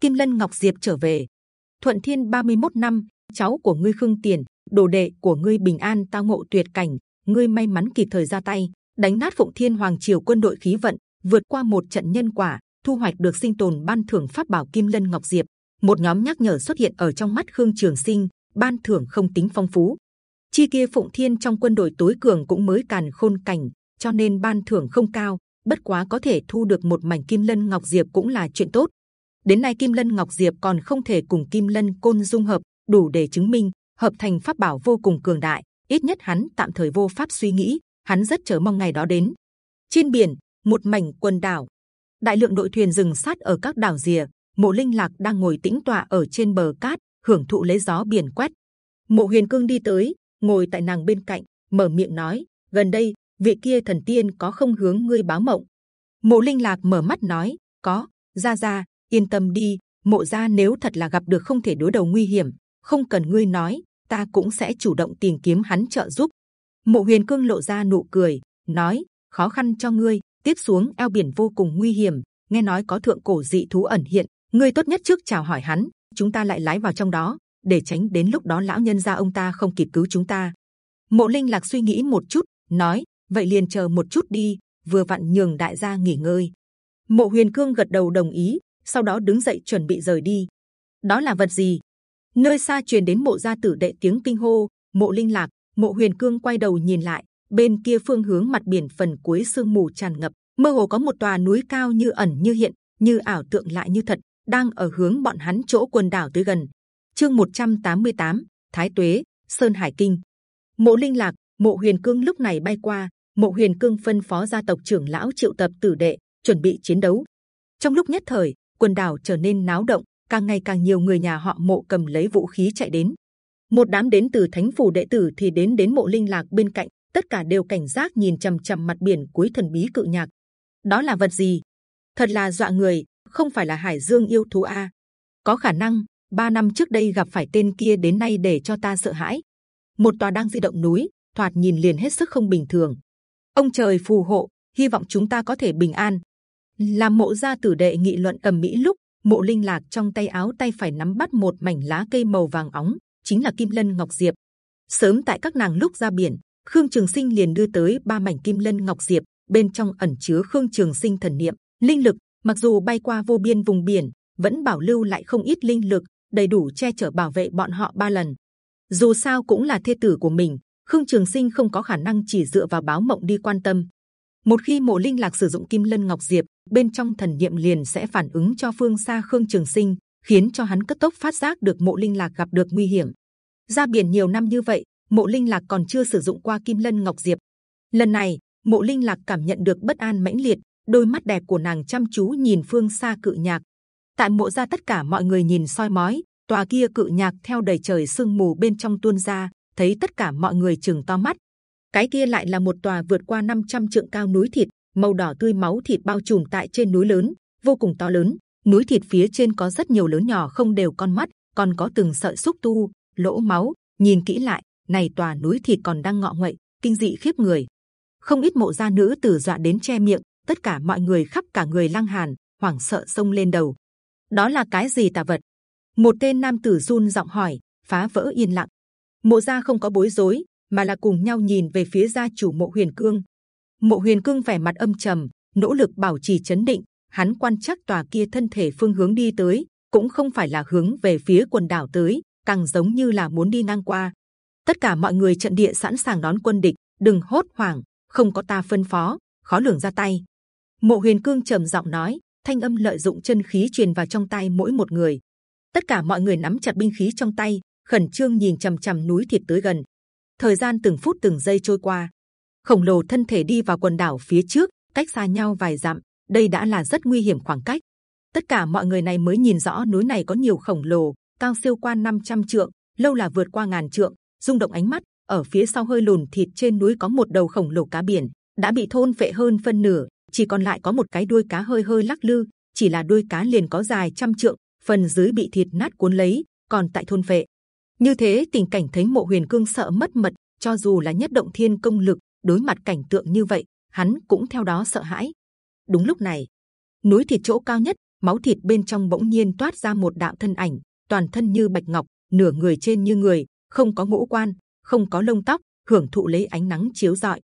Kim Lân Ngọc Diệp trở về. Thuận Thiên 31 năm, cháu của ngươi Khương Tiền, đồ đệ của ngươi bình an tao ngộ tuyệt cảnh, ngươi may mắn kịp thời ra tay, đánh nát Phụng Thiên Hoàng Triều quân đội khí vận, vượt qua một trận nhân quả, thu hoạch được sinh tồn ban thưởng pháp bảo Kim Lân Ngọc Diệp. Một nhóm nhắc nhở xuất hiện ở trong mắt Khương Trường Sinh, ban thưởng không tính phong phú. Chi kia Phụng Thiên trong quân đội tối cường cũng mới càn khôn cảnh, cho nên ban thưởng không cao. Bất quá có thể thu được một mảnh Kim Lân Ngọc Diệp cũng là chuyện tốt. Đến nay Kim Lân Ngọc Diệp còn không thể cùng Kim Lân Côn dung hợp, đủ để chứng minh hợp thành pháp bảo vô cùng cường đại. Ít nhất hắn tạm thời vô pháp suy nghĩ, hắn rất chờ mong ngày đó đến. Trên biển, một mảnh quần đảo, đại lượng đội thuyền dừng sát ở các đảo rìa. Mộ Linh Lạc đang ngồi tĩnh tọa ở trên bờ cát, hưởng thụ lấy gió biển quét. Mộ Huyền Cương đi tới, ngồi tại nàng bên cạnh, mở miệng nói: gần đây vị kia thần tiên có không hướng ngươi báo mộng? Mộ Linh Lạc mở mắt nói: có. Ra ra, yên tâm đi. Mộ gia nếu thật là gặp được không thể đối đầu nguy hiểm, không cần ngươi nói, ta cũng sẽ chủ động tìm kiếm hắn trợ giúp. Mộ Huyền Cương lộ ra nụ cười, nói: khó khăn cho ngươi. Tiếp xuống eo biển vô cùng nguy hiểm, nghe nói có thượng cổ dị thú ẩn hiện, ngươi tốt nhất trước chào hỏi hắn, chúng ta lại lái vào trong đó, để tránh đến lúc đó lão nhân gia ông ta không kịp cứu chúng ta. Mộ Linh Lạc suy nghĩ một chút, nói: vậy liền chờ một chút đi, vừa vặn nhường đại gia nghỉ ngơi. Mộ Huyền Cương gật đầu đồng ý, sau đó đứng dậy chuẩn bị rời đi. Đó là vật gì? Nơi xa truyền đến mộ gia tử đệ tiếng kinh hô. Mộ Linh Lạc, Mộ Huyền Cương quay đầu nhìn lại, bên kia phương hướng mặt biển phần cuối sương mù tràn ngập, mơ hồ có một tòa núi cao như ẩn như hiện, như ảo tượng lại như thật, đang ở hướng bọn hắn chỗ quần đảo tới gần. Chương 188, Thái Tuế, Sơn Hải Kinh. Mộ Linh Lạc, Mộ Huyền Cương lúc này bay qua, Mộ Huyền Cương phân phó gia tộc trưởng lão triệu tập tử đệ, chuẩn bị chiến đấu. Trong lúc nhất thời, quần đảo trở nên náo động, càng ngày càng nhiều người nhà họ Mộ cầm lấy vũ khí chạy đến. Một đám đến từ Thánh phủ đệ tử thì đến đến Mộ Linh Lạc bên cạnh, tất cả đều cảnh giác nhìn c h mặt biển cuối thần bí cự nhạc. Đó là vật gì? Thật là dọa người, không phải là Hải Dương yêu thú a? Có khả năng ba năm trước đây gặp phải tên kia đến nay để cho ta sợ hãi. Một tòa đang di động núi, thoạt nhìn liền hết sức không bình thường ông trời phù hộ hy vọng chúng ta có thể bình an làm mộ gia tử đệ nghị luận ầm mỹ lúc mộ linh lạc trong tay áo tay phải nắm bắt một mảnh lá cây màu vàng óng chính là kim lân ngọc diệp sớm tại các nàng lúc ra biển khương trường sinh liền đưa tới ba mảnh kim lân ngọc diệp bên trong ẩn chứa khương trường sinh thần niệm linh lực mặc dù bay qua vô biên vùng biển vẫn bảo lưu lại không ít linh lực đầy đủ che chở bảo vệ bọn họ ba lần dù sao cũng là thê tử của mình Khương Trường Sinh không có khả năng chỉ dựa vào báo mộng đi quan tâm. Một khi Mộ Linh Lạc sử dụng Kim Lân Ngọc Diệp, bên trong thần niệm liền sẽ phản ứng cho phương xa Khương Trường Sinh, khiến cho hắn cấp tốc phát giác được Mộ Linh Lạc gặp được nguy hiểm. Ra biển nhiều năm như vậy, Mộ Linh Lạc còn chưa sử dụng qua Kim Lân Ngọc Diệp. Lần này, Mộ Linh Lạc cảm nhận được bất an mãnh liệt, đôi mắt đẹp của nàng chăm chú nhìn phương xa cự nhạc. Tại mộ gia tất cả mọi người nhìn soi mói, tòa kia cự nhạc theo đầy trời sương mù bên trong tuôn ra, thấy tất cả mọi người chừng to mắt. Cái kia lại là một tòa vượt qua 500 trượng cao núi thịt, màu đỏ tươi máu thịt bao trùm tại trên núi lớn, vô cùng to lớn. Núi thịt phía trên có rất nhiều lớn nhỏ không đều con mắt, còn có từng sợi xúc tu, lỗ máu. Nhìn kỹ lại, này tòa núi thịt còn đang ngọ nguậy, kinh dị khiếp người. Không ít mộ gia nữ tử dọa đến che miệng, tất cả mọi người khắp cả người lăng hàn, hoảng sợ xông lên đầu. Đó là cái gì tà vật? Một tên nam tử run giọng hỏi, phá vỡ yên lặng. Mộ gia không có bối rối, mà là cùng nhau nhìn về phía gia chủ mộ huyền cương. Mộ huyền cương vẻ mặt âm trầm, nỗ lực bảo trì chấn định. Hắn quan chắc tòa kia thân thể phương hướng đi tới, cũng không phải là hướng về phía quần đảo tới, càng giống như là muốn đi ngang qua. Tất cả mọi người trận địa sẵn sàng đón quân địch, đừng hốt hoảng, không có ta phân phó, khó lường ra tay. Mộ Huyền Cương trầm giọng nói, thanh âm lợi dụng chân khí truyền vào trong tay mỗi một người. Tất cả mọi người nắm chặt binh khí trong tay, khẩn trương nhìn c h ầ m c h ầ m núi thịt tới gần. Thời gian từng phút từng giây trôi qua, khổng lồ thân thể đi vào quần đảo phía trước, cách xa nhau vài dặm. Đây đã là rất nguy hiểm khoảng cách. Tất cả mọi người này mới nhìn rõ núi này có nhiều khổng lồ, cao siêu qua 500 trượng, lâu là vượt qua ngàn trượng, rung động ánh mắt. Ở phía sau hơi lùn thịt trên núi có một đầu khổng lồ cá biển đã bị thôn phệ hơn phân nửa, chỉ còn lại có một cái đuôi cá hơi hơi lắc lư. Chỉ là đuôi cá liền có dài trăm trượng, phần dưới bị thịt nát cuốn lấy, còn tại thôn phệ. Như thế tình cảnh thấy mộ huyền cương sợ mất mật, cho dù là nhất động thiên công lực đối mặt cảnh tượng như vậy, hắn cũng theo đó sợ hãi. Đúng lúc này, núi thịt chỗ cao nhất, máu thịt bên trong bỗng nhiên toát ra một đạo thân ảnh, toàn thân như bạch ngọc, nửa người trên như người, không có ngũ quan, không có lông tóc, hưởng thụ lấy ánh nắng chiếu rọi.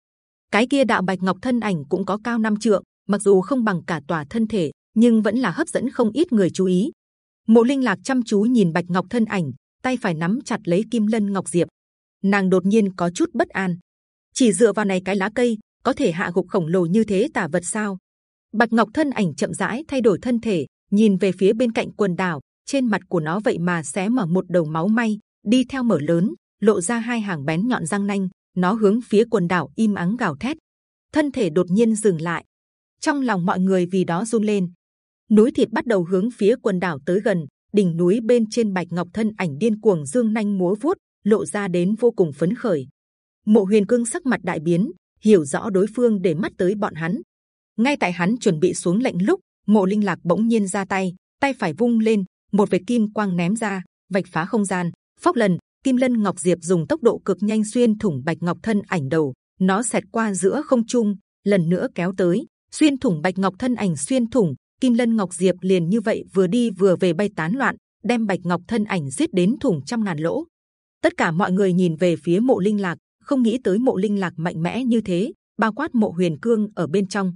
Cái kia đạo bạch ngọc thân ảnh cũng có cao năm trượng, mặc dù không bằng cả tòa thân thể, nhưng vẫn là hấp dẫn không ít người chú ý. Mộ Linh lạc chăm chú nhìn bạch ngọc thân ảnh, tay phải nắm chặt lấy kim lân ngọc diệp. Nàng đột nhiên có chút bất an. Chỉ dựa vào này cái lá cây, có thể hạ gục khổng lồ như thế tả vật sao? Bạch ngọc thân ảnh chậm rãi thay đổi thân thể, nhìn về phía bên cạnh quần đảo, trên mặt của nó vậy mà xé mở một đầu máu may, đi theo mở lớn, lộ ra hai hàng bén nhọn răng nanh. Nó hướng phía quần đảo im ắng gào thét, thân thể đột nhiên dừng lại. Trong lòng mọi người vì đó run lên. Núi thịt bắt đầu hướng phía quần đảo tới gần, đỉnh núi bên trên bạch ngọc thân ảnh điên cuồng dương nanh múa vuốt, lộ ra đến vô cùng phấn khởi. Mộ Huyền Cương sắc mặt đại biến, hiểu rõ đối phương để mắt tới bọn hắn. Ngay tại hắn chuẩn bị xuống lệnh lúc, Mộ Linh Lạc bỗng nhiên ra tay, tay phải vung lên, một vệt kim quang ném ra, vạch phá không gian. Phốc lần, Kim Lân Ngọc Diệp dùng tốc độ cực nhanh xuyên thủng Bạch Ngọc thân ảnh đầu, nó xẹt qua giữa không trung, lần nữa kéo tới, xuyên thủng Bạch Ngọc thân ảnh xuyên thủng. Kim Lân Ngọc Diệp liền như vậy vừa đi vừa về bay tán loạn, đem Bạch Ngọc thân ảnh giết đến thủng trăm ngàn lỗ. Tất cả mọi người nhìn về phía Mộ Linh Lạc, không nghĩ tới Mộ Linh Lạc mạnh mẽ như thế, bao quát Mộ Huyền Cương ở bên trong.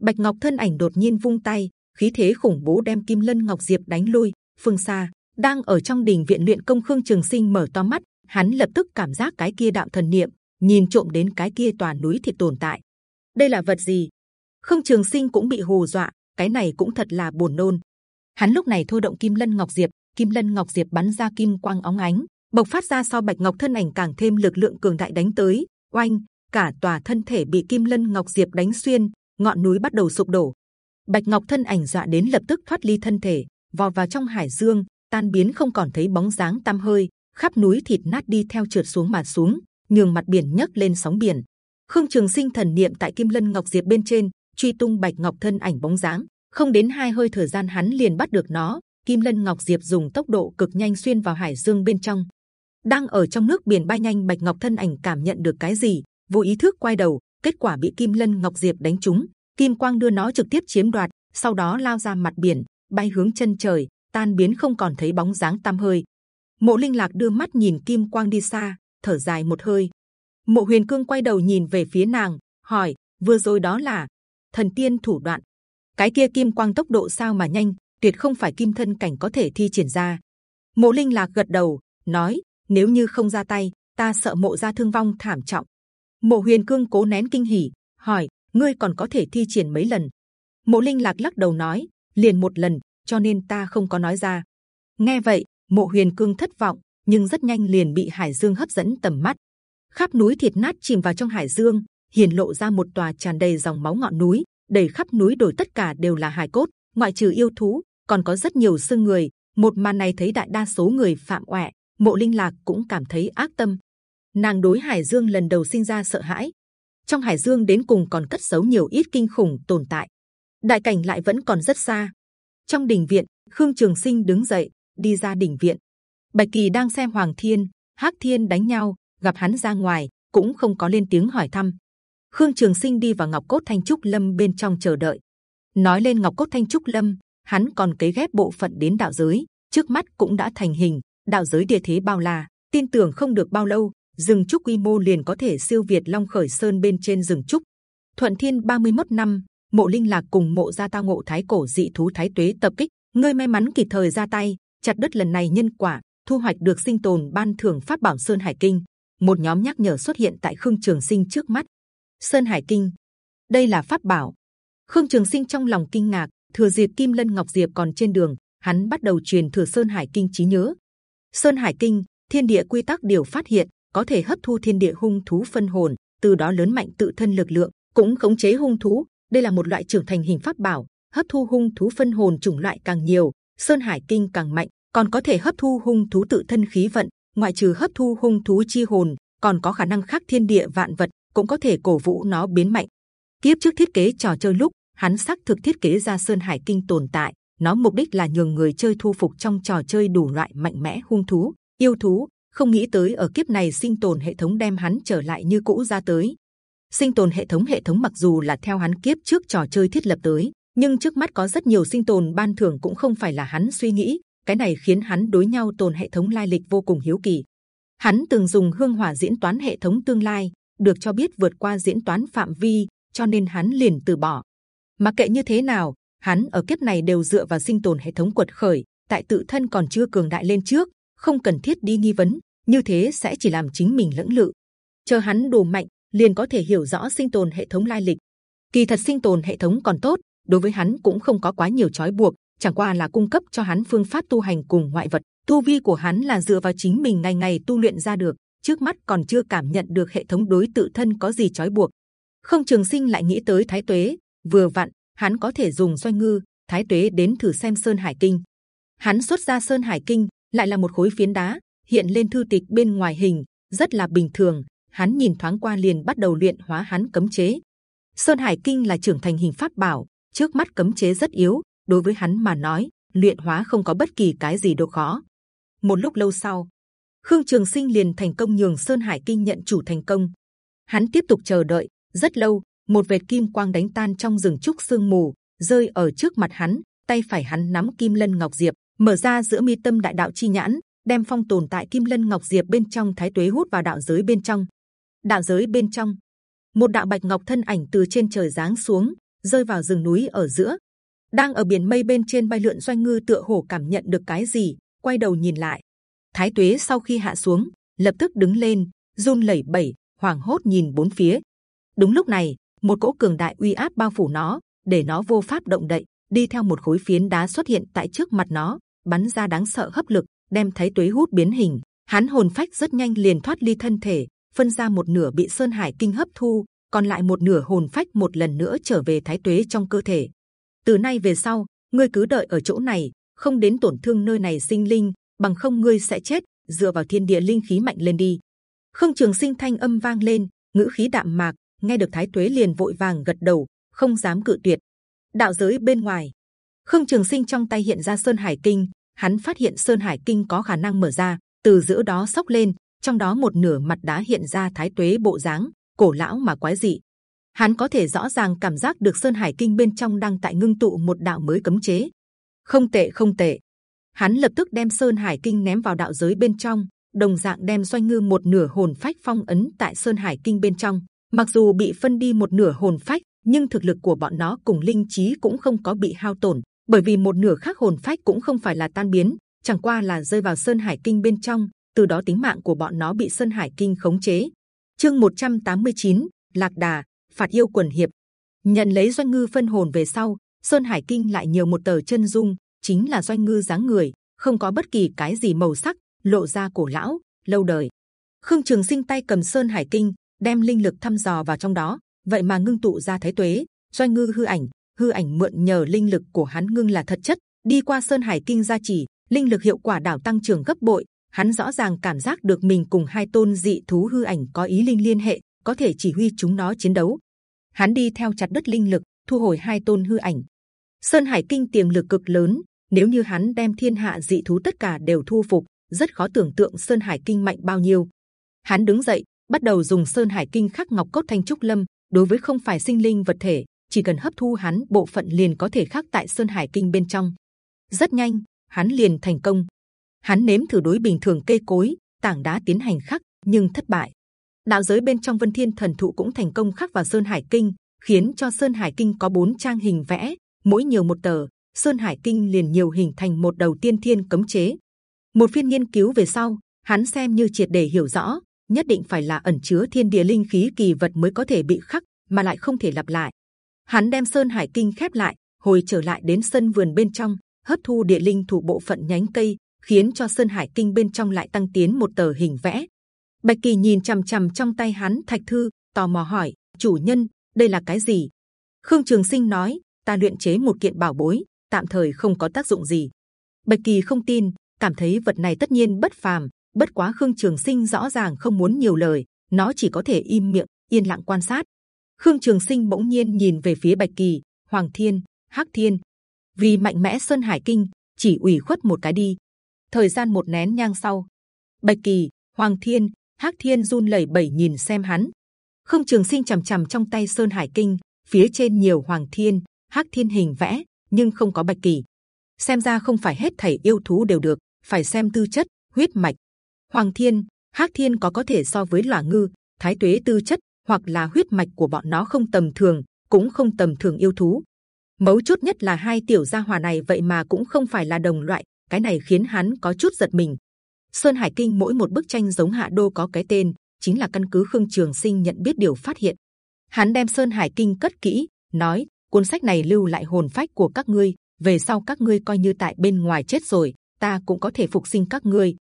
Bạch Ngọc thân ảnh đột nhiên vung tay, khí thế khủng bố đem Kim Lân Ngọc Diệp đánh lui. Phương xa, đang ở trong đình viện luyện công khương trường sinh mở to mắt, hắn lập tức cảm giác cái kia đạo thần niệm, nhìn trộm đến cái kia toàn núi thịt tồn tại. Đây là vật gì? Khương trường sinh cũng bị hù dọa, cái này cũng thật là buồn nôn. Hắn lúc này thôi động kim lân ngọc diệp, kim lân ngọc diệp bắn ra kim quang óng ánh, bộc phát ra sau bạch ngọc thân ảnh càng thêm lực lượng cường đại đánh tới. Oanh, cả tòa thân thể bị kim lân ngọc diệp đánh xuyên, ngọn núi bắt đầu sụp đổ. Bạch ngọc thân ảnh dọa đến lập tức thoát ly thân thể, vò vào trong hải dương tan biến không còn thấy bóng dáng tam hơi, khắp núi thịt nát đi theo trượt xuống mà xuống, nhường mặt biển nhấc lên sóng biển. Khương trường sinh thần niệm tại kim lân ngọc diệp bên trên, truy tung bạch ngọc thân ảnh bóng dáng. Không đến hai hơi thời gian hắn liền bắt được nó, kim lân ngọc diệp dùng tốc độ cực nhanh xuyên vào hải dương bên trong. Đang ở trong nước biển bay nhanh, bạch ngọc thân ảnh cảm nhận được cái gì, vô ý thức quay đầu, kết quả bị kim lân ngọc diệp đánh trúng. Kim quang đưa nó trực tiếp chiếm đoạt, sau đó lao ra mặt biển, bay hướng chân trời tan biến không còn thấy bóng dáng tam hơi. Mộ Linh Lạc đưa mắt nhìn Kim Quang đi xa, thở dài một hơi. Mộ Huyền Cương quay đầu nhìn về phía nàng, hỏi: vừa rồi đó là thần tiên thủ đoạn? Cái kia Kim Quang tốc độ sao mà nhanh, tuyệt không phải Kim thân cảnh có thể thi triển ra. Mộ Linh Lạc gật đầu, nói: nếu như không ra tay, ta sợ mộ gia thương vong thảm trọng. Mộ Huyền Cương cố nén kinh hỉ, hỏi: ngươi còn có thể thi triển mấy lần? Mộ Linh Lạc lắc đầu nói: liền một lần, cho nên ta không có nói ra. Nghe vậy, Mộ Huyền Cương thất vọng, nhưng rất nhanh liền bị Hải Dương hấp dẫn tầm mắt. Khắp núi thịt nát chìm vào trong Hải Dương, hiển lộ ra một tòa tràn đầy dòng máu ngọn núi, đầy khắp núi đồi tất cả đều là hải cốt, ngoại trừ yêu thú, còn có rất nhiều xương người. Một màn này thấy đại đa số người phạm oẹ, Mộ Linh Lạc cũng cảm thấy ác tâm. nàng đối hải dương lần đầu sinh ra sợ hãi trong hải dương đến cùng còn cất giấu nhiều ít kinh khủng tồn tại đại cảnh lại vẫn còn rất xa trong đình viện, khương trường sinh đứng dậy, đi ra đình viện. Bạch kỳ đang xem hoàng thiên, hắc thiên đánh nhau, gặp hắn ra ngoài, cũng không có lên tiếng hỏi thăm. Khương trường sinh đi vào ngọc cốt thanh trúc lâm bên trong chờ đợi. Nói lên ngọc cốt thanh trúc lâm, hắn còn cấy ghép bộ phận đến đạo giới, trước mắt cũng đã thành hình, đạo giới địa thế bao la, tin tưởng không được bao lâu, rừng trúc quy mô liền có thể siêu việt long khởi sơn bên trên rừng trúc. Thuận thiên 31 năm mộ linh lạc cùng mộ gia tao ngộ thái cổ dị thú thái tuế tập kích. Ngươi may mắn kịp thời ra tay, chặt đứt lần này nhân quả, thu hoạch được sinh tồn ban thưởng pháp bảo sơn hải kinh. Một nhóm nhắc nhở xuất hiện tại khương trường sinh trước mắt. Sơn hải kinh. Đây là pháp bảo. Khương trường sinh trong lòng kinh ngạc, thừa dịp kim lân ngọc diệp còn trên đường, hắn bắt đầu truyền thừa sơn hải kinh trí nhớ. Sơn hải kinh, thiên địa quy tắc điều phát hiện, có thể hấp thu thiên địa hung thú phân hồn, từ đó lớn mạnh tự thân lực lượng, cũng khống chế hung thú đây là một loại trưởng thành hình pháp bảo, hấp thu hung thú phân hồn chủng loại càng nhiều, sơn hải kinh càng mạnh, còn có thể hấp thu hung thú tự thân khí vận, ngoại trừ hấp thu hung thú chi hồn, còn có khả năng khắc thiên địa vạn vật cũng có thể cổ vũ nó biến mạnh. Kiếp trước thiết kế trò chơi lúc, hắn xác thực thiết kế ra sơn hải kinh tồn tại, nó mục đích là nhường người chơi thu phục trong trò chơi đủ loại mạnh mẽ hung thú, yêu thú, không nghĩ tới ở kiếp này sinh tồn hệ thống đem hắn trở lại như cũ ra tới sinh tồn hệ thống hệ thống mặc dù là theo hắn kiếp trước trò chơi thiết lập tới, nhưng trước mắt có rất nhiều sinh tồn ban thưởng cũng không phải là hắn suy nghĩ. Cái này khiến hắn đối nhau tồn hệ thống lai lịch vô cùng hiếu kỳ. Hắn từng dùng hương hỏa diễn toán hệ thống tương lai, được cho biết vượt qua diễn toán phạm vi, cho nên hắn liền từ bỏ. Mặc kệ như thế nào, hắn ở kiếp này đều dựa vào sinh tồn hệ thống quật khởi, tại tự thân còn chưa cường đại lên trước, không cần thiết đi nghi vấn, như thế sẽ chỉ làm chính mình lẫn lự. Chờ hắn đủ mạnh liền có thể hiểu rõ sinh tồn hệ thống lai lịch. Kỳ thật sinh tồn hệ thống còn tốt, đối với hắn cũng không có quá nhiều trói buộc, chẳng qua là cung cấp cho hắn phương pháp tu hành cùng ngoại vật. Tu vi của hắn là dựa vào chính mình ngày ngày tu luyện ra được, trước mắt còn chưa cảm nhận được hệ thống đối tự thân có gì trói buộc. Không trường sinh lại nghĩ tới thái tuế, vừa vặn, hắn có thể dùng doanh ngư, thái tuế đến thử xem sơn hải kinh. Hắn xuất ra sơn hải kinh, lại là một khối phiến đá, hiện lên thư tịch bên ngoài hình, rất là bình thường hắn nhìn thoáng qua liền bắt đầu luyện hóa hắn cấm chế. Sơn hải kinh là trưởng thành hình pháp bảo, trước mắt cấm chế rất yếu, đối với hắn mà nói, luyện hóa không có bất kỳ cái gì độ khó. Một lúc lâu sau, khương trường sinh liền thành công nhường sơn hải kinh nhận chủ thành công. Hắn tiếp tục chờ đợi, rất lâu, một vệt kim quang đánh tan trong rừng trúc sương mù, rơi ở trước mặt hắn, tay phải hắn nắm kim lân ngọc diệp, mở ra giữa mi tâm đại đạo chi nhãn, đem phong tồn tại kim lân ngọc diệp bên trong thái tuế hút vào đạo giới bên trong đạo giới bên trong. Một đạo bạch ngọc thân ảnh từ trên trời giáng xuống, rơi vào rừng núi ở giữa. Đang ở biển mây bên trên bay lượn doanh ngư tựa hồ cảm nhận được cái gì, quay đầu nhìn lại. Thái tuế sau khi hạ xuống, lập tức đứng lên, run lẩy bẩy, hoảng hốt nhìn bốn phía. Đúng lúc này, một cỗ cường đại uy áp bao phủ nó, để nó vô pháp động đậy, đi theo một khối phiến đá xuất hiện tại trước mặt nó, bắn ra đáng sợ hấp lực, đem thái tuế hút biến hình. Hắn hồn phách rất nhanh liền thoát ly thân thể phân ra một nửa bị sơn hải kinh hấp thu, còn lại một nửa hồn phách một lần nữa trở về thái tuế trong cơ thể. Từ nay về sau, ngươi cứ đợi ở chỗ này, không đến tổn thương nơi này sinh linh, bằng không ngươi sẽ chết, dựa vào thiên địa linh khí mạnh lên đi. Không trường sinh thanh âm vang lên, ngữ khí đạm mạc, nghe được thái tuế liền vội vàng gật đầu, không dám cự tuyệt. Đạo giới bên ngoài khương trường sinh trong tay hiện ra sơn hải kinh, hắn phát hiện sơn hải kinh có khả năng mở ra, từ giữa đó sốc lên trong đó một nửa mặt đá hiện ra thái tuế bộ dáng, cổ lão mà quái dị. Hắn có thể rõ ràng cảm giác được sơn hải kinh bên trong đang tại ngưng tụ một đạo mới cấm chế. Không tệ không tệ. Hắn lập tức đem sơn hải kinh ném vào đạo giới bên trong, đồng dạng đem doanh ngư một nửa hồn phách phong ấn tại sơn hải kinh bên trong. Mặc dù bị phân đi một nửa hồn phách, nhưng thực lực của bọn nó cùng linh trí cũng không có bị hao tổn, bởi vì một nửa khác hồn phách cũng không phải là tan biến, chẳng qua là rơi vào sơn hải kinh bên trong từ đó tính mạng của bọn nó bị sơn hải kinh khống chế. Chương 189, lạc đà phạt yêu quần hiệp. Nhận lấy doanh ngư phân hồn về sau sơn hải kinh lại nhiều một tờ chân dung chính là doanh ngư dáng người không có bất kỳ cái gì màu sắc lộ ra cổ lão lâu đời. Khương trường sinh tay cầm sơn hải kinh đem linh lực thăm dò vào trong đó vậy mà ngưng tụ ra thái tuế. Doanh ngư hư ảnh hư ảnh mượn nhờ linh lực của hắn ngưng là thật chất đi qua sơn hải kinh gia trì linh lực hiệu quả đảo tăng trưởng gấp bội hắn rõ ràng cảm giác được mình cùng hai tôn dị thú hư ảnh có ý linh liên hệ, có thể chỉ huy chúng nó chiến đấu. Hắn đi theo chặt đất linh lực, thu hồi hai tôn hư ảnh. Sơn Hải Kinh tiềm lực cực lớn, nếu như hắn đem thiên hạ dị thú tất cả đều thu phục, rất khó tưởng tượng Sơn Hải Kinh mạnh bao nhiêu. Hắn đứng dậy, bắt đầu dùng Sơn Hải Kinh khắc ngọc cốt thanh trúc lâm. Đối với không phải sinh linh vật thể, chỉ cần hấp thu hắn bộ phận liền có thể khắc tại Sơn Hải Kinh bên trong. Rất nhanh, hắn liền thành công. Hắn nếm thử đối bình thường cây cối, tảng đá tiến hành khắc, nhưng thất bại. Đạo giới bên trong Vân Thiên Thần Thụ cũng thành công khắc vào Sơn Hải Kinh, khiến cho Sơn Hải Kinh có bốn trang hình vẽ, mỗi nhiều một tờ, Sơn Hải Kinh liền nhiều hình thành một đầu tiên thiên cấm chế. Một phiên nghiên cứu về sau, hắn xem như triệt để hiểu rõ, nhất định phải là ẩn chứa thiên địa linh khí kỳ vật mới có thể bị khắc, mà lại không thể lặp lại. Hắn đem Sơn Hải Kinh khép lại, hồi trở lại đến sân vườn bên trong, hấp thu địa linh thủ bộ phận nhánh cây, khiến cho Sơn Hải Kinh bên trong lại tăng tiến một tờ hình vẽ. Bạch Kỳ nhìn c h ầ m c h ầ m trong tay hắn thạch thư, tò mò hỏi: chủ nhân, đây là cái gì? Khương Trường Sinh nói: ta luyện chế một kiện bảo bối, tạm thời không có tác dụng gì. Bạch Kỳ không tin, cảm thấy vật này tất nhiên bất phàm. Bất quá Khương Trường Sinh rõ ràng không muốn nhiều lời, nó chỉ có thể im miệng, yên lặng quan sát. Khương Trường Sinh bỗng nhiên nhìn về phía Bạch Kỳ, Hoàng Thiên, Hắc Thiên, vì mạnh mẽ sơn hải kinh chỉ ủy khuất một cái đi thời gian một nén nhang sau. Bạch kỳ, hoàng thiên, hắc thiên run lẩy bẩy nhìn xem hắn. Không trường sinh c h ầ m c h ầ m trong tay sơn hải kinh, phía trên nhiều hoàng thiên, hắc thiên hình vẽ, nhưng không có bạch kỳ. Xem ra không phải hết thảy yêu thú đều được, phải xem tư chất, huyết mạch. Hoàng thiên, hắc thiên có có thể so với lỏa ngư, thái tuế tư chất, hoặc là huyết mạch của bọn nó không tầm thường, cũng không tầm thường yêu thú. Mấu chốt nhất là hai tiểu gia hòa này vậy mà cũng không phải là đồng loại cái này khiến hắn có chút giật mình. Sơn hải kinh mỗi một bức tranh giống hạ đô có cái tên, chính là căn cứ khương trường sinh nhận biết điều phát hiện. Hắn đem sơn hải kinh cất kỹ, nói, cuốn sách này lưu lại hồn phách của các ngươi, về sau các ngươi coi như tại bên ngoài chết rồi, ta cũng có thể phục sinh các ngươi.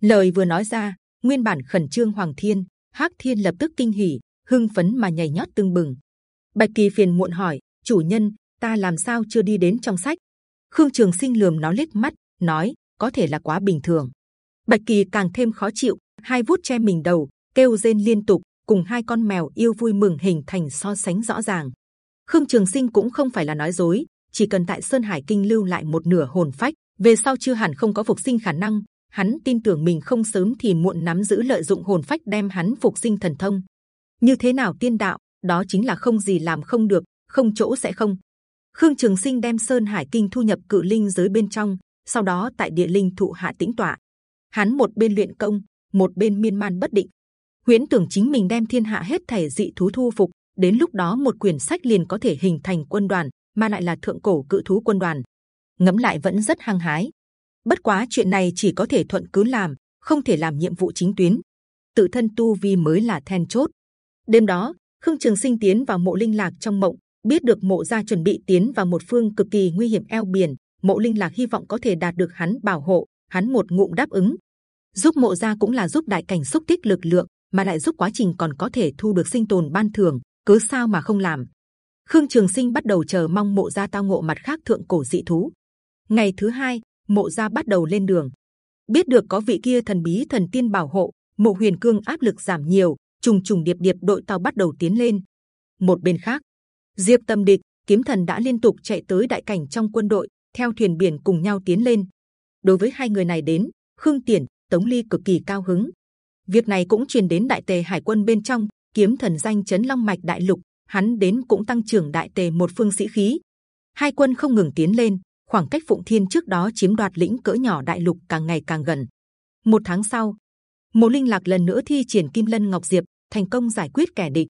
Lời vừa nói ra, nguyên bản khẩn trương hoàng thiên, hắc thiên lập tức kinh hỉ, hưng phấn mà nhảy nhót tưng bừng. Bạch kỳ phiền muộn hỏi, chủ nhân, ta làm sao chưa đi đến trong sách? Khương trường sinh lườm nó liếc mắt nói có thể là quá bình thường. Bạch kỳ càng thêm khó chịu hai vuốt che mình đầu kêu rên liên tục cùng hai con mèo yêu vui mừng hình thành so sánh rõ ràng. Khương trường sinh cũng không phải là nói dối chỉ cần tại sơn hải kinh lưu lại một nửa hồn phách về sau chưa hẳn không có phục sinh khả năng hắn tin tưởng mình không sớm thì muộn nắm giữ lợi dụng hồn phách đem hắn phục sinh thần thông. Như thế nào tiên đạo đó chính là không gì làm không được không chỗ sẽ không. Khương Trường Sinh đem Sơn Hải Kinh thu nhập cự linh giới bên trong, sau đó tại địa linh thụ hạ tĩnh tọa. Hắn một bên luyện công, một bên miên man bất định. Huyễn tưởng chính mình đem thiên hạ hết thể dị thú thu phục, đến lúc đó một quyển sách liền có thể hình thành quân đoàn, mà lại là thượng cổ cự thú quân đoàn. Ngẫm lại vẫn rất hăng hái. Bất quá chuyện này chỉ có thể thuận cứ làm, không thể làm nhiệm vụ chính tuyến. Tự thân tu vi mới là then chốt. Đêm đó, Khương Trường Sinh tiến vào mộ linh lạc trong mộng, biết được mộ gia chuẩn bị tiến vào một phương cực kỳ nguy hiểm eo biển mộ linh lạc hy vọng có thể đạt được hắn bảo hộ hắn một ngụm đáp ứng. Giúp mộ gia cũng là giúp đại cảnh xúc tích lực lượng mà lại giúp quá trình còn có thể thu được sinh tồn ban thường. cứ sao mà không làm? Khương trường sinh bắt đầu chờ mong mộ gia tao ngộ mặt khác thượng cổ dị thú. Ngày thứ hai mộ gia bắt đầu lên đường. Biết được có vị kia thần bí thần tiên bảo hộ mộ huyền cương áp lực giảm nhiều trùng trùng điệp điệp đội tàu bắt đầu tiến lên. Một bên khác Diệp Tâm Địch, Kiếm Thần đã liên tục chạy tới đại cảnh trong quân đội, theo thuyền biển cùng nhau tiến lên. Đối với hai người này đến, Khương Tiển, Tống Ly cực kỳ cao hứng. Việc này cũng truyền đến đại tề hải quân bên trong. Kiếm Thần danh chấn long mạch đại lục, hắn đến cũng tăng trưởng đại tề một phương sĩ khí. Hai quân không ngừng tiến lên, khoảng cách Phụng Thiên trước đó chiếm đoạt lĩnh cỡ nhỏ đại lục càng ngày càng gần. Một tháng sau, Mộ Linh Lạc lần nữa thi triển Kim Lân Ngọc Diệp, thành công giải quyết kẻ địch.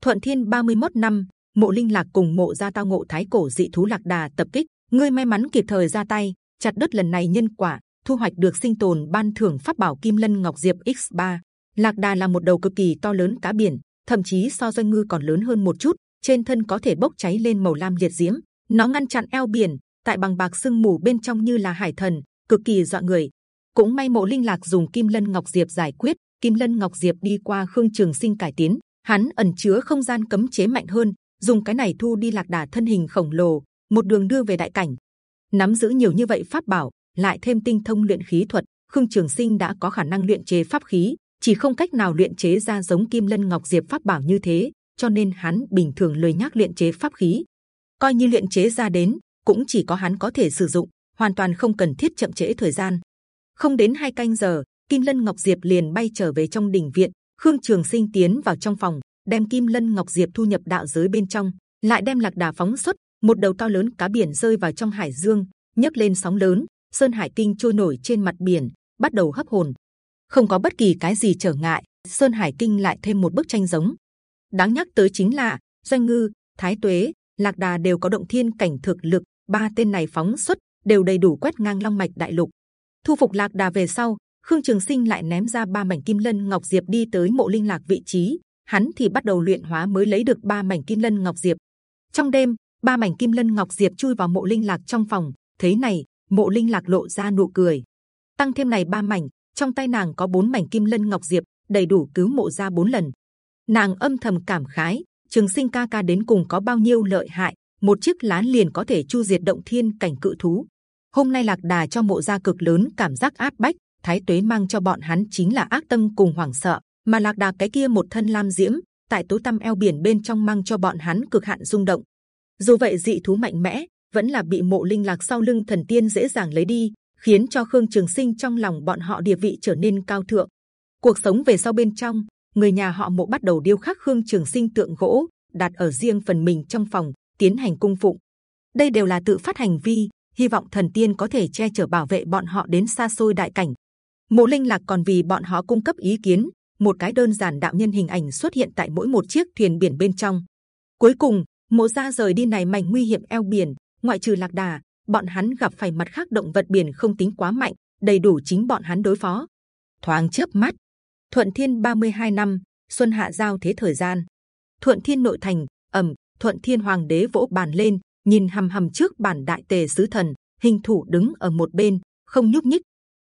Thuận Thiên 31 năm, mộ linh lạc cùng mộ gia tao ngộ thái cổ dị thú lạc đà tập kích ngươi may mắn kịp thời ra tay chặt đất lần này nhân quả thu hoạch được sinh tồn ban thưởng pháp bảo kim lân ngọc diệp x 3 lạc đà là một đầu cực kỳ to lớn cá biển thậm chí so doanh ngư còn lớn hơn một chút trên thân có thể bốc cháy lên màu lam liệt diễm. Nó ngăn chặn eo biển tại bằng bạc sương mù bên trong như là hải thần cực kỳ dọa người. Cũng may mộ linh lạc dùng kim lân ngọc diệp giải quyết. Kim lân ngọc diệp đi qua khương trường sinh cải tiến hắn ẩn chứa không gian cấm chế mạnh hơn dùng cái này thu đi lạc đà thân hình khổng lồ, một đường đưa về đại cảnh. Nắm giữ nhiều như vậy pháp bảo, lại thêm tinh thông luyện khí thuật, Khương Trường Sinh đã có khả năng luyện chế pháp khí, chỉ không cách nào luyện chế ra giống Kim Lân Ngọc Diệp pháp bảo như thế, cho nên hắn bình thường lười nhắc luyện chế pháp khí. Coi như luyện chế ra đến, cũng chỉ có hắn có thể sử dụng, hoàn toàn không cần thiết chậm trễ thời gian. Không đến hai canh giờ, Kim Lân Ngọc Diệp liền bay trở về trong đình viện. Khương Trường Sinh tiến vào trong phòng, đem Kim Lân Ngọc Diệp thu nhập đạo giới bên trong, lại đem lạc đà phóng xuất một đầu to lớn cá biển rơi vào trong hải dương, nhấc lên sóng lớn. Sơn Hải Kinh trôi nổi trên mặt biển, bắt đầu hấp hồn. Không có bất kỳ cái gì trở ngại, Sơn Hải Kinh lại thêm một bức tranh giống. Đáng nhắc tới chính là Doanh Ngư, Thái Tuế, Lạc Đà đều có động thiên cảnh thực lực, ba tên này phóng xuất đều đầy đủ quét ngang long mạch đại lục. Thu phục Lạc Đà về sau, Khương Trường Sinh lại ném ra ba mảnh kim lân ngọc diệp đi tới mộ linh lạc vị trí. Hắn thì bắt đầu luyện hóa mới lấy được ba mảnh kim lân ngọc diệp. Trong đêm, ba mảnh kim lân ngọc diệp chui vào mộ linh lạc trong phòng. Thấy này, mộ linh lạc lộ ra nụ cười. Tăng thêm này ba mảnh, trong tay nàng có bốn mảnh kim lân ngọc diệp, đầy đủ cứu mộ ra bốn lần. Nàng âm thầm cảm khái, Trường Sinh ca ca đến cùng có bao nhiêu lợi hại, một chiếc lá liền có thể chu diệt động thiên cảnh cự thú. Hôm nay lạc đà cho mộ gia cực lớn cảm giác áp bách, thái tuế mang cho bọn hắn chính là ác tâm cùng hoảng sợ, mà lạc đà cái kia một thân lam diễm tại tối tâm eo biển bên trong mang cho bọn hắn cực hạn rung động. Dù vậy dị thú mạnh mẽ vẫn là bị mộ linh lạc sau lưng thần tiên dễ dàng lấy đi, khiến cho khương trường sinh trong lòng bọn họ địa vị trở nên cao thượng. Cuộc sống về sau bên trong, người nhà họ mộ bắt đầu điêu khắc khương trường sinh tượng gỗ đặt ở riêng phần mình trong phòng tiến hành cung phụng. Đây đều là tự phát hành vi, hy vọng thần tiên có thể che chở bảo vệ bọn họ đến xa xôi đại cảnh. Mộ Linh Lạc còn vì bọn họ cung cấp ý kiến, một cái đơn giản đạo nhân hình ảnh xuất hiện tại mỗi một chiếc thuyền biển bên trong. Cuối cùng, mộ gia rời đi này mảnh nguy hiểm eo biển, ngoại trừ lạc đà, bọn hắn gặp phải mặt khác động vật biển không tính quá mạnh, đầy đủ chính bọn hắn đối phó. Thoáng chớp mắt, Thuận Thiên 32 năm Xuân Hạ giao thế thời gian, Thuận Thiên nội thành ẩm Thuận Thiên Hoàng đế vỗ bàn lên, nhìn hầm hầm trước bản đại tề sứ thần, hình thủ đứng ở một bên, không nhúc nhích,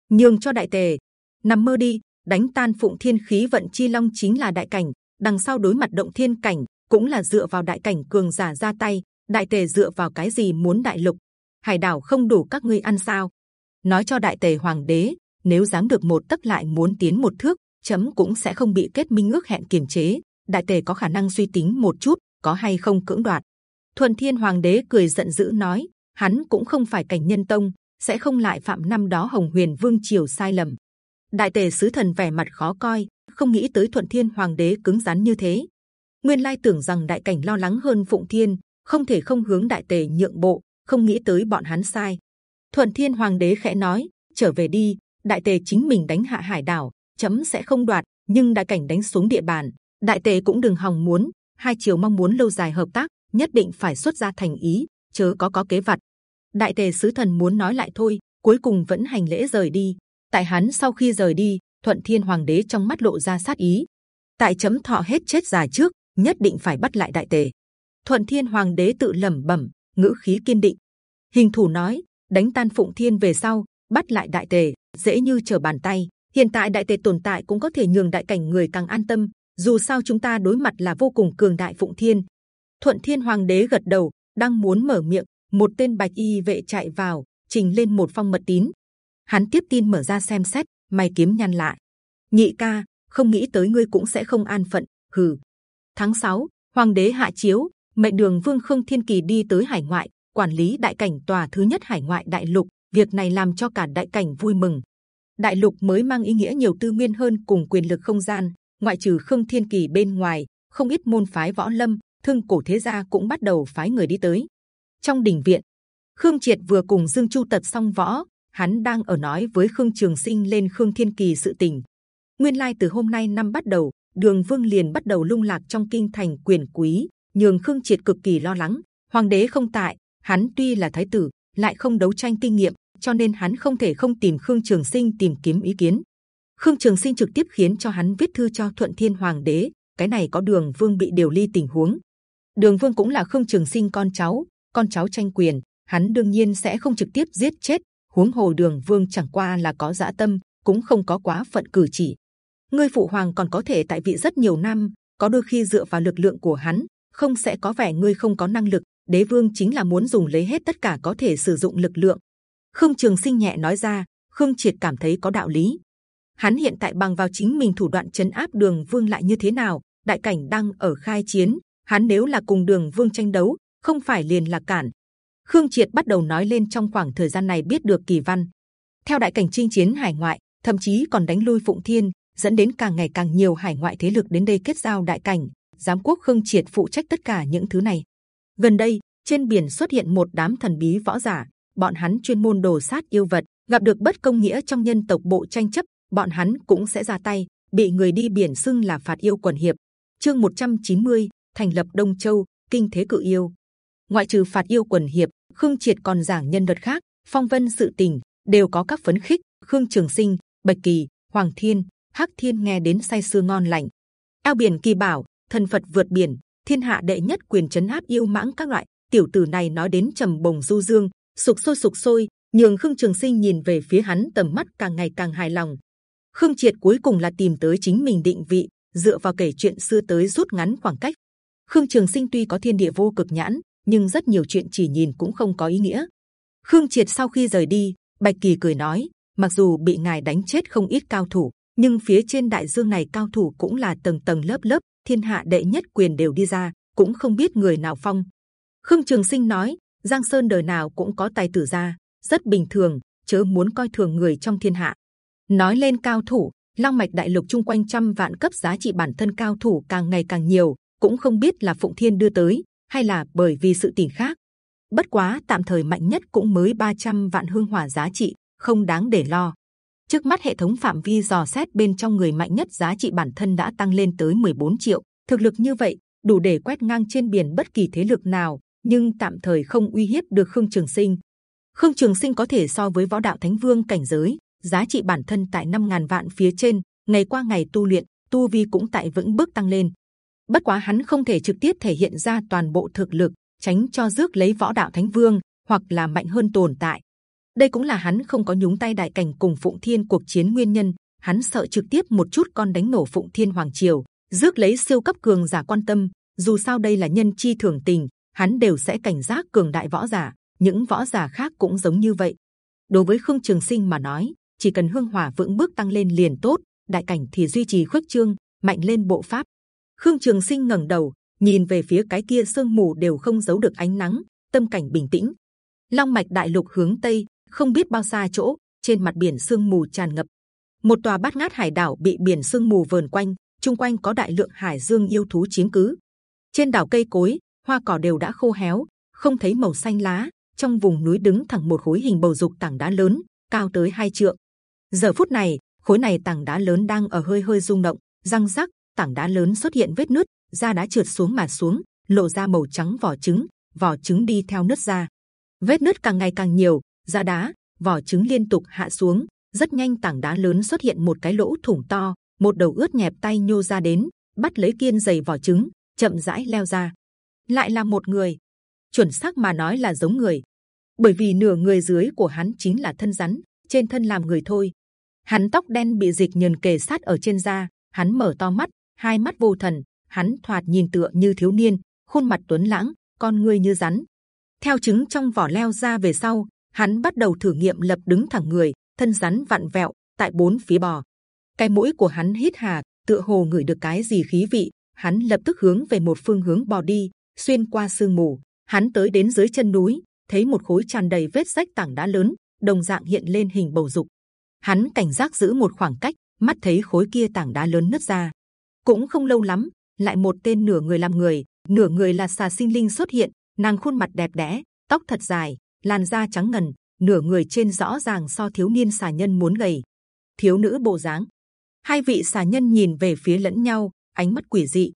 nhường cho đại tề nằm mơ đi, đánh tan phụng thiên khí vận chi long chính là đại cảnh, đằng sau đối mặt động thiên cảnh cũng là dựa vào đại cảnh cường giả ra tay, đại tề dựa vào cái gì muốn đại lục, hải đảo không đủ các ngươi ăn sao? Nói cho đại tề hoàng đế, nếu dám được một tấc lại muốn tiến một thước, chấm cũng sẽ không bị kết minh ước hẹn kiềm chế. Đại tề có khả năng suy tính một chút, có hay không cưỡng đoạt. Thuần Thiên Hoàng đế cười giận dữ nói, hắn cũng không phải cảnh nhân tông, sẽ không lại phạm năm đó Hồng Huyền Vương triều sai lầm. Đại tề sứ thần vẻ mặt khó coi, không nghĩ tới Thuận Thiên Hoàng đế cứng rắn như thế. Nguyên lai tưởng rằng đại cảnh lo lắng hơn Phụng Thiên, không thể không hướng đại tề nhượng bộ, không nghĩ tới bọn hắn sai. Thuận Thiên Hoàng đế khẽ nói, trở về đi, đại tề chính mình đánh hạ hải đảo, chấm sẽ không đoạt, nhưng đại cảnh đánh xuống địa bàn, đại tề cũng đừng hòng muốn. Hai triều mong muốn lâu dài hợp tác, nhất định phải xuất ra thành ý, chớ có có kế vật. Đại tề sứ thần muốn nói lại thôi, cuối cùng vẫn hành lễ rời đi. Tại hắn sau khi rời đi, thuận thiên hoàng đế trong mắt lộ ra sát ý. Tại chấm thọ hết chết già trước, nhất định phải bắt lại đại tề. Thuận thiên hoàng đế tự lẩm bẩm, ngữ khí kiên định. Hình thủ nói, đánh tan phụng thiên về sau, bắt lại đại tề, dễ như trở bàn tay. Hiện tại đại tề tồn tại cũng có thể nhường đại cảnh người càng an tâm. Dù sao chúng ta đối mặt là vô cùng cường đại phụng thiên. Thuận thiên hoàng đế gật đầu, đang muốn mở miệng, một tên bạch y vệ chạy vào, trình lên một phong mật tín. Hắn tiếp tin mở ra xem xét, mày kiếm nhăn lại. Nhị ca, không nghĩ tới ngươi cũng sẽ không an phận. Hừ. Tháng 6, hoàng đế hạ chiếu, mệnh đường vương khương thiên kỳ đi tới hải ngoại, quản lý đại cảnh tòa thứ nhất hải ngoại đại lục. Việc này làm cho cả đại cảnh vui mừng. Đại lục mới mang ý nghĩa nhiều tư nguyên hơn cùng quyền lực không gian. Ngoại trừ khương thiên kỳ bên ngoài, không ít môn phái võ lâm, thương cổ thế gia cũng bắt đầu phái người đi tới. Trong đình viện, Khương Triệt vừa cùng Dương Chu tật xong võ, hắn đang ở nói với Khương Trường Sinh lên Khương Thiên Kỳ sự tình. Nguyên lai từ hôm nay năm bắt đầu, Đường Vương liền bắt đầu lung lạc trong kinh thành quyền quý, nhường Khương Triệt cực kỳ lo lắng. Hoàng đế không tại, hắn tuy là thái tử, lại không đấu tranh kinh nghiệm, cho nên hắn không thể không tìm Khương Trường Sinh tìm kiếm ý kiến. Khương Trường Sinh trực tiếp khiến cho hắn viết thư cho Thuận Thiên Hoàng đế. Cái này có Đường Vương bị điều ly tình huống. Đường Vương cũng là Khương Trường Sinh con cháu, con cháu tranh quyền, hắn đương nhiên sẽ không trực tiếp giết chết. Huống hồ Đường Vương chẳng qua là có dạ tâm, cũng không có quá phận cử chỉ. Ngươi phụ hoàng còn có thể tại vị rất nhiều năm, có đôi khi dựa vào lực lượng của hắn, không sẽ có vẻ ngươi không có năng lực. Đế vương chính là muốn dùng lấy hết tất cả có thể sử dụng lực lượng. Khương Trường Sinh nhẹ nói ra, Khương Triệt cảm thấy có đạo lý. Hắn hiện tại bằng vào chính mình thủ đoạn chấn áp Đường Vương lại như thế nào? Đại cảnh đang ở khai chiến, hắn nếu là cùng Đường Vương tranh đấu, không phải liền là cản. Khương Triệt bắt đầu nói lên trong khoảng thời gian này biết được kỳ văn. Theo đại cảnh chinh chiến hải ngoại, thậm chí còn đánh lui Phụng Thiên, dẫn đến càng ngày càng nhiều hải ngoại thế lực đến đây kết giao đại cảnh. Giám quốc Khương Triệt phụ trách tất cả những thứ này. Gần đây, trên biển xuất hiện một đám thần bí võ giả, bọn hắn chuyên môn đồ sát yêu vật, gặp được bất công nghĩa trong nhân tộc bộ tranh chấp, bọn hắn cũng sẽ ra tay, bị người đi biển xưng là phạt yêu quần hiệp. Chương 190, thành lập Đông Châu, kinh thế cự yêu. Ngoại trừ phạt yêu quần hiệp, Khương Triệt còn giảng nhân vật khác, phong vân sự tình đều có các phấn khích. Khương Trường Sinh, Bạch Kỳ, Hoàng Thiên, Hắc Thiên nghe đến say sưa ngon lành. Eo biển kỳ bảo, thần Phật vượt biển, thiên hạ đệ nhất quyền chấn áp yêu mãng các loại. Tiểu tử này nói đến trầm bồng du dương, sục sôi sục sôi, nhường Khương Trường Sinh nhìn về phía hắn tầm mắt càng ngày càng hài lòng. Khương Triệt cuối cùng là tìm tới chính mình định vị, dựa vào kể chuyện xưa tới rút ngắn khoảng cách. Khương Trường Sinh tuy có thiên địa vô cực nhãn, nhưng rất nhiều chuyện chỉ nhìn cũng không có ý nghĩa. Khương Triệt sau khi rời đi, Bạch Kỳ cười nói: mặc dù bị ngài đánh chết không ít cao thủ, nhưng phía trên đại dương này cao thủ cũng là tầng tầng lớp lớp, thiên hạ đệ nhất quyền đều đi ra, cũng không biết người nào phong. Khương Trường Sinh nói: Giang Sơn đời nào cũng có tài tử ra, rất bình thường, chớ muốn coi thường người trong thiên hạ. Nói lên cao thủ, Long mạch đại lục chung quanh trăm vạn cấp giá trị bản thân cao thủ càng ngày càng nhiều, cũng không biết là Phụng Thiên đưa tới hay là bởi vì sự tình khác. Bất quá tạm thời mạnh nhất cũng mới 300 vạn hương hỏa giá trị, không đáng để lo. Trước mắt hệ thống phạm vi dò xét bên trong người mạnh nhất giá trị bản thân đã tăng lên tới 14 triệu. Thực lực như vậy đủ để quét ngang trên biển bất kỳ thế lực nào, nhưng tạm thời không uy hiếp được Khương Trường Sinh. Khương Trường Sinh có thể so với võ đạo thánh vương cảnh giới, giá trị bản thân tại 5.000 vạn phía trên, ngày qua ngày tu luyện, tu vi cũng tại vững bước tăng lên. Bất quá hắn không thể trực tiếp thể hiện ra toàn bộ thực lực, tránh cho rước lấy võ đạo thánh vương hoặc là mạnh hơn tồn tại. Đây cũng là hắn không có nhúng tay đại cảnh cùng Phụng Thiên cuộc chiến nguyên nhân. Hắn sợ trực tiếp một chút con đánh nổ Phụng Thiên Hoàng Triều, rước lấy siêu cấp cường giả quan tâm. Dù sao đây là nhân chi thường tình, hắn đều sẽ cảnh giác cường đại võ giả. Những võ giả khác cũng giống như vậy. Đối với Khương Trường Sinh mà nói, chỉ cần hương hỏa vững bước tăng lên liền tốt, đại cảnh thì duy trì khuếch trương, mạnh lên bộ pháp. Khương Trường Sinh ngẩng đầu, nhìn về phía cái kia sương mù đều không giấu được ánh nắng, tâm cảnh bình tĩnh. Long mạch đại lục hướng tây, không biết bao xa chỗ, trên mặt biển sương mù tràn ngập. Một tòa bát ngát hải đảo bị biển sương mù vờn quanh, chung quanh có đại lượng hải dương yêu thú chiếm cứ. Trên đảo cây cối, hoa cỏ đều đã khô héo, không thấy màu xanh lá. Trong vùng núi đứng thẳng một khối hình bầu dục tảng đá lớn, cao tới hai trượng. Giờ phút này, khối này tảng đá lớn đang ở hơi hơi rung động, răng rắc, tảng đá lớn xuất hiện vết nứt, da đá trượt xuống mà xuống, lộ ra màu trắng vỏ trứng, vỏ trứng đi theo nứt ra. Vết nứt càng ngày càng nhiều, ra đá, vỏ trứng liên tục hạ xuống, rất nhanh tảng đá lớn xuất hiện một cái lỗ thủng to, một đầu ướt nhẹp tay nhô ra đến, bắt lấy kiên dày vỏ trứng, chậm rãi leo ra. Lại là một người, chuẩn xác mà nói là giống người, bởi vì nửa người dưới của hắn chính là thân rắn, trên thân làm người thôi. Hắn tóc đen bị dịch nhờn kề sát ở trên da, hắn mở to mắt, hai mắt vô thần, hắn thoạt nhìn tựa như thiếu niên, khuôn mặt tuấn lãng, con ngươi như rắn. Theo trứng trong vỏ leo ra về sau, hắn bắt đầu thử nghiệm lập đứng thẳng người, thân rắn vặn vẹo tại bốn phía bò. Cái mũi của hắn hít hà, tựa hồ ngửi được cái gì khí vị, hắn lập tức hướng về một phương hướng bò đi, xuyên qua sương mù. Hắn tới đến dưới chân núi, thấy một khối tràn đầy vết rách tảng đá lớn, đồng dạng hiện lên hình bầu dục. Hắn cảnh giác giữ một khoảng cách, mắt thấy khối kia tảng đá lớn nứt ra. Cũng không lâu lắm, lại một tên nửa người làm người, nửa người là xà sinh linh xuất hiện. Nàng khuôn mặt đẹp đẽ, tóc thật dài, làn da trắng ngần, nửa người trên rõ ràng so thiếu niên xà nhân muốn gầy. Thiếu nữ bộ dáng, hai vị xà nhân nhìn về phía lẫn nhau, ánh mắt quỷ dị.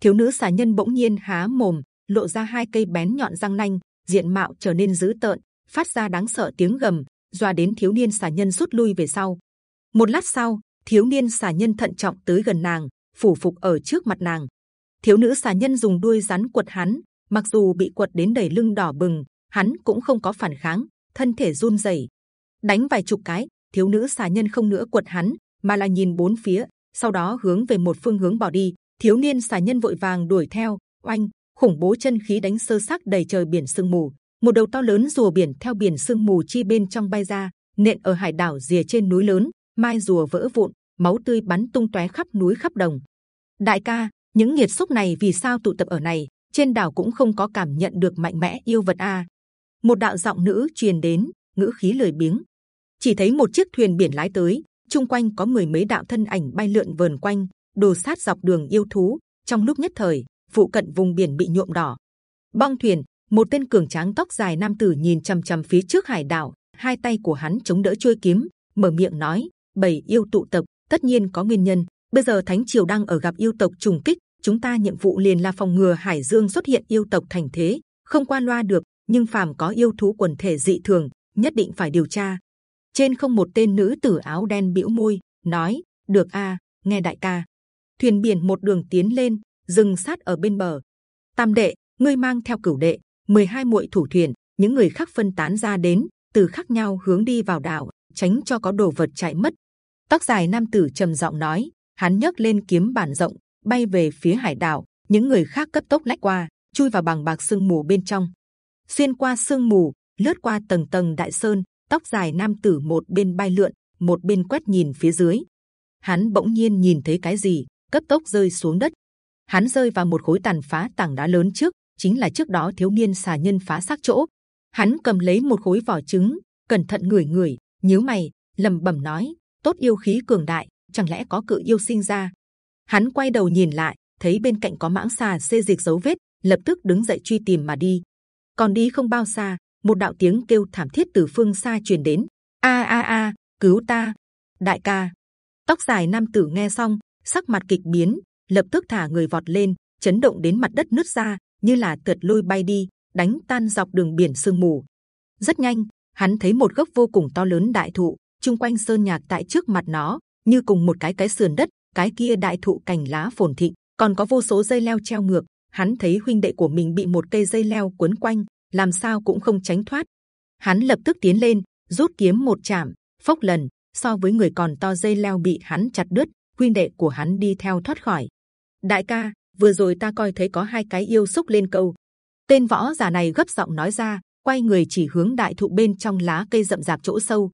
Thiếu nữ xà nhân bỗng nhiên há mồm, lộ ra hai cây bén nhọn răng nanh, diện mạo trở nên dữ tợn, phát ra đáng sợ tiếng gầm, doa đến thiếu niên xà nhân rút lui về sau. Một lát sau, thiếu niên xà nhân thận trọng tới gần nàng, phủ phục ở trước mặt nàng. Thiếu nữ xà nhân dùng đuôi rắn quật hắn, mặc dù bị quật đến đầy lưng đỏ bừng, hắn cũng không có phản kháng, thân thể run rẩy, đánh vài chục cái. Thiếu nữ xà nhân không nữa quật hắn, mà là nhìn bốn phía, sau đó hướng về một phương hướng bỏ đi. Thiếu niên xà nhân vội vàng đuổi theo, oanh, khủng bố chân khí đánh sơ xác đầy trời biển sương mù. Một đầu to lớn rùa biển theo biển sương mù chi bên trong bay ra, nện ở hải đảo rìa trên núi lớn, mai rùa vỡ vụn, máu tươi bắn tung tóe khắp núi khắp đồng. Đại ca, những nghiệt xúc này vì sao tụ tập ở này? Trên đảo cũng không có cảm nhận được mạnh mẽ yêu vật a. Một đạo giọng nữ truyền đến, ngữ khí lười biếng. Chỉ thấy một chiếc thuyền biển lái tới, chung quanh có mười mấy đạo thân ảnh bay lượn vờn quanh, đồ sát dọc đường yêu thú. Trong lúc nhất thời, phụ cận vùng biển bị nhuộm đỏ. Bong thuyền, một tên cường tráng tóc dài nam tử nhìn c h ầ m c h ầ m phía trước hải đảo, hai tay của hắn chống đỡ chuôi kiếm, mở miệng nói: bảy yêu tụ tập, tất nhiên có nguyên nhân. Bây giờ Thánh triều đang ở gặp yêu tộc trùng kích, chúng ta nhiệm vụ liền là phòng ngừa hải dương xuất hiện yêu tộc thành thế, không qua loa được. Nhưng phàm có yêu thú quần thể dị thường, nhất định phải điều tra. Trên không một tên nữ tử áo đen bĩu môi, nói: được a, nghe đại ca. Thuyền biển một đường tiến lên, dừng sát ở bên bờ. Tam đệ, ngươi mang theo cửu đệ, 12 muội thủ thuyền, những người khác phân tán ra đến, từ khác nhau hướng đi vào đảo, tránh cho có đồ vật chạy mất. Tóc dài nam tử trầm giọng nói, hắn nhấc lên kiếm bản rộng, bay về phía hải đảo. Những người khác cấp tốc lách qua, chui vào bằng bạc sương mù bên trong. Xuyên qua sương mù, lướt qua tầng tầng đại sơn, tóc dài nam tử một bên bay lượn, một bên quét nhìn phía dưới. Hắn bỗng nhiên nhìn thấy cái gì, cấp tốc rơi xuống đất. Hắn rơi vào một khối tàn phá tảng đá lớn trước, chính là trước đó thiếu niên xà nhân phá xác chỗ. Hắn cầm lấy một khối vỏ trứng, cẩn thận ngửi ngửi, nhíu mày, lẩm bẩm nói: tốt yêu khí cường đại, chẳng lẽ có cự yêu sinh ra? Hắn quay đầu nhìn lại, thấy bên cạnh có mãng xà xê dịch dấu vết, lập tức đứng dậy truy tìm mà đi. Còn đi không bao xa, một đạo tiếng kêu thảm thiết từ phương xa truyền đến. A a a, cứu ta, đại ca! Tóc dài nam tử nghe xong, sắc mặt kịch biến, lập tức thả người vọt lên, chấn động đến mặt đất nứt ra, như là tượt lôi bay đi, đánh tan dọc đường biển sương mù. Rất nhanh, hắn thấy một gốc vô cùng to lớn đại thụ, chung quanh sơn nhạc tại trước mặt nó, như cùng một cái cái sườn đất. Cái kia đại thụ cành lá phồn thịnh, còn có vô số dây leo treo ngược. Hắn thấy huynh đệ của mình bị một cây dây leo quấn quanh, làm sao cũng không tránh thoát. Hắn lập tức tiến lên, rút kiếm một chạm, phốc lần. So với người còn to dây leo bị hắn chặt đứt, huynh đệ của hắn đi theo thoát khỏi. Đại ca, vừa rồi ta coi thấy có hai cái yêu xúc lên câu tên võ giả này gấp giọng nói ra quay người chỉ hướng đại thụ bên trong lá cây rậm rạp chỗ sâu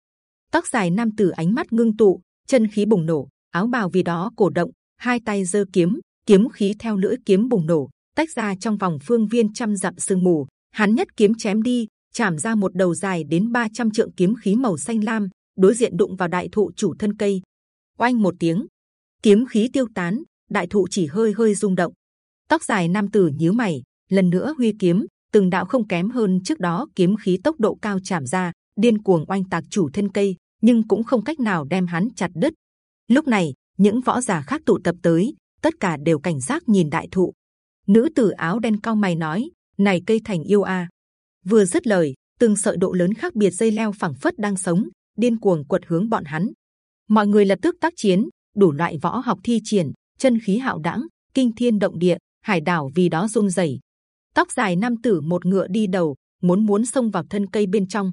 tóc dài nam tử ánh mắt ngưng tụ chân khí bùng nổ áo bào vì đó cổ động hai tay giơ kiếm kiếm khí theo lưỡi kiếm bùng nổ tách ra trong vòng phương viên trăm dặm sương mù hắn nhất kiếm chém đi chạm ra một đầu dài đến 300 trượng kiếm khí màu xanh lam đối diện đụng vào đại thụ chủ thân cây oanh một tiếng kiếm khí tiêu tán đại thụ chỉ hơi hơi rung động. Tóc dài nam tử nhíu mày, lần nữa huy kiếm, từng đạo không kém hơn trước đó kiếm khí tốc độ cao chạm ra, điên cuồng oanh tạc chủ thân cây, nhưng cũng không cách nào đem hắn chặt đứt. Lúc này, những võ giả khác tụ tập tới, tất cả đều cảnh giác nhìn đại thụ. Nữ tử áo đen cao mày nói: này cây thành yêu a. Vừa dứt lời, từng sợi độ lớn khác biệt dây leo phẳng phất đang sống, điên cuồng quật hướng bọn hắn. Mọi người lập tức tác chiến, đủ loại võ học thi triển, chân khí hạo đẳng, kinh thiên động địa, hải đảo vì đó run rẩy. Tóc dài nam tử một ngựa đi đầu, muốn muốn xông vào thân cây bên trong.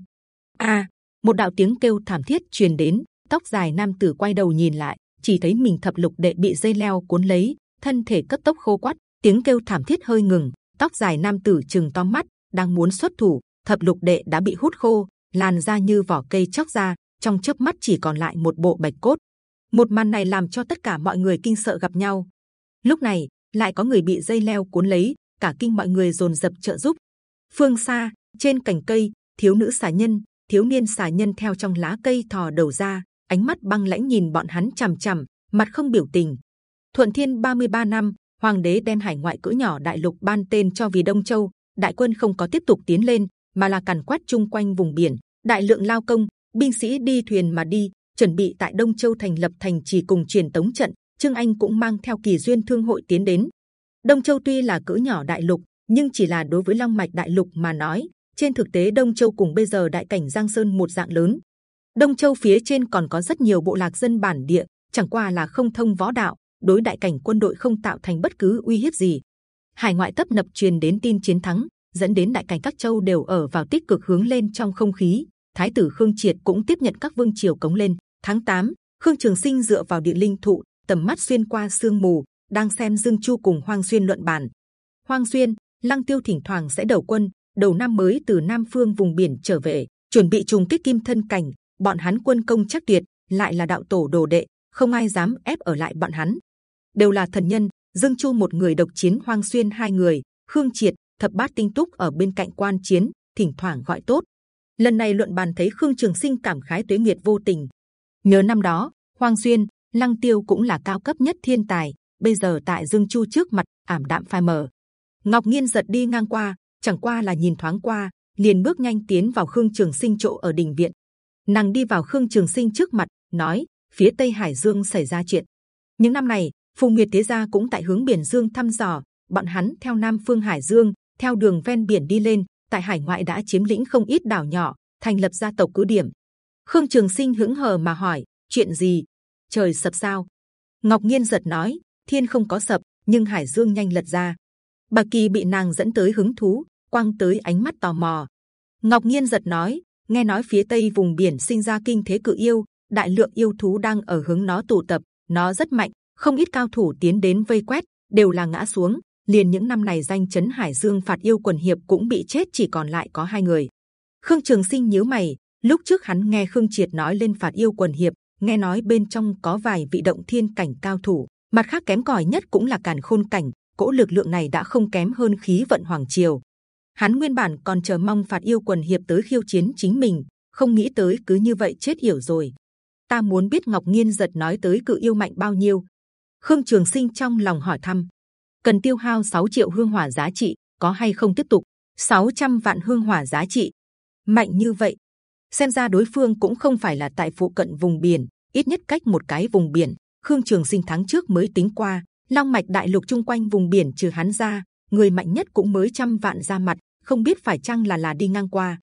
A, một đạo tiếng kêu thảm thiết truyền đến. Tóc dài nam tử quay đầu nhìn lại, chỉ thấy mình thập lục đệ bị dây leo cuốn lấy, thân thể cấp tốc khô quắt. Tiếng kêu thảm thiết hơi ngừng, tóc dài nam tử chừng to mắt, đang muốn xuất thủ, thập lục đệ đã bị hút khô, làn da như vỏ cây chóc ra, trong chớp mắt chỉ còn lại một bộ bạch cốt. Một màn này làm cho tất cả mọi người kinh sợ gặp nhau. Lúc này lại có người bị dây leo cuốn lấy cả kinh mọi người dồn dập trợ giúp. Phương xa trên cành cây thiếu nữ xà nhân thiếu niên xà nhân theo trong lá cây thò đầu ra ánh mắt băng lãnh nhìn bọn hắn c h ầ m c h ầ m mặt không biểu tình. Thuận thiên 33 năm hoàng đế đen hải ngoại cỡ nhỏ đại lục ban tên cho vì đông châu đại quân không có tiếp tục tiến lên mà là càn quét chung quanh vùng biển đại lượng lao công binh sĩ đi thuyền mà đi chuẩn bị tại Đông Châu thành lập thành trì cùng truyền tống trận. Trương Anh cũng mang theo kỳ duyên thương hội tiến đến. Đông Châu tuy là cỡ nhỏ đại lục, nhưng chỉ là đối với Long Mạch đại lục mà nói, trên thực tế Đông Châu cùng bây giờ đại cảnh Giang Sơn một dạng lớn. Đông Châu phía trên còn có rất nhiều bộ lạc dân bản địa, chẳng qua là không thông võ đạo, đối đại cảnh quân đội không tạo thành bất cứ uy hiếp gì. Hải ngoại tấp nập truyền đến tin chiến thắng, dẫn đến đại cảnh các châu đều ở vào tích cực hướng lên trong không khí. Thái tử Khương Triệt cũng tiếp nhận các vương triều cống lên. Tháng 8, Khương Trường Sinh dựa vào địa linh thụ, tầm mắt xuyên qua sương mù, đang xem Dương Chu cùng Hoang Xuyên luận bàn. Hoang Xuyên, Lăng Tiêu thỉnh thoảng sẽ đầu quân, đầu năm mới từ Nam Phương vùng biển trở về, chuẩn bị trùng kích kim thân cảnh, bọn hắn quân công chắc tuyệt, lại là đạo tổ đồ đệ, không ai dám ép ở lại bọn hắn đều là thần nhân. Dương Chu một người độc chiến Hoang Xuyên hai người, Khương Triệt, Thập Bát Tinh Túc ở bên cạnh quan chiến, thỉnh thoảng gọi tốt. Lần này luận bàn thấy Khương Trường Sinh cảm khái tuế nguyệt vô tình. Nhớ năm đó, Hoang Xuyên, Lăng Tiêu cũng là cao cấp nhất thiên tài, bây giờ tại Dương Chu trước mặt ảm đạm phai mờ. Ngọc Nghiên giật đi ngang qua, chẳng qua là nhìn thoáng qua, liền bước nhanh tiến vào Khương Trường Sinh chỗ ở đình viện. Nàng đi vào Khương Trường Sinh trước mặt, nói: phía Tây Hải Dương xảy ra chuyện. Những năm này, Phùng Nguyệt thế gia cũng tại hướng biển Dương thăm dò. Bọn hắn theo Nam Phương Hải Dương, theo đường ven biển đi lên, tại hải ngoại đã chiếm lĩnh không ít đảo nhỏ, thành lập gia tộc cứ điểm. Khương Trường Sinh hững hờ mà hỏi: chuyện gì? Trời sập sao? Ngọc Nhiên giật nói: thiên không có sập, nhưng Hải Dương nhanh lật ra. Bà Kỳ bị nàng dẫn tới hứng thú, quang tới ánh mắt tò mò. Ngọc Nhiên giật nói: nghe nói phía tây vùng biển sinh ra kinh thế cự yêu, đại lượng yêu thú đang ở hướng nó tụ tập, nó rất mạnh, không ít cao thủ tiến đến vây quét, đều là ngã xuống. liền những năm này danh chấn Hải Dương phạt yêu quần hiệp cũng bị chết, chỉ còn lại có hai người. Khương Trường Sinh nhíu mày, lúc trước hắn nghe Khương Triệt nói lên phạt yêu quần hiệp, nghe nói bên trong có vài vị động thiên cảnh cao thủ, mặt khác kém cỏi nhất cũng là càn khôn cảnh. cỗ lực lượng này đã không kém hơn khí vận hoàng triều. Hắn nguyên bản còn chờ mong phạt yêu quần hiệp tới khiêu chiến chính mình, không nghĩ tới cứ như vậy chết hiểu rồi ta muốn biết Ngọc Nghiên giật nói tới cự yêu mạnh bao nhiêu. Khương Trường Sinh trong lòng hỏi thăm, cần tiêu hao 6 triệu hương hỏa giá trị, có hay không tiếp tục? 600 vạn hương hỏa giá trị, mạnh như vậy, xem ra đối phương cũng không phải là tại phụ cận vùng biển, ít nhất cách một cái vùng biển. Khương Trường Sinh tháng trước mới tính qua, Long Mạch Đại Lục chung quanh vùng biển trừ hắn ra, người mạnh nhất cũng mới trăm vạn ra mặt, không biết phải chăng là là đi ngang qua.